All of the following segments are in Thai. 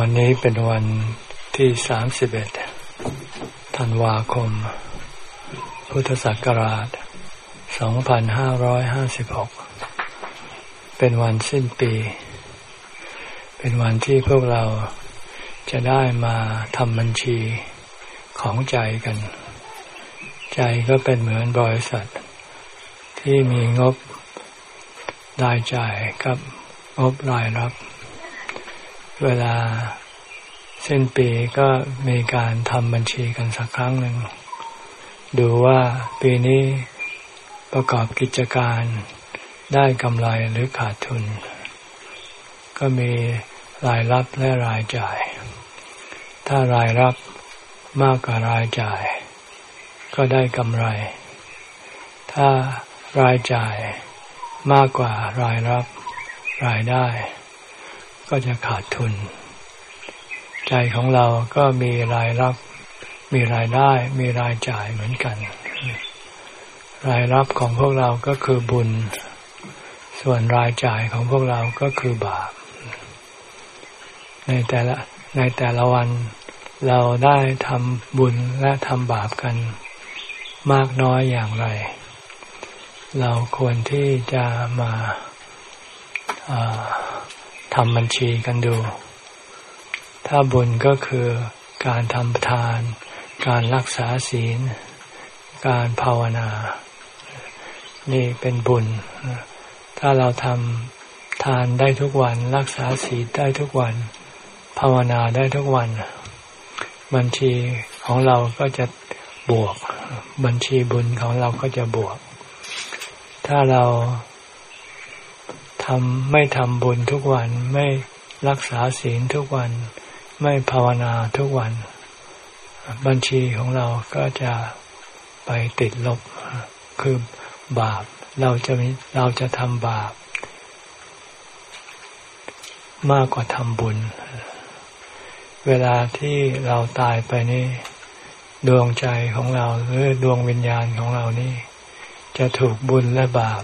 วันนี้เป็นวันที่สามสิบเอ็ดธันวาคม พุทธศักราชสองพันห้าร้อยห้าสิบหกเป็นวันสิ้นปี เป็นวันที่พวกเราจะได้มาทำบัญชีของใจกัน ใจก็เป็นเหมือนบริษัท ที่มีงบรายจ่ายกับงบรายรับ เวลาสิ้นปีก็มีการทำบัญชีกันสักครั้งหนึ่ง ดูว่าปีนี้ประกอบกิจการได้กำไรหรือขาดทุน ก็มีรายรับและรายจ่าย ถ้ารายรับมากกว่ารายจ่าย ก็ได้กำไร ถ้ารายจ่ายมากกว่ารายรับรายได้ ก็จะขาดทุน ใจของเราก็มีรายรับ มีรายได้ มีรายจ่ายเหมือนกัน รายรับของพวกเราก็คือบุญ ส่วนรายจ่ายของพวกเราก็คือบาป ในแต่ละในแต่ละวันเราได้ทำบุญและทำบาปกัน มากน้อยอย่างไร เราควรที่จะมา ทำบัญชีกันดู ถ้าบุญก็คือการทำทาน การรักษาศีล การภาวนา นี่เป็นบุญ ถ้าเราทำทานได้ทุกวัน รักษาศีลได้ทุกวัน ภาวนาได้ทุกวัน บัญชีของเราก็จะบวก บัญชีบุญของเราก็จะบวก ถ้าเรา ทำไม่ทำบุญทุกวันไม่รักษาศีลทุกวัน ไม่ภาวนาทุกวัน บัญชีของเราก็จะไปติดลบคือบาปเราจะมีเราจะทำบาป มากกว่าทำบุญ เวลาที่เราตายไปนี่ดวงใจของเราหรือดวงวิญญาณของเรานี่ จะถูกบุญและบาป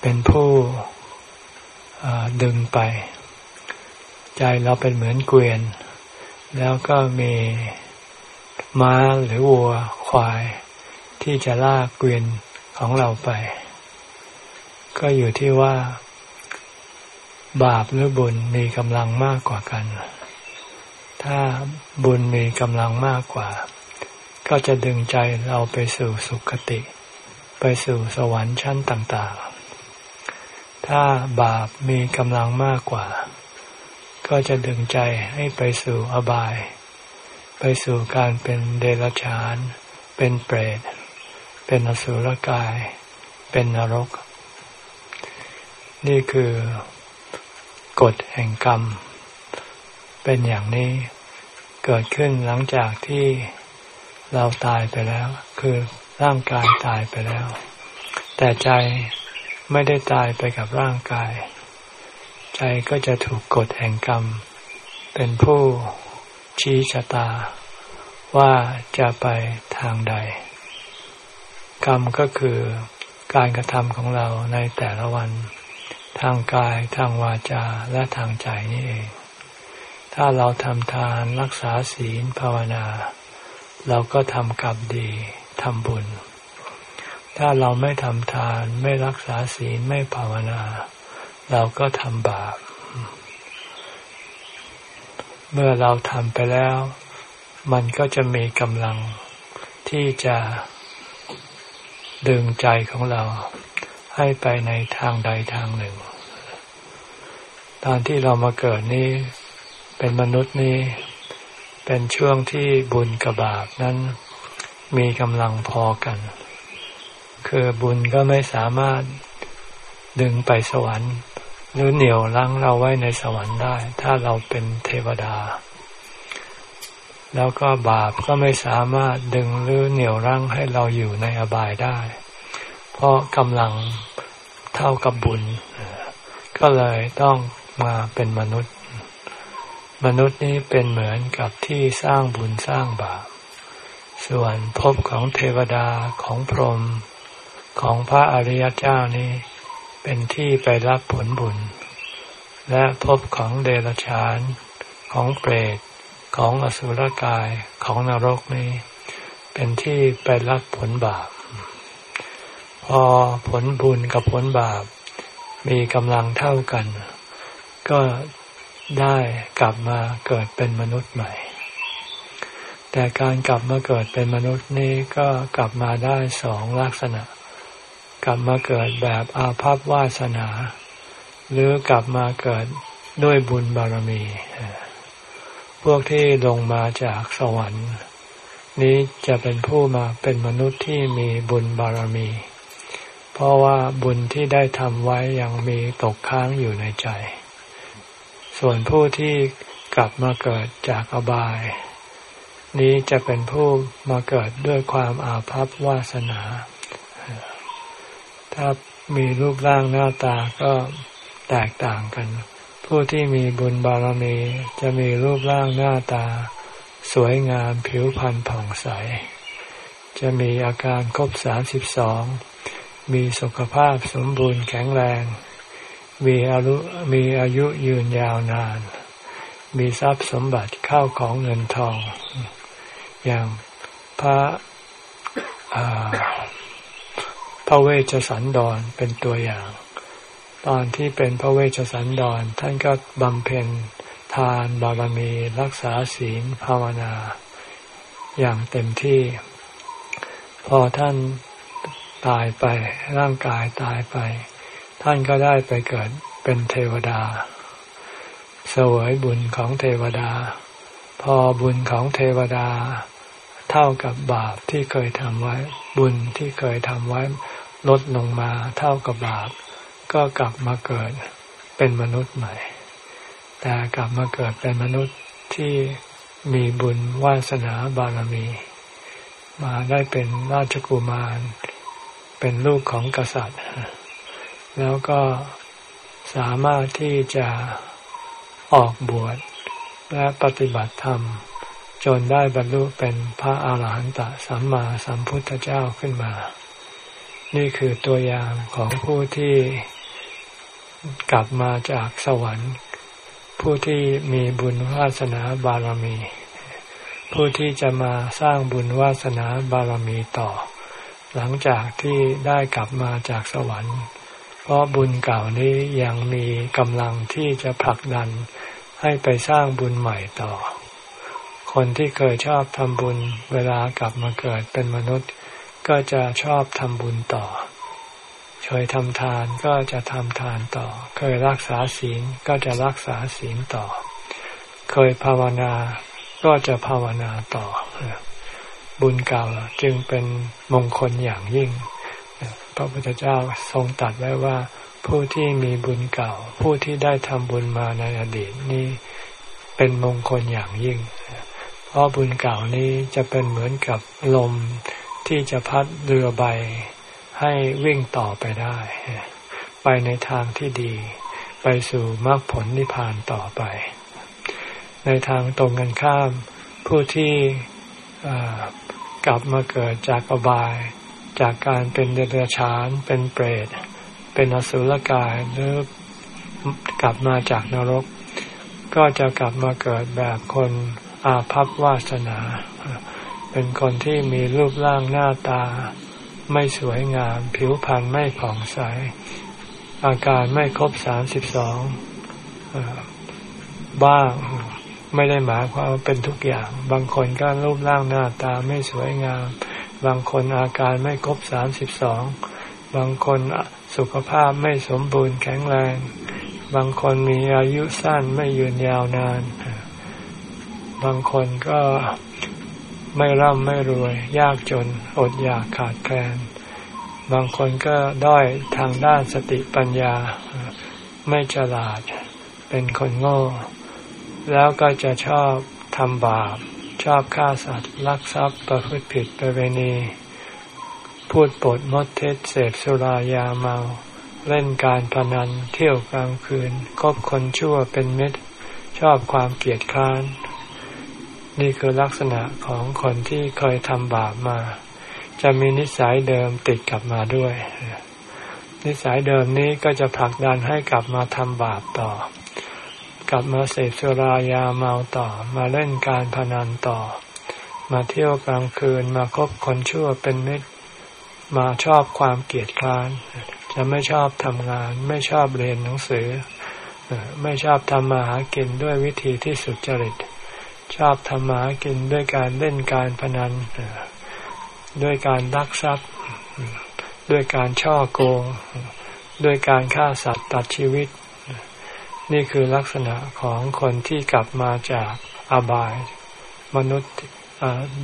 เป็นผู้ ดึงไป ใจเราเป็นเหมือนเกวียน แล้วก็มีม้าหรือวัวควาย ที่จะลากเกวียนของเราไป ก็อยู่ที่ว่า บาปหรือบุญมีกำลังมากกว่ากัน ถ้าบุญมีกำลังมากกว่า ก็จะดึงใจเราไปสู่สุคติ ไปสู่สวรรค์ชั้นต่าง ๆ ถ้าบาปมีกำลังมากกว่า ก็จะดึงใจให้ไปสู่อบาย ไปสู่การเป็นเดรัจฉาน เป็นเปรต เป็นอสุรกาย เป็นนรก นี่คือกฎแห่งกรรม เป็นอย่างนี้เกิดขึ้นหลังจากที่เราตายไปแล้ว คือร่างกายตายไปแล้ว แต่ใจ ไม่ได้ตายไปกับร่างกาย ใจก็จะถูกกฎแห่งกรรม เป็นผู้ชี้ชะตา ว่าจะไปทางใด กรรมก็คือการกระทำของเราในแต่ละวัน ทางกายทางวาจาและทางใจนี่เอง ถ้าเราทำทานรักษาศีลภาวนา เราก็ทำกรรมดีทำบุญ ถ้าเราไม่ทำทานไม่รักษาศีลไม่ภาวนา เราก็ทำบาป เมื่อเราทำไปแล้ว มันก็จะมีกำลังที่จะดึงใจของเราให้ไปในทางใดทางหนึ่ง ตอนที่เรามาเกิดนี้เป็นมนุษย์นี้เป็นช่วงที่บุญกับบาปนั้นมีกำลังพอกัน คือบุญก็ไม่สามารถดึงไปสวรรค์ หรือเหนี่ยวรั้งเราไว้ในสวรรค์ได้ ถ้าเราเป็นเทวดา แล้วก็บาปก็ไม่สามารถดึงหรือเหนี่ยวรั้งให้เราอยู่ในอบายได้ เพราะกำลังเท่ากับบุญ ก็เลยต้องมาเป็นมนุษย์ มนุษย์นี้เป็นเหมือนกับที่สร้างบุญสร้างบาปส่วนภพของเทวดาของพรหม ของพระอริยเจ้านี้เป็นที่ไปรับผลบุญ และพบของเดรัจฉานของเปรตของอสุรกายของนรกนี้ เป็นที่ไปรับผลบาป พอผลบุญกับผลบาป มีกำลังเท่ากัน ก็ได้กลับมาเกิดเป็นมนุษย์ใหม่ แต่การกลับมาเกิดเป็นมนุษย์นี้ก็กลับมาได้สองลักษณะ กลับมาเกิดแบบอาภัพวาสนา หรือกลับมาเกิดด้วยบุญบารมี พวกที่ลงมาจากสวรรค์ นี้จะเป็นผู้มาเป็นมนุษย์ที่มีบุญบารมี เพราะว่าบุญที่ได้ทำไว้ยังมีตกค้างอยู่ในใจ ส่วนผู้ที่กลับมาเกิดจากอบาย นี้จะเป็นผู้มาเกิดด้วยความอาภัพวาสนา ถ้ามีรูปร่างหน้าตาก็แตกต่างกัน ผู้ที่มีบุญบารมีจะมีรูปร่างหน้าตา สวยงามผิวพรรณผ่องใส จะมีอาการครบสามสิบสองมีสุขภาพสมบูรณ์แข็งแรง มีอายุมีอายุยืนยาวนาน มีทรัพย์สมบัติเข้าของเงินทอง อย่างพระ พระเวชสันดรเป็นตัวอย่าง ตอนที่เป็นพระเวชสันดรท่านก็บำเพ็ญทานบารมีรักษาศีลภาวนา อย่างเต็มที่ พอท่านตายไปร่างกายตายไป ท่านก็ได้ไปเกิดเป็นเทวดา เสวยบุญของเทวดา พอบุญของเทวดา เท่ากับบาปที่เคยทำไว้ บุญที่เคยทำไว้ ลดลงมาเท่ากับบาป ก็กลับมาเกิดเป็นมนุษย์ใหม่ แต่กลับมาเกิดเป็นมนุษย์ที่มีบุญวาสนาบารมี มาได้เป็นราชกุมาร เป็นลูกของกษัตริย์ แล้วก็สามารถที่จะออกบวชและปฏิบัติธรรม จนได้บรรลุเป็นพระอาหารหันตสัมมาสัมพุทธเจ้าขึ้นมา นี่คือตัวอย่างของผู้ที่กลับมาจากสวรรค์ ผู้ที่มีบุญวาสนาบารมี ผู้ที่จะมาสร้างบุญวาสนาบารมีต่อ หลังจากที่ได้กลับมาจากสวรรค์ เพราะบุญเก่านี้ยังมีกำลังที่จะผลักดันให้ไปสร้างบุญใหม่ต่อ คนที่เคยชอบทำบุญเวลากลับมาเกิดเป็นมนุษย์ ก็จะชอบทำบุญต่อ เคยทำทานก็จะทำทานต่อ เคยรักษาศีลก็จะรักษาศีลต่อ เคยภาวนาก็จะภาวนาต่อ บุญเก่าจึงเป็นมงคลอย่างยิ่ง พระพุทธเจ้าทรงตัดไว้ว่าผู้ที่มีบุญเก่า ผู้ที่ได้ทำบุญมาในอดีตนี้เป็นมงคลอย่างยิ่ง เพราะบุญเก่านี้จะเป็นเหมือนกับลม ที่จะพัดเรือใบให้วิ่งต่อไปได้ ไปในทางที่ดี ไปสู่มรรคผลนิพพานต่อไป ในทางตรงกันข้าม ผู้ที่กลับมาเกิดจากอบาย จากการเป็นเดรัจฉาน เป็นเปรต เป็นอสุรกายหรือกลับมาจากนรก ก็จะกลับมาเกิดแบบคนอาภัพวาสนา เป็นคนที่มีรูปร่างหน้าตา ไม่สวยงาม ผิวพรรณไม่ผ่องใส อาการไม่ครบสามสิบสองบ้างไม่ได้หมายความว่าเป็นทุกอย่าง บางคนก็รูปร่างหน้าตาไม่สวยงาม บางคนอาการไม่ครบสามสิบสอง บางคนสุขภาพไม่สมบูรณ์แข็งแรง บางคนมีอายุสั้นไม่ยืนยาวนาน บางคนก็ ไม่ร่ำไม่รวย ยากจน อดอยากขาดแคลน บางคนก็ด้อยทางด้านสติปัญญา ไม่ฉลาด เป็นคนโง่ แล้วก็จะชอบทำบาป ชอบฆ่าสัตว์ลักทรัพย์ประพฤติผิดประเวณี พูดปดมดเท็จเสพสุรายาเมา เล่นการพนัน เที่ยวกลางคืน คบคนชั่วเป็นเม็ดชอบความเกลียดค้าน นี่คือลักษณะของคนที่เคยทำบาปมา จะมีนิสัยเดิมติดกลับมาด้วย นิสัยเดิมนี้ก็จะผลักดันให้กลับมาทำบาปต่อ กลับมาเสพสุรายาเมาต่อ มาเล่นการพนันต่อ มาเที่ยวกลางคืนมาคบคนชั่วเป็นมิตรมาชอบความเกียดคร้าน จะไม่ชอบทำงาน ไม่ชอบเรียนหนังสือ ไม่ชอบทำมาหากินด้วยวิธีที่สุจริต ชอบทำมาหากินด้วยการเล่นการพนันด้วยการลักทรัพย์ ด้วยการช่อโกง ด้วยการฆ่าสัตว์ตัดชีวิต นี่คือลักษณะของคนที่กลับมาจากอบาย มนุษย์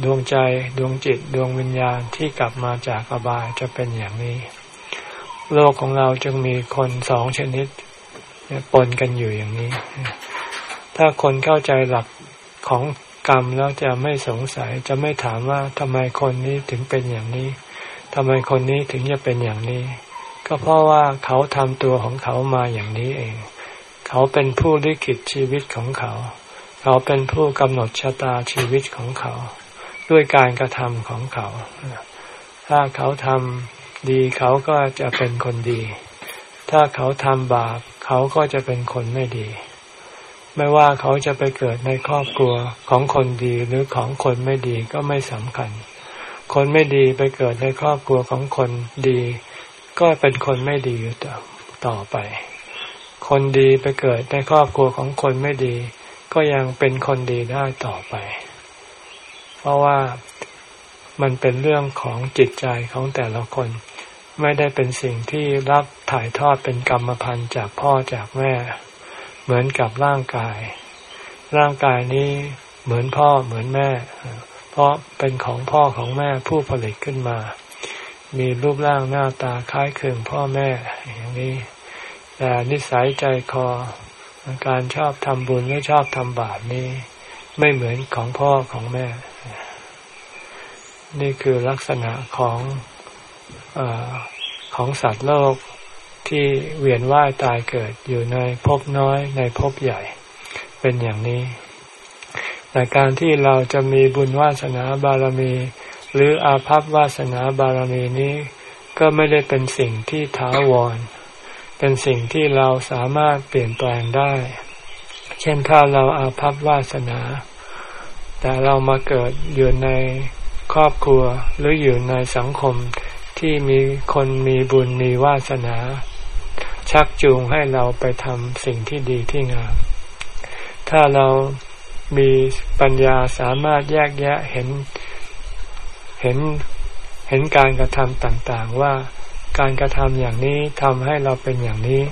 ดวงใจดวงจิตดวงวิญญาณที่กลับมาจากอบายจะเป็นอย่างนี้ โลกของเราจึงมีคนสองชนิดปนกันอยู่อย่างนี้ ถ้าคนเข้าใจหลัก ของกรรมแล้วจะไม่สงสัยจะไม่ถามว่าทำไมคนนี้ถึงเป็นอย่างนี้ทำไมคนนี้ถึงจะเป็นอย่างนี้ ก็เพราะว่าเขาทำตัวของเขามาอย่างนี้เอง เขาเป็นผู้ลิขิตชีวิตของเขา เขาเป็นผู้กำหนดชะตาชีวิตของเขา ด้วยการกระทำของเขา ถ้าเขาทำดีเขาก็จะเป็นคนดี ถ้าเขาทำบาปเขาก็จะเป็นคนไม่ดี ไม่ว่าเขาจะไปเกิดในครอบครัวของคนดีหรือของคนไม่ดีก็ไม่สำคัญ คนไม่ดีไปเกิดในครอบครัวของคนดี ก็เป็นคนไม่ดีอยู่ต่อไป คนดีไปเกิดในครอบครัวของคนไม่ดี ก็ยังเป็นคนดีได้ต่อไป เพราะว่ามันเป็นเรื่องของจิตใจของแต่ละคน ไม่ได้เป็นสิ่งที่รับถ่ายทอดเป็นกรรมพันธุ์จากพ่อจากแม่ เหมือนกับร่างกาย ร่างกายนี้เหมือนพ่อเหมือนแม่ เพราะเป็นของพ่อของแม่ผู้ผลิตขึ้นมา มีรูปร่างหน้าตาคล้ายคลึงพ่อแม่อย่างนี้แต่นิสัยใจคอ การชอบทำบุญและชอบทำบาปนี้ ไม่เหมือนของพ่อของแม่ นี่คือลักษณะของอของสัตว์โลก ที่เวียนว่ายตายเกิดอยู่ในภพน้อยในภพใหญ่ เป็นอย่างนี้ แต่การที่เราจะมีบุญวาสนาบารมี หรืออาภัพวาสนาบารมีนี้ ก็ไม่ได้เป็นสิ่งที่ท้าวร เป็นสิ่งที่เราสามารถเปลี่ยนแปลงได้ เช่นถ้าเราอาภัพวาสนา แต่เรามาเกิดอยู่ในครอบครัวหรืออยู่ในสังคมที่มีคนมีบุญมีวาสนา ชักจูงให้เราไปทำสิ่งที่ดีที่งาม ถ้าเรามีปัญญาสามารถแยกแยะเห็นเห็นเห็นการกระทำต่างๆว่าการกระทำอย่างนี้ทำให้เราเป็นอย่างนี้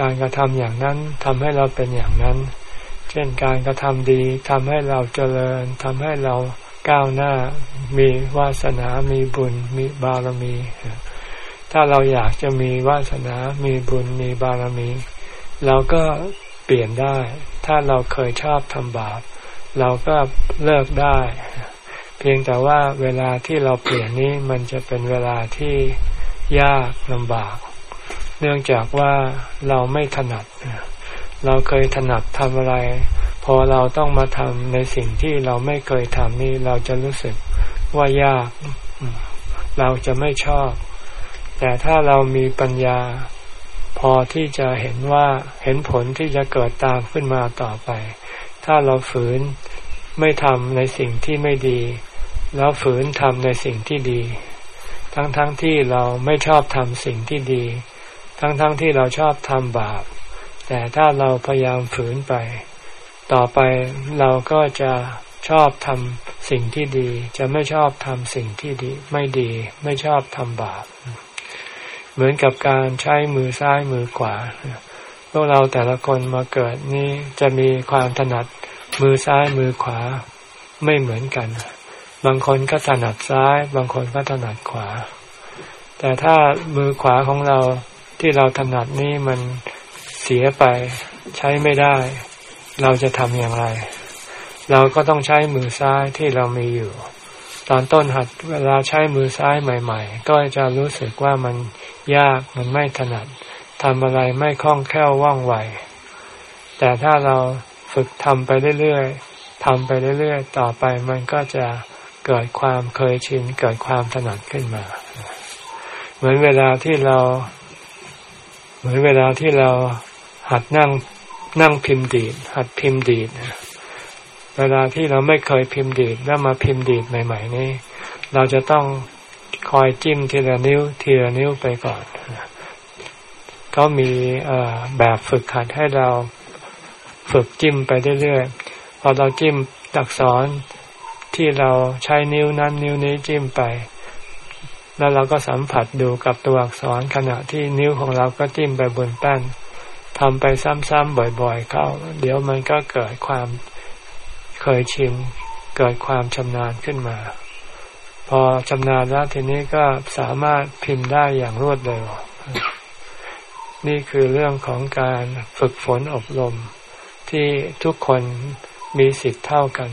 การกระทำอย่างนั้นทำให้เราเป็นอย่างนั้น เช่นการกระทำดีทำให้เราเจริญทำให้เราก้าวหน้า มีวาสนา มีบุญ มีบารมี ถ้าเราอยากจะมีวาสนา มีบุญ มีบารมี เราก็เปลี่ยนได้ ถ้าเราเคยชอบทำบาป เราก็เลิกได้ เพียงแต่ว่าเวลาที่เราเปลี่ยนนี้มันจะเป็นเวลาที่ยากลำบาก เนื่องจากว่าเราไม่ถนัด เราเคยถนัดทำอะไร พอเราต้องมาทำในสิ่งที่เราไม่เคยทำนี่เราจะรู้สึกว่ายาก เราจะไม่ชอบ แต่ถ้าเรามีปัญญา พอที่จะเห็นว่าเห็นผลที่จะเกิดตามขึ้นมาต่อไป ถ้าเราฝืนไม่ทำในสิ่งที่ไม่ดี แล้วฝืนทำในสิ่งที่ดี ทั้งๆทที่เราไม่ชอบทำสิ่งที่ดี ทั้งๆทที่เราชอบทำบาป แต่ถ้าเราพยายามฝืนไป ต่อไปเราก็จะชอบทำสิ่งที่ดี จะไม่ชอบทำสิ่งที่ดี ไม่ดี ไม่ชอบทำบาป เหมือนกับการใช้มือซ้ายมือขวา พวกเราแต่ละคนมาเกิดนี้จะมีความถนัดมือซ้ายมือขวาไม่เหมือนกัน บางคนก็ถนัดซ้าย บางคนก็ถนัดขวา แต่ถ้ามือขวาของเราที่เราถนัดนี้มันเสียไปใช้ไม่ได้ เราจะทำอย่างไร เราก็ต้องใช้มือซ้ายที่เรามีอยู่ ตอนต้นหัดเวลาใช้มือซ้ายใหม่ ๆ ก็จะรู้สึกว่ามัน ยากมันไม่ถนัดทำอะไรไม่คล่องแคล่วว่องไว แต่ถ้าเราฝึกทำไปเรื่อยๆทำไปเรื่อยๆ ต่อไปมันก็จะเกิดความเคยชิน เกิดความถนัดขึ้นมา เหมือนเวลาที่เรา เหมือนเวลาที่เราหัดนั่งนั่งพิมพ์ดีด หัดพิมพ์ดีดเวลาที่เราไม่เคยพิมพ์ดีดแล้วมาพิมพ์ดีดใหม่ ๆ นี่เราจะต้อง คอยจิ้มทีละนิ้ว ทีละนิ้วไปก่อนเขามีแบบฝึกหัดให้เราฝึกจิ้มไปเรื่อยๆ พอเราจิ้มอักษรที่เราใช้นิ้วนั้นนิ้วนี้จิ้มไป แล้วเราก็สัมผัสดูกับตัวอักษรขณะที่นิ้วของเราก็จิ้มไปบนแป้นทำไปซ้ำๆบ่อยๆเข้า เดี๋ยวมันก็เกิดความเคยชิมเกิดความชำนาญขึ้นมา พอชำนาญแล้วทีนี้ก็สามารถพิมพ์ได้อย่างรวดเร็ว นี่คือเรื่องของการฝึกฝนอบรม ที่ทุกคนมีสิทธิ์เท่ากัน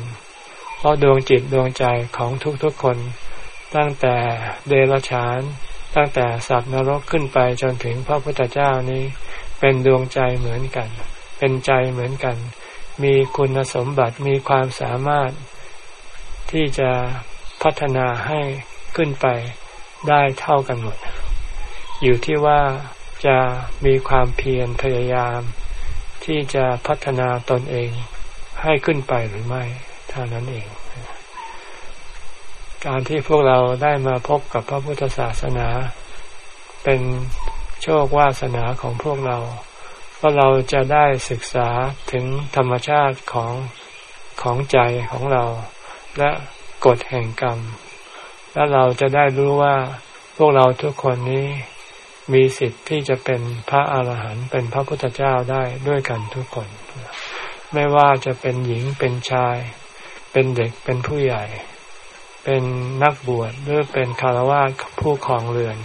เพราะดวงจิตดวงใจของทุกๆคน ตั้งแต่เดรัจฉาน ตั้งแต่สัตว์นรกขึ้นไปจนถึงพระพุทธเจ้านี้ เป็นดวงใจเหมือนกัน เป็นใจเหมือนกัน มีคุณสมบัติมีความสามารถที่จะ พัฒนาให้ขึ้นไปได้เท่ากันหมด อยู่ที่ว่าจะมีความเพียรพยายาม ที่จะพัฒนาตนเองให้ขึ้นไปหรือไม่เท่านั้นเอง การที่พวกเราได้มาพบกับพระพุทธศาสนา เป็นโชควาสนาของพวกเราว่าเราจะได้ศึกษาถึงธรรมชาติของของใจของเรา และ กฎแห่งกรรม และเราจะได้รู้ว่าพวกเราทุกคนนี้มีสิทธิ์ที่จะเป็นพระอาหารหันต์เป็นพระพุทธเจ้าได้ด้วยกันทุกคน ไม่ว่าจะเป็นหญิงเป็นชาย เป็นเด็กเป็นผู้ใหญ่ เป็นนักบวชหรือเป็นคารวะผู้ครองเรือน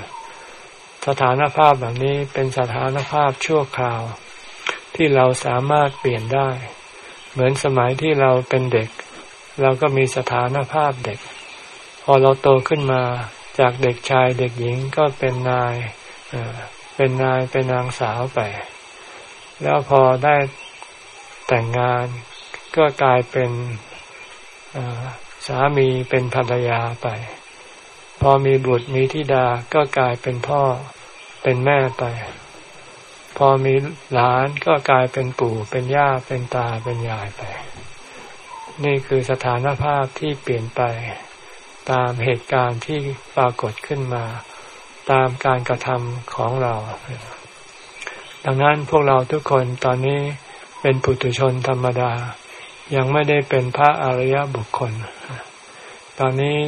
สถานภาพแบบนี้เป็นสถานภาพชั่วคราว ที่เราสามารถเปลี่ยนได้ เหมือนสมัยที่เราเป็นเด็ก เราก็มีสถานภาพเด็ก พอเราโตขึ้นมาจากเด็กชายเด็กหญิงก็เป็นนายเป็นนายเป็นนางสาวไป แล้วพอได้แต่งงานก็กลายเป็นสามีเป็นภรรยาไป พอมีบุตรมีธิดาก็กลายเป็นพ่อเป็นแม่ไป พอมีหลานก็กลายเป็นปู่เป็นย่าเป็นตาเป็นยายไป นี่คือสถานภาพที่เปลี่ยนไป ตามเหตุการณ์ที่ปรากฏขึ้นมา ตามการกระทำของเรา ดังนั้นพวกเราทุกคนตอนนี้เป็นปุถุชนธรรมดา ยังไม่ได้เป็นพระอริยบุคคล ตอนนี้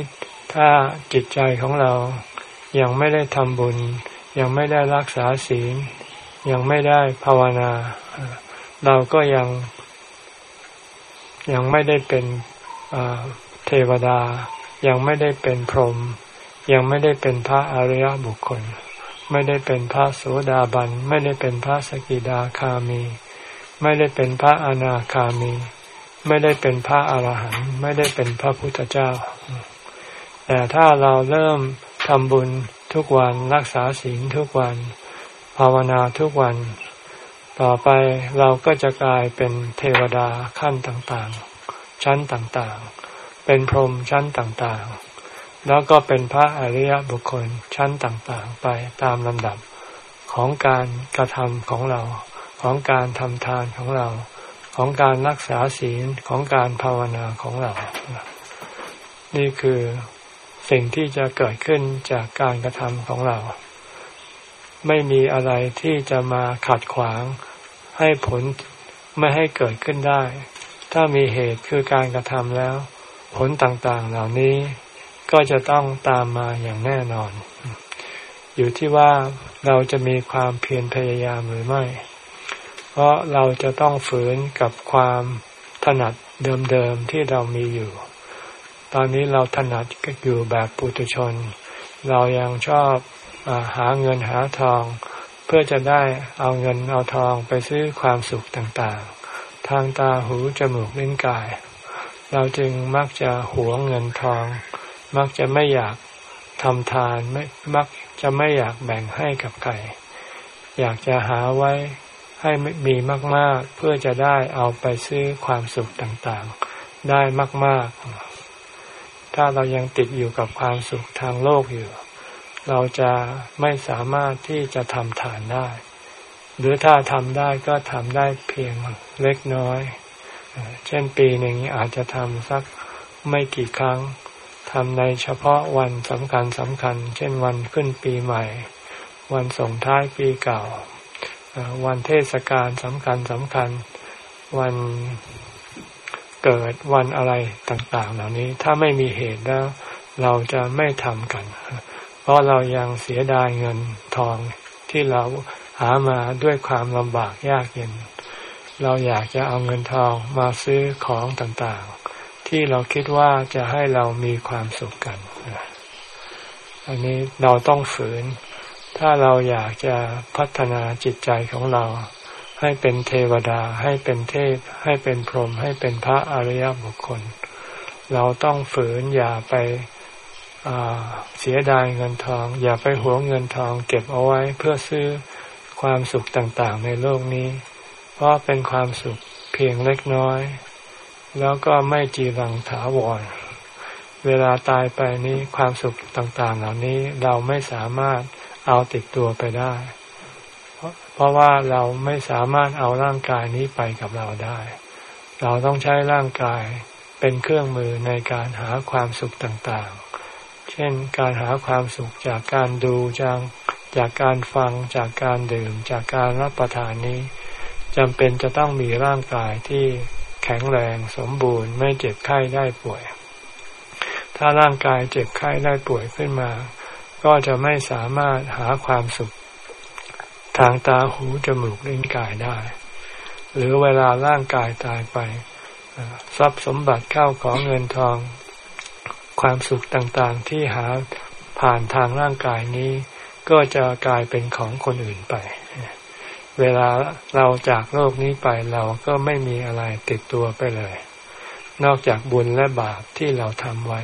ถ้าจิตใจของเรายังไม่ได้ทำบุญ ยังไม่ได้รักษาศีลยังไม่ได้ภาวนา เราก็ยัง ยังไม่ได้เป็นเทวดา ยังไม่ได้เป็นพรหมยังไม่ได้เป็นพระอริยบุคคล ไม่ได้เป็นพระโสดาบัน ไม่ได้เป็นพระสกิดาคามี ไม่ได้เป็นพระอนาคามี ไม่ได้เป็นพระอรหันต์ไม่ได้เป็นพระพุทธเจ้า แต่ถ้าเราเริ่มทำบุญทุกวันรักษาศีลทุกวัน ภาวนาทุกวัน ต่อไปเราก็จะกลายเป็นเทวดาขั้นต่างๆ ชั้นต่างๆ เป็นพรหมชั้นต่างๆ แล้วก็เป็นพระอริยบุคคลชั้นต่างๆ ไปตามลำดับของการกระทำของเรา ของการทำทานของเรา ของการรักษาศีลของการภาวนาของเรา นี่คือสิ่งที่จะเกิดขึ้นจากการกระทำของเรา ไม่มีอะไรที่จะมาขัดขวาง ให้ผลไม่ให้เกิดขึ้นได้ ถ้ามีเหตุคือการกระทำแล้ว ผลต่างๆเหล่านี้ก็จะต้องตามมาอย่างแน่นอน อยู่ที่ว่าเราจะมีความเพียรพยายามหรือไม่ เพราะเราจะต้องฝืนกับความถนัดเดิมๆที่เรามีอยู่ ตอนนี้เราถนัดอยู่แบบปุถุชน เรายังชอบ หาเงินหาทอง เพื่อจะได้เอาเงินเอาทองไปซื้อความสุขต่างๆ ทางตาหูจมูกลิ้นกาย เราจึงมักจะหวงเงินทอง มักจะไม่อยากทำทานไม่มักจะไม่อยากแบ่งให้กับใครอยากจะหาไว้ให้มีมาก ๆ เพื่อจะได้เอาไปซื้อความสุขต่างๆ ได้มาก ๆ ถ้าเรายังติดอยู่กับความสุขทางโลกอยู่ เราจะไม่สามารถที่จะทำทานได้ หรือถ้าทำได้ก็ทำได้เพียงเล็กน้อย เช่นปีหนึ่งอาจจะทำสักไม่กี่ครั้งทำในเฉพาะวันสำคัญสำคัญ เช่นวันขึ้นปีใหม่ วันส่งท้ายปีเก่า วันเทศกาลสำคัญสำคัญ วันเกิดวันอะไรต่าง ๆ เหล่านี้ถ้าไม่มีเหตุแล้ว เราจะไม่ทำกัน เพราะเรายังเสียดายเงินทองที่เราหามาด้วยความลำบากยากเย็น เราอยากจะเอาเงินทองมาซื้อของต่างๆ ที่เราคิดว่าจะให้เรามีความสุขกันอันนี้เราต้องฝืน ถ้าเราอยากจะพัฒนาจิตใจของเรา ให้เป็นเทวดา ให้เป็นเทพ ให้เป็นพรหมให้เป็นพระอริยบุคคล เราต้องฝืนอย่าไป เสียดายเงินทอง อย่าไปหวงเงินทอง เก็บเอาไว้เพื่อซื้อความสุขต่างๆ ในโลกนี้ เพราะเป็นความสุขเพียงเล็กน้อย แล้วก็ไม่จีรังถาวร เวลาตายไปนี้ความสุขต่างๆ เหล่านี้เราไม่สามารถเอาติดตัวไปได้ เพราะว่าเราไม่สามารถเอาร่างกายนี้ไปกับเราได้ เราต้องใช้ร่างกายเป็นเครื่องมือในการหาความสุขต่างๆ เช่นการหาความสุขจากการดูจากจากการฟังจากการดื่ม จากการรับประทานนี้จำเป็นจะต้องมีร่างกายที่แข็งแรงสมบูรณ์ไม่เจ็บไข้ได้ป่วย ถ้าร่างกายเจ็บไข้ได้ป่วยขึ้นมา ก็จะไม่สามารถหาความสุข ทางตาหูจมูกลิ้นกายได้ หรือเวลาร่างกายตายไปทรัพย์สมบัติเข้าของเงินทอง ความสุขต่างๆที่หาผ่านทางร่างกายนี้ ก็จะกลายเป็นของคนอื่นไป เวลาเราจากโลกนี้ไปเราก็ไม่มีอะไรติดตัวไปเลย นอกจากบุญและบาปที่เราทำไว้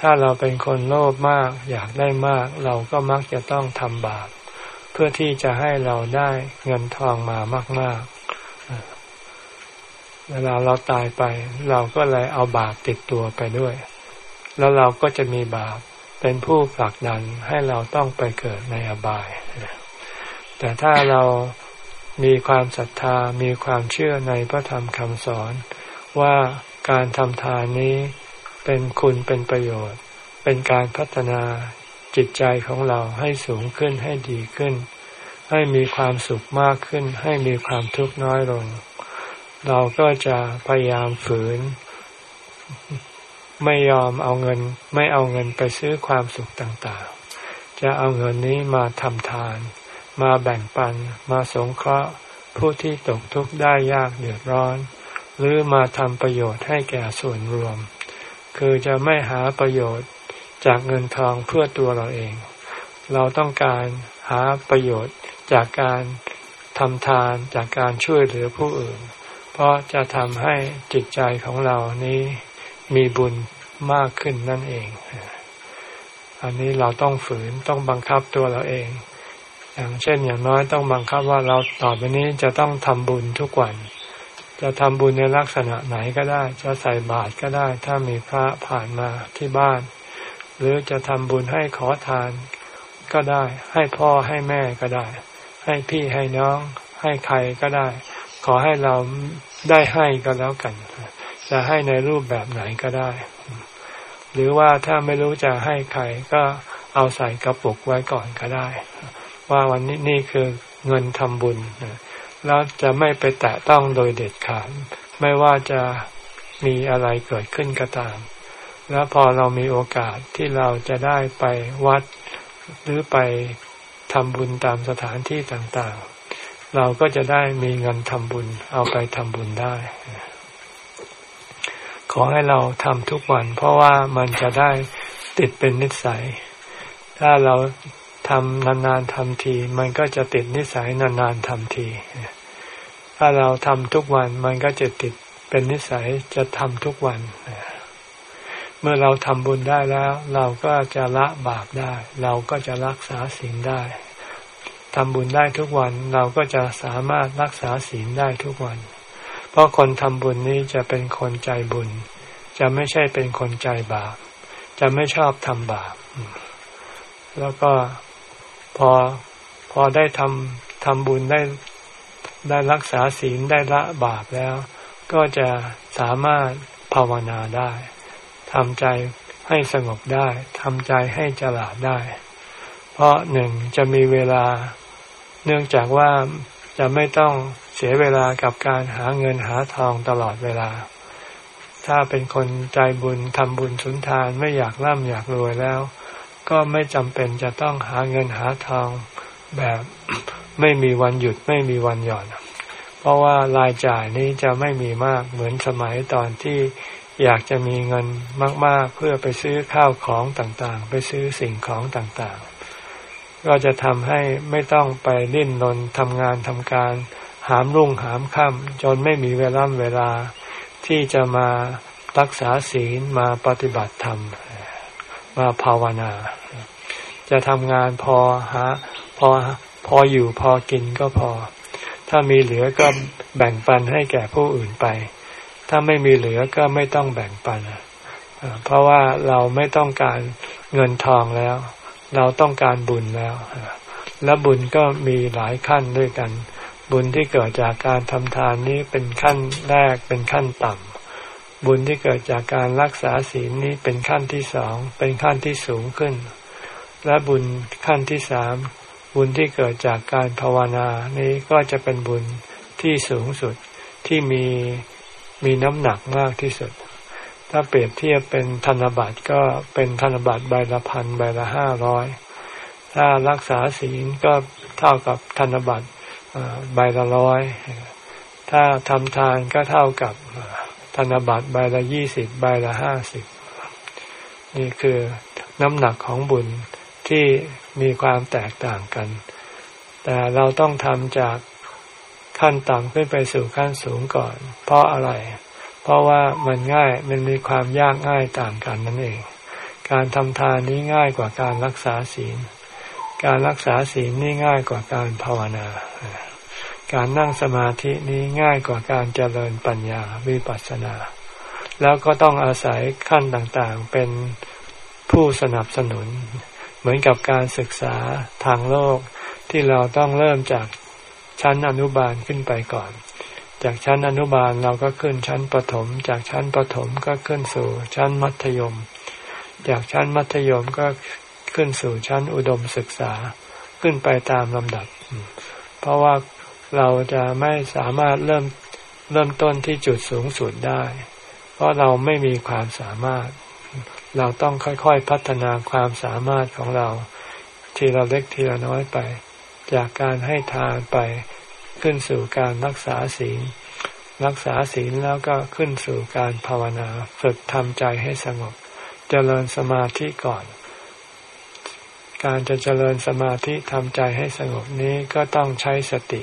ถ้าเราเป็นคนโลภมากอยากได้มาก เราก็มักจะต้องทำบาป เพื่อที่จะให้เราได้เงินทองมามาก ๆ เวลาเราตายไป เราก็เลยเอาบาปติดตัวไปด้วย แล้วเราก็จะมีบาปเป็นผู้ผลักดันให้เราต้องไปเกิดในอบาย แต่ถ้าเรามีความศรัทธา มีความเชื่อในพระธรรมคำสอน ว่าการทำทานนี้เป็นคุณเป็นประโยชน์ เป็นการพัฒนาจิตใจของเราให้สูงขึ้นให้ดีขึ้น ให้มีความสุขมากขึ้น ให้มีความทุกข์น้อยลง เราก็จะพยายามฝืน ไม่ยอมเอาเงิน ไม่เอาเงินไปซื้อความสุขต่างๆ จะเอาเงินนี้มาทำทาน มาแบ่งปัน มาสงเคราะห์ ผู้ที่ตกทุกข์ได้ยากเดือดร้อน หรือมาทำประโยชน์ให้แก่ส่วนรวม คือจะไม่หาประโยชน์จากเงินทองเพื่อตัวเราเอง เราต้องการหาประโยชน์จากการทำทานจากการช่วยเหลือผู้อื่น เพราะจะทำให้จิตใจของเรานี้ มีบุญมากขึ้นนั่นเอง อันนี้เราต้องฝืนต้องบังคับตัวเราเอง อย่างเช่นอย่างน้อยต้องบังคับว่าเราต่อไปนี้จะต้องทำบุญทุกวัน จะทำบุญในลักษณะไหนก็ได้ จะใส่บาตรก็ได้ ถ้ามีพระผ่านมาที่บ้าน หรือจะทำบุญให้ขอทานก็ได้ ให้พ่อให้แม่ก็ได้ ให้พี่ให้น้อง ให้ใครก็ได้ ขอให้เราได้ให้ก็แล้วกัน จะให้ในรูปแบบไหนก็ได้ หรือว่าถ้าไม่รู้จะให้ใครก็เอาใส่กระปุกไว้ก่อนก็ได้ ว่าวันนี้นี่คือเงินทำบุญแล้วจะไม่ไปแตะต้องโดยเด็ดขาดไม่ว่าจะมีอะไรเกิดขึ้นก็ตาม แล้วพอเรามีโอกาสที่เราจะได้ไปวัด หรือไปทำบุญตามสถานที่ต่างๆ เราก็จะได้มีเงินทำบุญเอาไปทำบุญได้ ขอให้เราทำทุกวัน เพราะว่ามันจะได้ติดเป็นนิสัย ถ้าเราทำนานๆทำที มันก็จะติดนิสัยนานๆทำที ถ้าเราทำทุกวันมันก็จะติดเป็นนิสัยจะทำทุกวัน เมื่อเราทำบุญได้แล้ว เราก็จะละบาปได้ เราก็จะรักษาศีลได้ทำบุญได้ทุกวัน เราก็จะสามารถรักษาศีลได้ทุกวัน ราะคนทำบุญนี้จะเป็นคนใจบุญ จะไม่ใช่เป็นคนใจบาป จะไม่ชอบทำบาป แล้วก็พอพอได้ทำทำบุญได้ได้รักษาศีลได้ละบาปแล้ว ก็จะสามารถภาวนาได้ทำใจให้สงบได้ทำใจให้จลาดได้ เพราะหนึ่งจะมีเวลา เนื่องจากว่าจะไม่ต้อง เสียเวลากับการหาเงินหาทองตลอดเวลา ถ้าเป็นคนใจบุญทำบุญสุนทานไม่อยากร่ำอยากรวยแล้ว ก็ไม่จำเป็นจะต้องหาเงินหาทองแบบไม่มีวันหยุดไม่มีวันหย่อน เพราะว่ารายจ่ายนี้จะไม่มีมากเหมือนสมัยตอนที่อยากจะมีเงินมาก ๆ เพื่อไปซื้อข้าวของต่างๆ ไปซื้อสิ่งของต่างๆ ก็จะทำให้ไม่ต้องไปดิ้นรนทำงานทำการ หามรุ่งหามค่ำจนไม่มีเวลาเวลาที่จะมารักษาศีลมาปฏิบัติธรรม มาภาวนา จะทำงานพอหาพอพออยู่พอกินก็พอ ถ้ามีเหลือก็แบ่งปันให้แก่ผู้อื่นไป ถ้าไม่มีเหลือก็ไม่ต้องแบ่งปัน เพราะว่าเราไม่ต้องการเงินทองแล้ว เราต้องการบุญแล้ว และบุญก็มีหลายขั้นด้วยกัน บุญที่เกิดจากการทำทานนี้เป็นขั้นแรกเป็นขั้นต่ำบุญที่เกิดจากการรักษาศีลนี้เป็นขั้นที่สองเป็นขั้นที่สูงขึ้น และบุญขั้นที่สามบุญที่เกิดจากการภาวนานี้ก็จะเป็นบุญที่สูงสุดที่มีมีน้ำหนักมากที่สุด ถ้าเปรียบเทียบเป็นธนบัตรก็เป็นธนบัตรใบละพันใบละห้าร้อยถ้ารักษาศีลก็เท่ากับธนบัตร ใบละร้อย ถ้าทำทานก็เท่ากับธนบัตรใบละยี่สิบใบละห้าสิบนี่คือน้ำหนักของบุญที่มีความแตกต่างกัน แต่เราต้องทำจากขั้นต่ำขึ้นไปสู่ขั้นสูงก่อน เพราะอะไร เพราะว่ามันง่ายมันมีความยากง่ายต่างกันนั่นเอง การทำทานนี้ง่ายกว่าการรักษาศีล การรักษาศีลนี่ง่ายกว่าการภาวนา การนั่งสมาธินี้ง่ายกว่าการเจริญปัญญาวิปัสสนา แล้วก็ต้องอาศัยขั้นต่างๆเป็นผู้สนับสนุน เหมือนกับการศึกษาทางโลกที่เราต้องเริ่มจากชั้นอนุบาลขึ้นไปก่อน จากชั้นอนุบาลเราก็ขึ้นชั้นประถม จากชั้นประถมก็ขึ้นสู่ชั้นมัธยม จากชั้นมัธยมก็ ขึ้นสู่ชั้นอุดมศึกษาขึ้นไปตามลำดับ เพราะว่าเราจะไม่สามารถเริ่มเริ่มต้นที่จุดสูงสุดได้ เพราะเราไม่มีความสามารถ เราต้องค่อยๆพัฒนาความสามารถของเรา ทีละเล็กทีละน้อยไป จากการให้ทานไปขึ้นสู่การรักษาศีล รักษาศีลแล้วก็ขึ้นสู่การภาวนา ฝึกทำใจให้สงบเจริญสมาธิก่อน การจะเจริญสมาธิทำใจให้สงบนี้ก็ต้องใช้สติ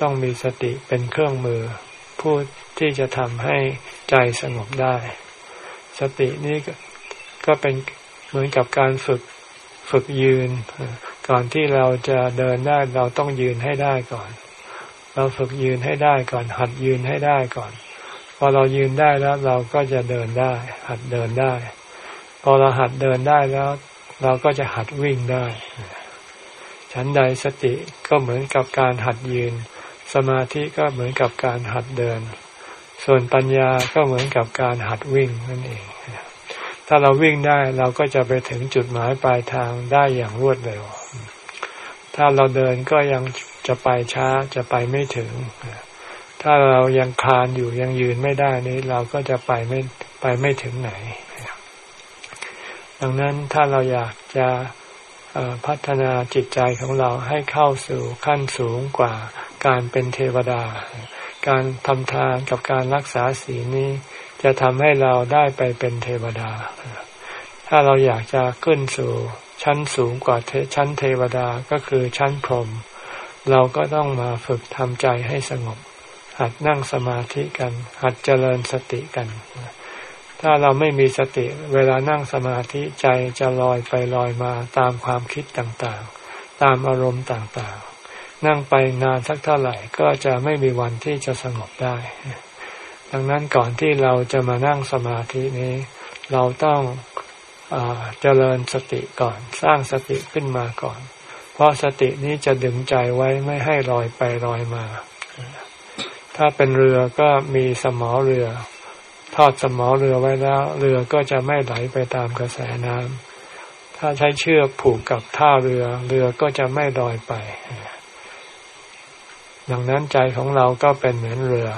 ต้องมีสติเป็นเครื่องมือ ผู้ที่จะทำให้ใจสงบได้ สตินี้ก็เป็นเหมือนกับการฝึกฝึกยืน ก่อนที่เราจะเดินได้เราต้องยืนให้ได้ก่อน เราฝึกยืนให้ได้ก่อน หัดยืนให้ได้ก่อน พอเรายืนได้แล้วเราก็จะเดินได้ หัดเดินได้ พอเราหัดเดินได้แล้ว เราก็จะหัดวิ่งได้ฉันใดสติก็เหมือนกับการหัดยืน สมาธิก็เหมือนกับการหัดเดิน ส่วนปัญญาก็เหมือนกับการหัดวิ่งนั่นเอง ถ้าเราวิ่งได้เราก็จะไปถึงจุดหมายปลายทางได้อย่างรวดเร็ว ถ้าเราเดินก็ยังจะไปช้าจะไปไม่ถึง ถ้าเรายังคานอยู่ยังยืนไม่ได้นี้ เราก็จะไปไม่ไปไม่ถึงไหน ดังนั้นถ้าเราอยากจะพัฒนาจิตใจของเราให้เข้าสู่ขั้นสูงกว่าการเป็นเทวดา การทำทานกับการรักษาศีลนี้ จะทำให้เราได้ไปเป็นเทวดา ถ้าเราอยากจะขึ้นสู่ชั้นสูงกว่าชั้นเทวดาก็คือชั้นพรหมเราก็ต้องมาฝึกทำใจให้สงบ หัดนั่งสมาธิกัน หัดเจริญสติกัน ถ้าเราไม่มีสติเวลานั่งสมาธิใจจะลอยไปลอยมาตามความคิดต่างๆ ตามอารมณ์ต่างๆ นั่งไปนานสักเท่าไหร่ก็จะไม่มีวันที่จะสงบได้ ดังนั้นก่อนที่เราจะมานั่งสมาธินี้ เราต้องอเจริญสติก่อน สร้างสติขึ้นมาก่อน เพราะสตินี้จะดึงใจไว้ไม่ให้ลอยไปลอยมา ถ้าเป็นเรือก็มีสมอเรือ ทอดสมอเรือไว้แล้ว เรือก็จะไม่ไหลไปตามกระแสน้ำถ้าใช้เชือกผูกกับท่าเรือ เรือก็จะไม่ลอยไป ดังนั้นใจของเราก็เป็นเหมือนเรือ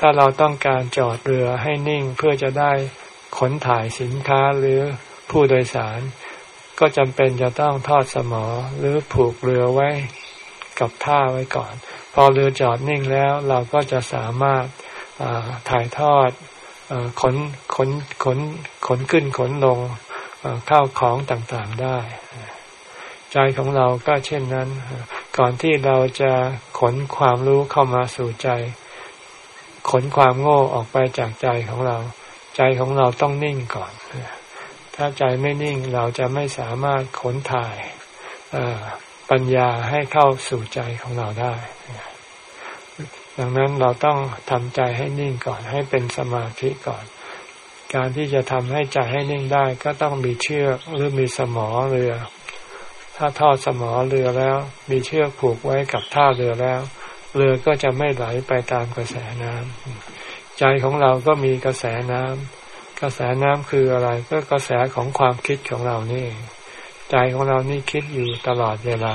ถ้าเราต้องการจอดเรือให้นิ่งเพื่อจะได้ขนถ่ายสินค้าหรือผู้โดยสาร ก็จำเป็นจะต้องทอดสมอหรือผูกเรือไว้กับท่าไว้ก่อน พอเรือจอดนิ่งแล้วเราก็จะสามารถถ่ายทอด ขนขนขนขนขึ้นขนลงข้าวของต่างๆได้ ใจของเราก็เช่นนั้น ก่อนที่เราจะขนความรู้เข้ามาสู่ใจ ขนความโง่ออกไปจากใจของเรา ใจของเราต้องนิ่งก่อน ถ้าใจไม่นิ่งเราจะไม่สามารถขนถ่ายปัญญาให้เข้าสู่ใจของเราได้ ดังนั้นเราต้องทำใจให้นิ่งก่อนให้เป็นสมาธิก่อน การที่จะทำให้ใจให้นิ่งได้ก็ต้องมีเชือกหรือมีสมอเรือ ถ้าทอดสมอเรือแล้ว มีเชือกผูกไว้กับท่าเรือแล้ว เรือก็จะไม่ไหลไปตามกระแสน้ำใจของเราก็มีกระแสน้ำกระแสน้ำคืออะไรก็กระแสของความคิดของเรานี่ ใจของเรานี่คิดอยู่ตลอดเวลา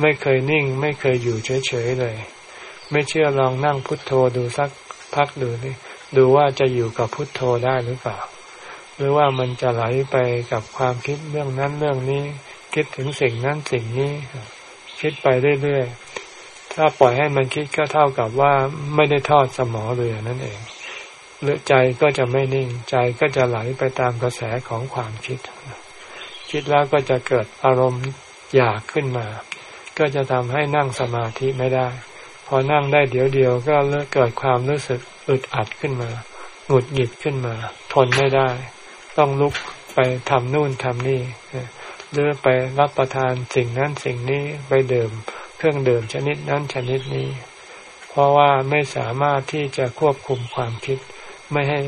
ไม่เคยนิ่ง ไม่เคยอยู่เฉยๆเลย ไม่เชื่อลองนั่งพุทโธดูสักพักดูนี่ดูว่าจะอยู่กับพุทโธได้หรือเปล่า หรือว่ามันจะไหลไปกับความคิดเรื่องนั้นเรื่องนี้ คิดถึงสิ่งนั้นสิ่งนี้ คิดไปเรื่อยๆ ถ้าปล่อยให้มันคิดก็เท่ากับว่าไม่ได้ทอดสมอเรือนั่นเองหรือใจก็จะไม่นิ่งใจก็จะไหลไปตามกระแสของความคิด คิดแล้วก็จะเกิดอารมณ์อยากขึ้นมา ก็จะทำให้นั่งสมาธิไม่ได้ อนั่งได้เดี๋ยวเดียวก็เกิดความรู้สึกอึดอัดขึ้นมา หงุดหงิดขึ้นมา ทนไม่ได้ ต้องลุกไปทำนู่นทำนี่หรือไปรับประทานสิ่งนั้นสิ่งนี้ไปดื่มเครื่องดื่มชนิดนั้นชนิดนี้ เพราะว่าไม่สามารถที่จะควบคุมความคิด ไม่ให้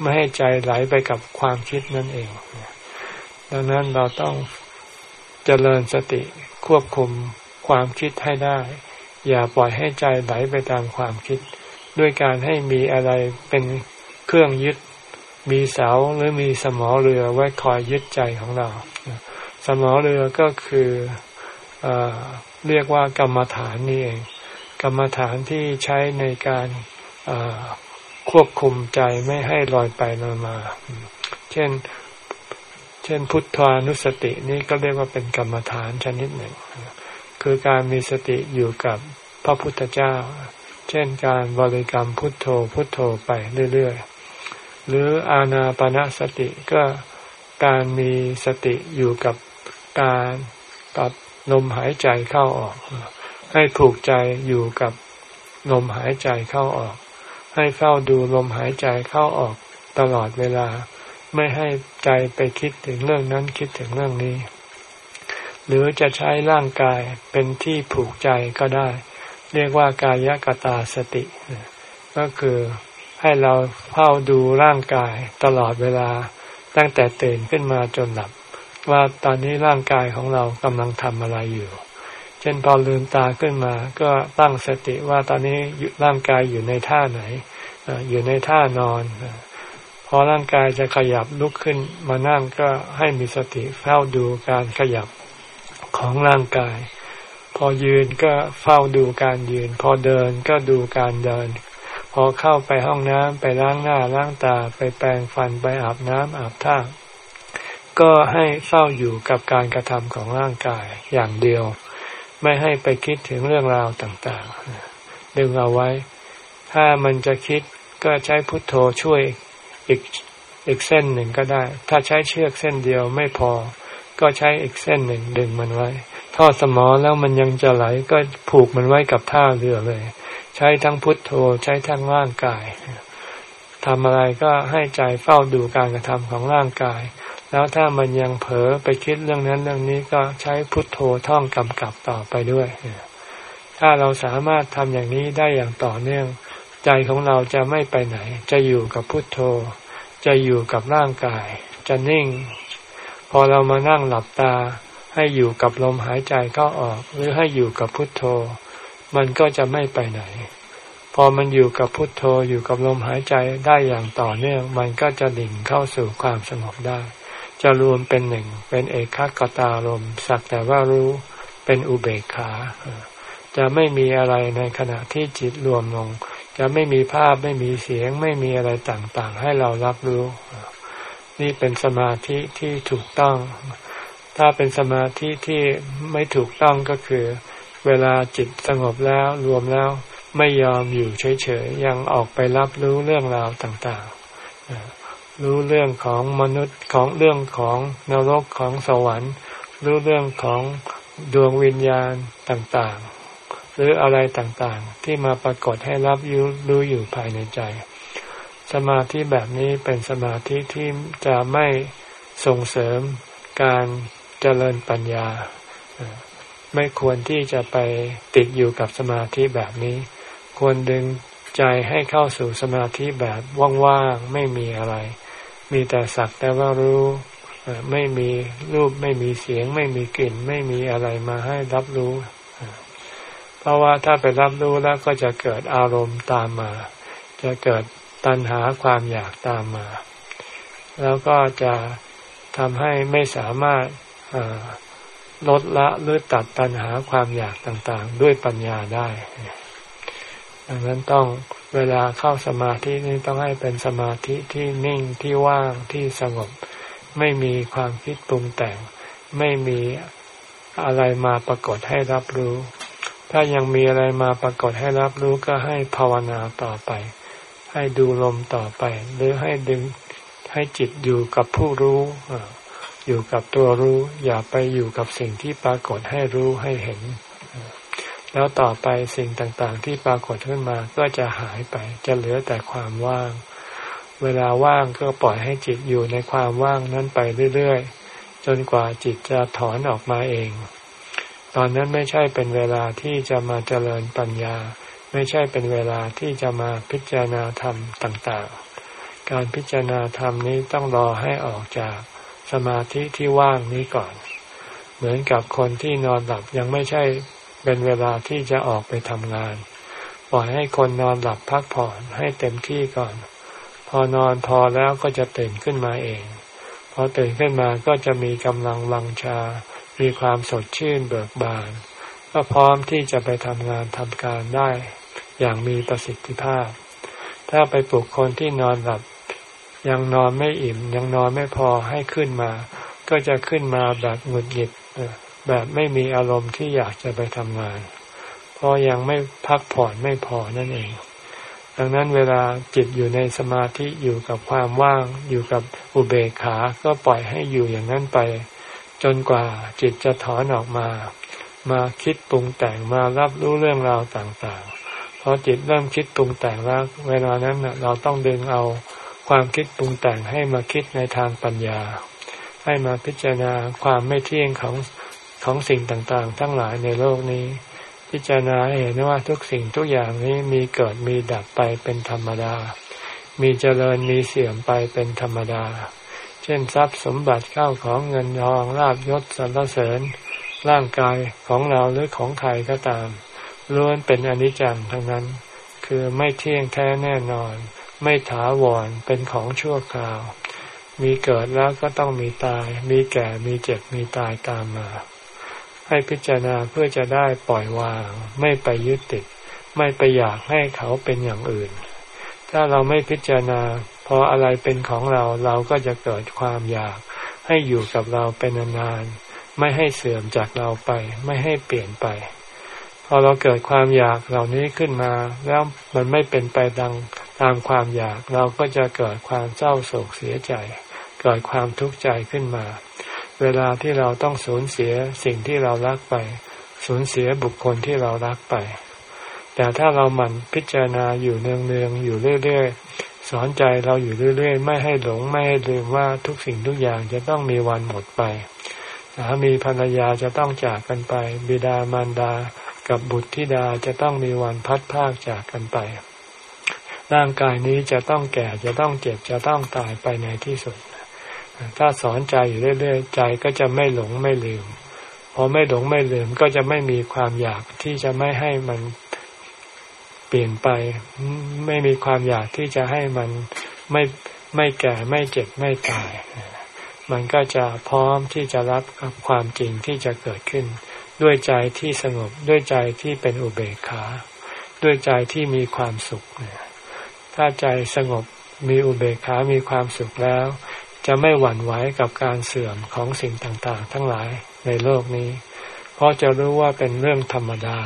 ไม่ให้ใจไหลไปกับความคิดนั่นเอง ดังนั้นเราต้องเจริญสติควบคุมความคิดให้ได้ อย่าปล่อยให้ใจไหลไปตามความคิด ด้วยการให้มีอะไรเป็นเครื่องยึด มีเสาหรือมีสมอเรือไว้คอยยึดใจของเรา สมอเรือก็คือเอเรียกว่ากรรมฐานนี่เอง กรรมฐานที่ใช้ในการควบคุมใจไม่ให้ลอยไปลอยมา เช่น เช่นพุทธานุสตินี่ก็เรียกว่าเป็นกรรมฐานชนิดหนึ่ง คือการมีสติอยู่กับพระพุทธเจ้า เช่นการบริกรรมพุทโธพุทโธไปเรื่อยๆ หรืออาณาปณะสติก็การมีสติอยู่กับการกับลมหายใจเข้าออก ให้ผูกใจอยู่กับลมหายใจเข้าออก ให้เฝ้าดูลมหายใจเข้าออกตลอดเวลา ไม่ให้ใจไปคิดถึงเรื่องนั้นคิดถึงเรื่องนี้ หรือจะใช้ร่างกายเป็นที่ผูกใจก็ได้ เรียกว่ากายกตาสติ ก็คือให้เราเฝ้าดูร่างกายตลอดเวลาตั้งแต่ตื่นขึ้นมาจนหลับ ว่าตอนนี้ร่างกายของเรากำลังทำอะไรอยู่ เช่นพอลืมตาขึ้นมา ก็ตั้งสติว่าตอนนี้ร่างกายอยู่ในท่าไหน อยู่ในท่านอน พอร่างกายจะขยับลุกขึ้นมานั่งก็ให้มีสติเฝ้าดูการขยับ ของร่างกาย พอยืนก็เฝ้าดูการยืน พอเดินก็ดูการเดิน พอเข้าไปห้องน้ำไปล้างหน้าล้างตาไปแปรงฟันไปอาบน้ำอาบท่าก็ให้เฝ้าอยู่กับการกระทำของร่างกายอย่างเดียว ไม่ให้ไปคิดถึงเรื่องราวต่างๆ ดึงเอาไว้ ถ้ามันจะคิดก็ใช้พุทโธช่วยอีกอีกเส้นหนึ่งก็ได้ ถ้าใช้เชือกเส้นเดียวไม่พอ ก็ใช้อีกเส้นหนึ่งดึงมันไว้ ท่อสมอแล้วมันยังจะไหลก็ผูกมันไว้กับท่าเรือเลย ใช้ทั้งพุทโธใช้ทั้งร่างกายทำอะไรก็ให้ใจเฝ้าดูการกระทำของร่างกาย แล้วถ้ามันยังเผลอไปคิดเรื่องนั้นเรื่องนี้ก็ใช้พุทโธท่องกำกับต่อไปด้วย ถ้าเราสามารถทำอย่างนี้ได้อย่างต่อเนื่อง ใจของเราจะไม่ไปไหน จะอยู่กับพุทโธ จะอยู่กับร่างกาย จะนิ่ง พอเรามานั่งหลับตา ให้อยู่กับลมหายใจก็ออก หรือให้อยู่กับพุทโธ มันก็จะไม่ไปไหน พอมันอยู่กับพุทโธอยู่กับลมหายใจได้อย่างต่อเนื่องมันก็จะดิ่งเข้าสู่ความสงบได้ จะรวมเป็นหนึ่ง เป็นเอกคตารมสักแต่ว่ารู้เป็นอุเบกขาจะไม่มีอะไรในขณะที่จิตรวมลง จะไม่มีภาพไม่มีเสียงไม่มีอะไรต่างๆ ให้เรารับรู้ นี่เป็นสมาธิที่ถูกต้อง ถ้าเป็นสมาธิที่ไม่ถูกต้องก็คือ เวลาจิตสงบแล้วรวมแล้วไม่ยอมอยู่เฉยๆ ยังออกไปรับรู้เรื่องราวต่างๆ รู้เรื่องของมนุษย์ของเรื่องของนรกของสวรรค์ รู้เรื่องของดวงวิญญาณต่างๆ หรืออะไรต่างๆ ที่มาปรากฏให้รับรู้อยู่ภายในใจ สมาธิแบบนี้เป็นสมาธิที่จะไม่ส่งเสริมการเจริญปัญญา ไม่ควรที่จะไปติดอยู่กับสมาธิแบบนี้ ควรดึงใจให้เข้าสู่สมาธิแบบว่างๆไม่มีอะไร มีแต่สักแต่ว่ารู้ไม่มีรูปไม่มีเสียง ไม่มีกลิ่น ไม่มีอะไรมาให้รับรู้ เพราะว่าถ้าไปรับรู้แล้วก็จะเกิดอารมณ์ตามมา จะเกิด ตัณหาความอยากตามมา แล้วก็จะทำให้ไม่สามารถลดละหรือตัดตัณหาความอยากต่างๆ ด้วยปัญญาได้ ดังนั้นต้องเวลาเข้าสมาธินี่ต้องให้เป็นสมาธิที่นิ่งที่ว่างที่สงบ ไม่มีความคิดปรุงแต่ง ไม่มีอะไรมาปรากฏให้รับรู้ ถ้ายังมีอะไรมาปรากฏให้รับรู้ก็ให้ภาวนาต่อไป ให้ดูลมต่อไป หรือให้ดึงให้จิตอยู่กับผู้รู้อยู่กับตัวรู้ อย่าไปอยู่กับสิ่งที่ปรากฏให้รู้ให้เห็น แล้วต่อไปสิ่งต่างๆ ที่ปรากฏขึ้นมาก็จะหายไป จะเหลือแต่ความว่าง เวลาว่างก็ปล่อยให้จิตอยู่ในความว่างนั้นไปเรื่อยๆ จนกว่าจิตจะถอนออกมาเอง ตอนนั้นไม่ใช่เป็นเวลาที่จะมาเจริญปัญญา ไม่ใช่เป็นเวลาที่จะมาพิจารณาธรรมต่างๆ การพิจารณาธรรมนี้ต้องรอให้ออกจากสมาธิที่ว่างนี้ก่อน เหมือนกับคนที่นอนหลับยังไม่ใช่เป็นเวลาที่จะออกไปทำงาน ปล่อยให้คนนอนหลับพักผ่อนให้เต็มที่ก่อน พอนอนพอแล้วก็จะตื่นขึ้นมาเอง พอตื่นขึ้นมาก็จะมีกำลังวังชา มีความสดชื่นเบิกบาน ก็พร้อมที่จะไปทำงานทำการได้ อย่างมีประสิทธิภาพ ถ้าไปปลุกคนที่นอนหลับ ยังนอนไม่อิ่ม ยังนอนไม่พอให้ขึ้นมา ก็จะขึ้นมาแบบหงุดหงิดแบบไม่มีอารมณ์ที่อยากจะไปทำงาน เพราะยังไม่พักผ่อนไม่พอนั่นเอง ดังนั้นเวลาจิตอยู่ในสมาธิอยู่กับความว่าง อยู่กับอุเบกขา ก็ปล่อยให้อยู่อย่างนั้นไป จนกว่าจิตจะถอนออกมา มาคิดปรุงแต่งมารับรู้เรื่องราวต่าง พอจิตเริ่มคิดปรุงแต่งแล้ว เวลานั้นเราต้องดึงเอาความคิดปรุงแต่งให้มาคิดในทางปัญญา ให้มาพิจารณาความไม่เที่ยงของของสิ่งต่างๆ ทั้งหลายในโลกนี้ พิจารณาเห็นว่าทุกสิ่งทุกอย่างนี้มีเกิดมีดับไปเป็นธรรมดา มีเจริญมีเสื่อมไปเป็นธรรมดา เช่นทรัพย์สมบัติเข้าของเงินทองลาบยศสรรเสริญ ร่างกายของเราหรือของใครก็ตาม ล้วนเป็นอนิจจังทั้งนั้น คือไม่เที่ยงแท้แน่นอน ไม่ถาวรเป็นของชั่วคราว มีเกิดแล้วก็ต้องมีตาย มีแก่มีเจ็บมีตายตามมา ให้พิจารณาเพื่อจะได้ปล่อยวาง ไม่ไปยึดติด ไม่ไปอยากให้เขาเป็นอย่างอื่น ถ้าเราไม่พิจารณา พออะไรเป็นของเราเราก็จะเกิดความอยาก ให้อยู่กับเราเป็นนานๆไม่ให้เสื่อมจากเราไป ไม่ให้เปลี่ยนไป อเราเกิดความอยากเหล่านี้ขึ้นมา แล้วมันไม่เป็นไปดังตามความอยาก เราก็จะเกิดความเศร้าโศกเสียใจ เกิดความทุกข์ใจขึ้นมา เวลาที่เราต้องสูญเสียสิ่งที่เรารักไป สูญเสียบุคคลที่เรารักไป แต่ถ้าเราหมั่นพิจารณาอยู่เนืองๆอยู่เรื่อยๆสอนใจเราอยู่เรื่อยๆ ไม่ให้หลงไม่ให้ลืมว่าทุกสิ่งทุกอย่างจะต้องมีวันหมดไปสามีภรรยาจะต้องจากกันไป บิดามารดา กับบุตรธิดาจะต้องมีวันพัดพากจากกันไป ร่างกายนี้จะต้องแก่จะต้องเจ็บจะต้องตายไปในที่สุด ถ้าสอนใจอยู่เรื่อยๆใจก็จะไม่หลงไม่ลืม พอไม่หลงไม่ลืมก็จะไม่มีความอยากที่จะไม่ให้มันเปลี่ยนไป ไม่มีความอยากที่จะให้มันไม่ไม่แก่ไม่เจ็บไม่ตาย มันก็จะพร้อมที่จะรับกับความจริงที่จะเกิดขึ้น ด้วยใจที่สงบด้วยใจที่เป็นอุเบกขา ด้วยใจที่มีความสุข ถ้าใจสงบมีอุเบกขา มีความสุขแล้ว จะไม่หวั่นไหวกับการเสื่อมของสิ่งต่างๆ ทั้งหลายในโลกนี้ เพราะจะรู้ว่าเป็นเรื่องธรรมดา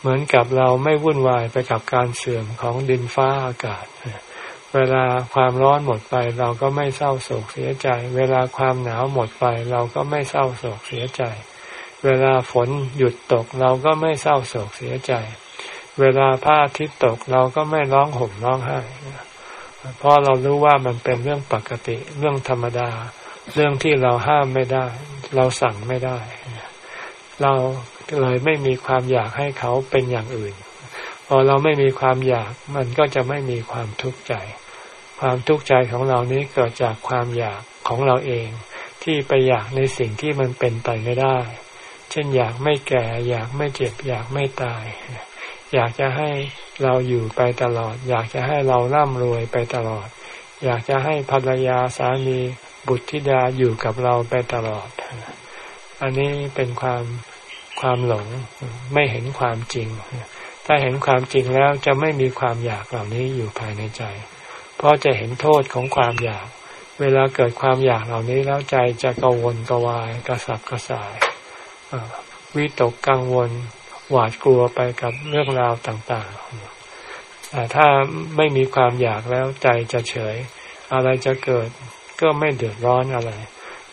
เหมือนกับเราไม่วุ่นวายไปกับการเสื่อมของดินฟ้าอากาศ เวลาความร้อนหมดไปเราก็ไม่เศร้าโศกเสียใจ เวลาความหนาวหมดไปเราก็ไม่เศร้าโศกเสียใจ เวลาฝนหยุดตกเราก็ไม่เศร้าโศกเสียใจ เวลาพระอาทิตย์ตกเราก็ไม่ร้องห่มร้องไห้เพราะเรารู้ว่ามันเป็นเรื่องปกติเรื่องธรรมดา เรื่องที่เราห้ามไม่ได้ เราสั่งไม่ได้ เราเลยไม่มีความอยากให้เขาเป็นอย่างอื่น พอเราไม่มีความอยากมันก็จะไม่มีความทุกข์ใจ ความทุกข์ใจของเรานี้เกิดจากความอยากของเราเอง ที่ไปอยากในสิ่งที่มันเป็นไปไม่ได้ เช่นอยากไม่แก่ อยากไม่เจ็บ อยากไม่ตาย อยากจะให้เราอยู่ไปตลอด อยากจะให้เราร่ำรวยไปตลอด อยากจะให้ภรรยาสามีบุตรธิดาอยู่กับเราไปตลอด อันนี้เป็นความความหลงไม่เห็นความจริง ถ้าเห็นความจริงแล้วจะไม่มีความอยากเหล่านี้อยู่ภายในใจ เพราะจะเห็นโทษของความอยาก เวลาเกิดความอยากเหล่านี้แล้วใจจะกังวลกวายกระสับกระส่าย วิตกกังวล หวาดกลัวไปกับเรื่องราวต่างๆแต่ถ้าไม่มีความอยากแล้วใจจะเฉย อะไรจะเกิดก็ไม่เดือดร้อนอะไร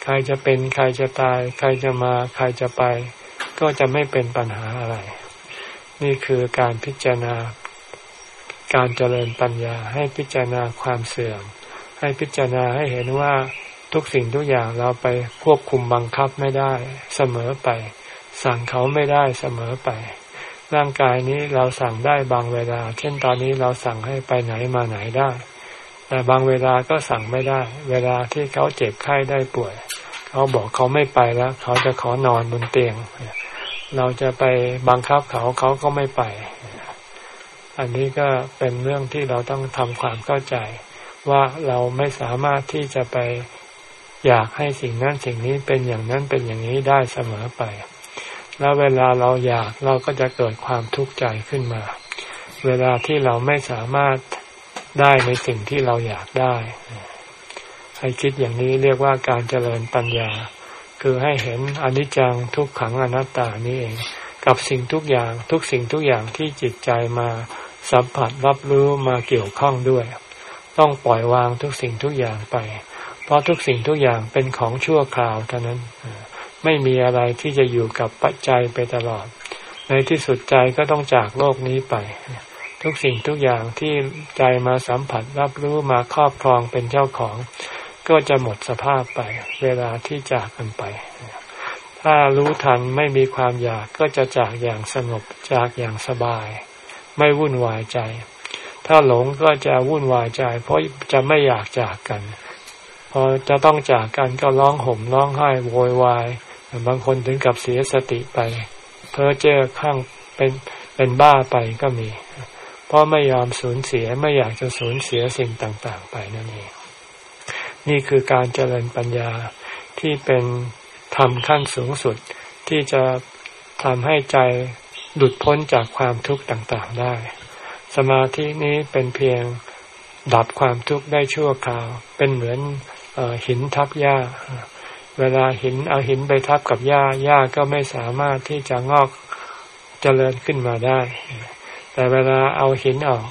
ใครจะเป็นใครจะตาย ใครจะมาใครจะไป ก็จะไม่เป็นปัญหาอะไร นี่คือการพิจารณา การเจริญปัญญาให้พิจารณาความเสื่อม ให้พิจารณาให้เห็นว่า ทุกสิ่งทุกอย่างเราไปควบคุมบังคับไม่ได้ เสมอไป สั่งเขาไม่ได้เสมอไป ร่างกายนี้เราสั่งได้บางเวลา เช่นตอนนี้เราสั่งให้ไปไหนมาไหนได้ แต่บางเวลาก็สั่งไม่ได้ เวลาที่เขาเจ็บไข้ได้ป่วย เขาบอกเขาไม่ไปแล้ว เขาจะขอนอนบนเตียง เราจะไปบังคับเขาเขาก็ไม่ไป อันนี้ก็เป็นเรื่องที่เราต้องทำความเข้าใจว่าเราไม่สามารถที่จะไป อยากให้สิ่งนั้นสิ่งนี้เป็นอย่างนั้นเป็นอย่างนี้ได้เสมอไป แล้วเวลาเราอยากเราก็จะเกิดความทุกข์ใจขึ้นมา เวลาที่เราไม่สามารถได้ในสิ่งที่เราอยากได้ ให้คิดอย่างนี้เรียกว่าการเจริญปัญญา คือให้เห็นอนิจจังทุกขังอนัตตานี่เอง กับสิ่งทุกอย่างทุกสิ่งทุกอย่างที่จิตใจมาสัมผัสรับรู้มาเกี่ยวข้องด้วย ต้องปล่อยวางทุกสิ่งทุกอย่างไป เพราะทุกสิ่งทุกอย่างเป็นของชั่วคราวเท่านั้น ไม่มีอะไรที่จะอยู่กับปัจจัยไปตลอด ในที่สุดใจก็ต้องจากโลกนี้ไป ทุกสิ่งทุกอย่างที่ใจมาสัมผัสรับรู้มาครอบครองเป็นเจ้าของ ก็จะหมดสภาพไป เวลาที่จากกันไป ถ้ารู้ทันไม่มีความอยากก็จะจากอย่างสงบจากอย่างสบาย ไม่วุ่นวายใจ ถ้าหลงก็จะวุ่นวายใจ เพราะจะไม่อยากจากกัน พอจะต้องจากกันก็ร้องห่มร้องไห้โวยวายบางคนถึงกับเสียสติไป เพ้อเจ้อข้างเป็นเป็นบ้าไปก็มี เพราะไม่ยอมสูญเสียไม่อยากจะสูญเสียสิ่งต่างๆ ไปนั่นเองนี่คือการเจริญปัญญาที่เป็นธรรมขั้นสูงสุดที่จะทำให้ใจหลุดพ้นจากความทุกข์ต่างๆได้ สมาธินี้เป็นเพียงดับความทุกข์ได้ชั่วคราว เป็นเหมือน หินทับหญ้า เวลาหินเอาหินไปทับกับหญ้าหญ้าก็ไม่สามารถที่จะงอกเจริญขึ้นมาได้ แต่เวลาเอาหินออก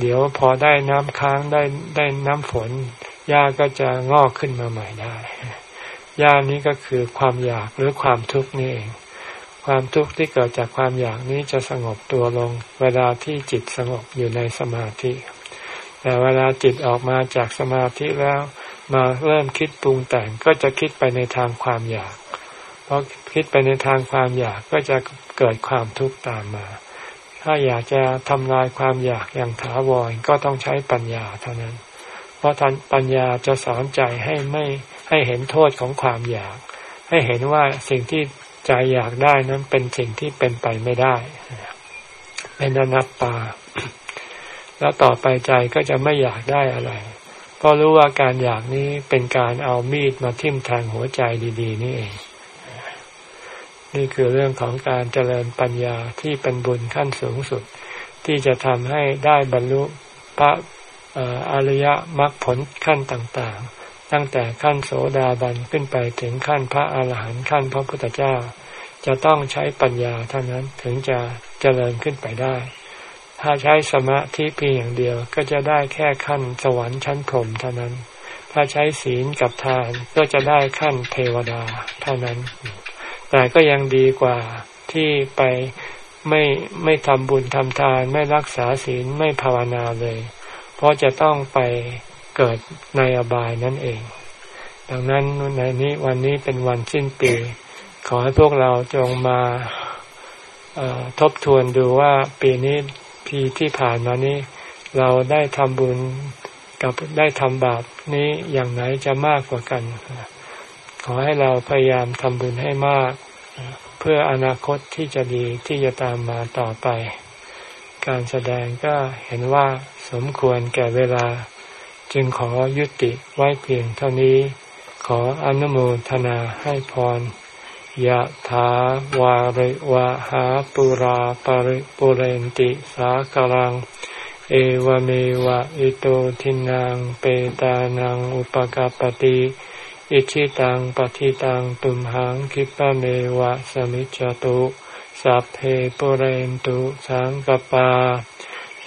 เดี๋ยวพอได้น้ำค้างได้ได้น้ำฝนหญ้าก็จะงอกขึ้นมาใหม่ได้หญ้านี้ก็คือความอยากหรือความทุกข์นี่เอง ความทุกข์ที่เกิดจากความอยากนี้จะสงบตัวลง เวลาที่จิตสงบอยู่ในสมาธิ แต่เวลาจิตออกมาจากสมาธิแล้ว มาเริ่มคิดปรุงแต่งก็จะคิดไปในทางความอยากเพราะคิดไปในทางความอยากก็จะเกิดความทุกข์ตามมา ถ้าอยากจะทำลายความอยากอย่างถาวรก็ต้องใช้ปัญญาเท่านั้น เพราะทันปัญญาจะสอนใจให้ไม่ให้เห็นโทษของความอยาก ให้เห็นว่าสิ่งที่ใจอยากได้นั้นเป็นสิ่งที่เป็นไปไม่ได้ เป็นอนัตตา แล้วต่อไปใจก็จะไม่อยากได้อะไร ราะรู้ว่าการอยากนี้เป็นการเอามีดมาทิ่มแทงหัวใจดีๆ นี่เอง นี่คือเรื่องของการเจริญปัญญาที่เป็นบุญขั้นสูงสุด ที่จะทำให้ได้บรรลุพระอริยมรรคผลขั้นต่างๆ ตั้งแต่ขั้นโสดาบันขึ้นไปถึงขั้นพระอาหารหันต์ขั้นพระพุทธเจ้า จะต้องใช้ปัญญาเท่านั้นถึงจะเจริญขึ้นไปได้ ถ้าใช้สมาธิเพียงอย่างเดียวก็จะได้แค่ขั้นสวรรค์ชั้นพรหมเท่านั้น ถ้าใช้ศีลกับทานก็จะได้ขั้นเทวดาเท่านั้น แต่ก็ยังดีกว่าที่ไปไม่ไม่ทำบุญทำทาน ไม่รักษาศีลไม่ภาวนาเลย เพราะจะต้องไปเกิดในอบายนั่นเอง ดังนั้นในนี้วันนี้เป็นวันสิ้นปี ขอให้พวกเราจงมาทบทวนดูว่าปีนี้ีที่ผ่านมานี้ เราได้ทำบุญกับได้ทำบาปนี้อย่างไหนจะมากกว่ากัน ขอให้เราพยายามทำบุญให้มาก เพื่ออนาคตที่จะดีที่จะตามมาต่อไป การแสดงก็เห็นว่าสมควรแก่เวลา จึงขอยุติไว้เพียงเท่านี้ ขออนุโมทนาให้พร ยะถาวาริวะหาปุราปาริปุเรนติสากลัง เอวเมวะอิโตทินังเปตานังอุปกาปติอิชิตังปฏิตังตุมหังคิปะเมวะสมิจจตุสัพเพปุเรนตุสังกปา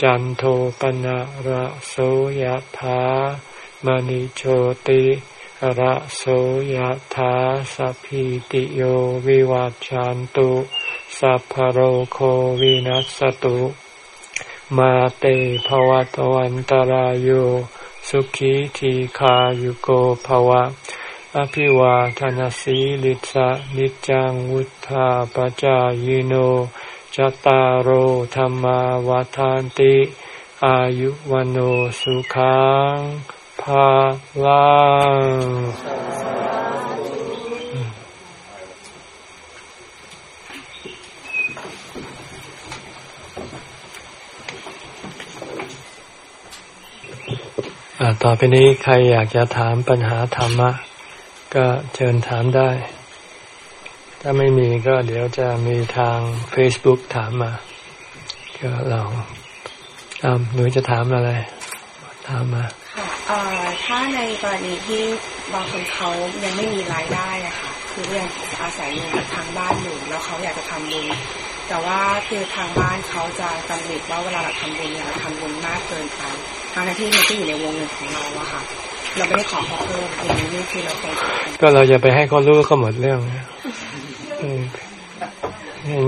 จันโทปนะระโสยธามณิโชติ ระโสยธาสัพพิติโยวิวัจจันตุสัพพโรโควินัสตุ มาเตภวัตวันตารโยสุขีทีขายุโกภวะ อภิวาทานสีลิสะนิจังวุธาปจายโนจตารโหธรรมาวาทานติ อายุวันโอสุขัง ภาลังต่อไปนี้ใครอยากจะถามปัญหาธรรมะ ก็เชิญถามได้ ถ้าไม่มีก็เดี๋ยวจะมีทาง Facebook ถามมา ก็ลองตามหนูจะถามอะไร ถามมา ถ้าในกรณีที่บางคนเขายังไม่มีรายได้อะค่ะคือยังอาศัยอยู่ทางบ้านอยู่แล้วเขาอยากจะทำบุญแต่ว่าคือทางบ้านเขาจะตำหนิว่าเวลาเราทำบุญเนี่ยเราทำบุญมากเกินไปทางที่มันก็อยู่ในวงเงินของเราอะค่ะ เราไม่ได้ขอเขาเพิ่มอย่างนี้คือเราควรก็เราจะไปให้เขารู้เขาหมดเรื่อง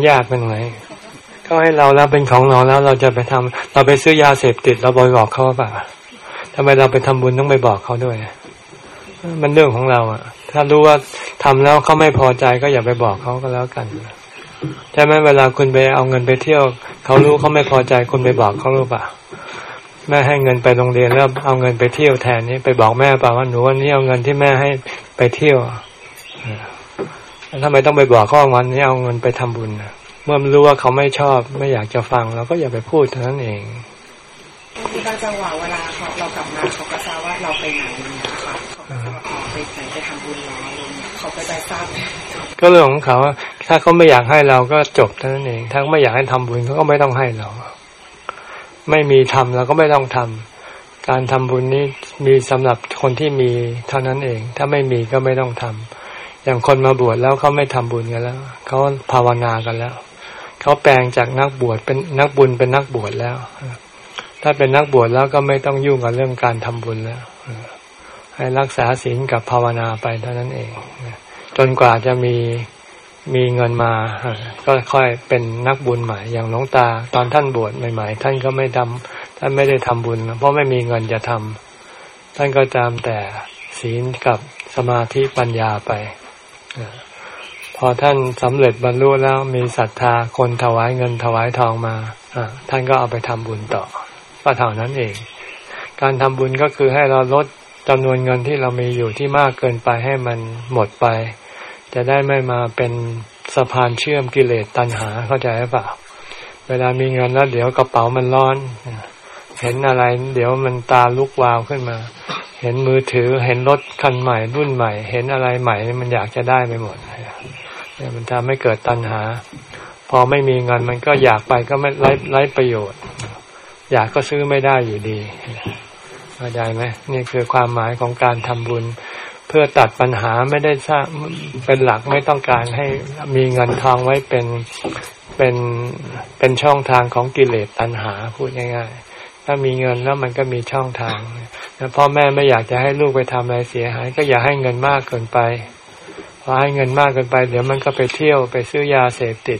ยากเป็นไงเขาให้เราแล้วเป็นของเราแล้วเราจะไปทำเราไปซื้อยาเสพติดเราบอยบอกเขาป่ะำไมเราไปทำบุญต้องไปบอกเขาด้วย มันเรื่องของเราอะ ถ้ารู้ว่าทำแล้วเขาไม่พอใจก็อย่าไปบอกเขาก็แล้วกันใช่ไหมเวลาคุณไปเอาเงินไปเที่ยว เขารู้เขาไม่พอใจคุณไปบอกเขารู้ป่ะแม่ให้เงินไปโรงเรียนแล้วเอาเงินไปเที่ยวแทนนี้ไปบอกแม่ป่าว่าหนูวันนี้เอาเงินที่แม่ให้ไปเที่ยวทำไมต้องไปบอกข้อวันนี้เอาเงินไปทำบุญเมื่อรู้ว่าเขาไม่ชอบ ไม่อยากจะฟังเราก็อย่าไปพูดเท่านั้นเอง ที่บางจังหวะเวลาเขาเรากลับมาเขาก็ทราบว่าเราไปไหนนะคะเขาไปไหนไปทำบุญหรอเขาก็จะทราบก็เรื่องของเขาถ้าเขาไม่อยากให้เราก็จบเท่านั้นเองถ้าไม่อยากให้ทำบุญเขาก็ไม่ต้องให้เราไม่มีทำเราก็ไม่ต้องทำการทำบุญนี้มีสำหรับคนที่มีเท่านั้นเอง ถ้าไม่มีก็ไม่ต้องทำอย่างคนมาบวชแล้วเขาไม่ทำบุญกันแล้วเขาภาวนากันแล้วเขาแปลงจากนักบวชเป็นนักบุญเป็นนักบวชแล้ว ถ้าเป็นนักบวชแล้วก็ไม่ต้องยุ่งกับเรื่องการทำบุญแล้วให้รักษาศีลกับภาวนาไปเท่านั้นเองจนกว่าจะมีมีเงินมาก็ค่อยเป็นนักบุญใหม่อย่างหลวงตา ตอนท่านบวชใหม่ ๆ ท่านก็ไม่ทำท่านไม่ได้ทำบุญ เพราะไม่มีเงินจะทำท่านก็จำแต่ศีลกับสมาธิปัญญาไปพอท่านสำเร็จบรรลุแล้วมีศรัทธาคนถวายเงินถวายทองมาท่านก็เอาไปทำบุญต่อ ก็เท่านั้นเอง การทำบุญก็คือให้เราลดจำนวนเงินที่เรามีอยู่ที่มากเกินไปให้มันหมดไป จะได้ไม่มาเป็นสะพานเชื่อมกิเลสตัณหาเข้าใจหรือเปล่า เวลามีเงินแล้วเดี๋ยวกระเป๋ามันร้อน เห็นอะไร เดี๋ยวมันตาลุกวาวขึ้นมา เห็นมือถือ เห็นรถคันใหม่รุ่นใหม่ เห็นอะไรใหม่มันอยากจะได้ไปหมดเนี่ยมันทำให้เกิดตัณหา พอไม่มีเงินมันก็อยากไปก็ไม่ไร้ไร้ประโยชน์ อยากก็ซื้อไม่ได้อยู่ดีเข้าใจไหมนี่คือความหมายของการทำบุญ เพื่อตัดปัญหาไม่ได้สร้างเป็นหลักไม่ต้องการให้มีเงินทองไว้เป็นเป็นเป็นช่องทางของกิเลสตัณหาพูดง่ายๆ ถ้ามีเงินแล้วมันก็มีช่องทางพ่อแม่ไม่อยากจะให้ลูกไปทำอะไรเสียหาย ก็อย่าให้เงินมากเกินไปพอให้เงินมากเกินไป เดี๋ยวมันก็ไปเที่ยวไปซื้อยาเสพติด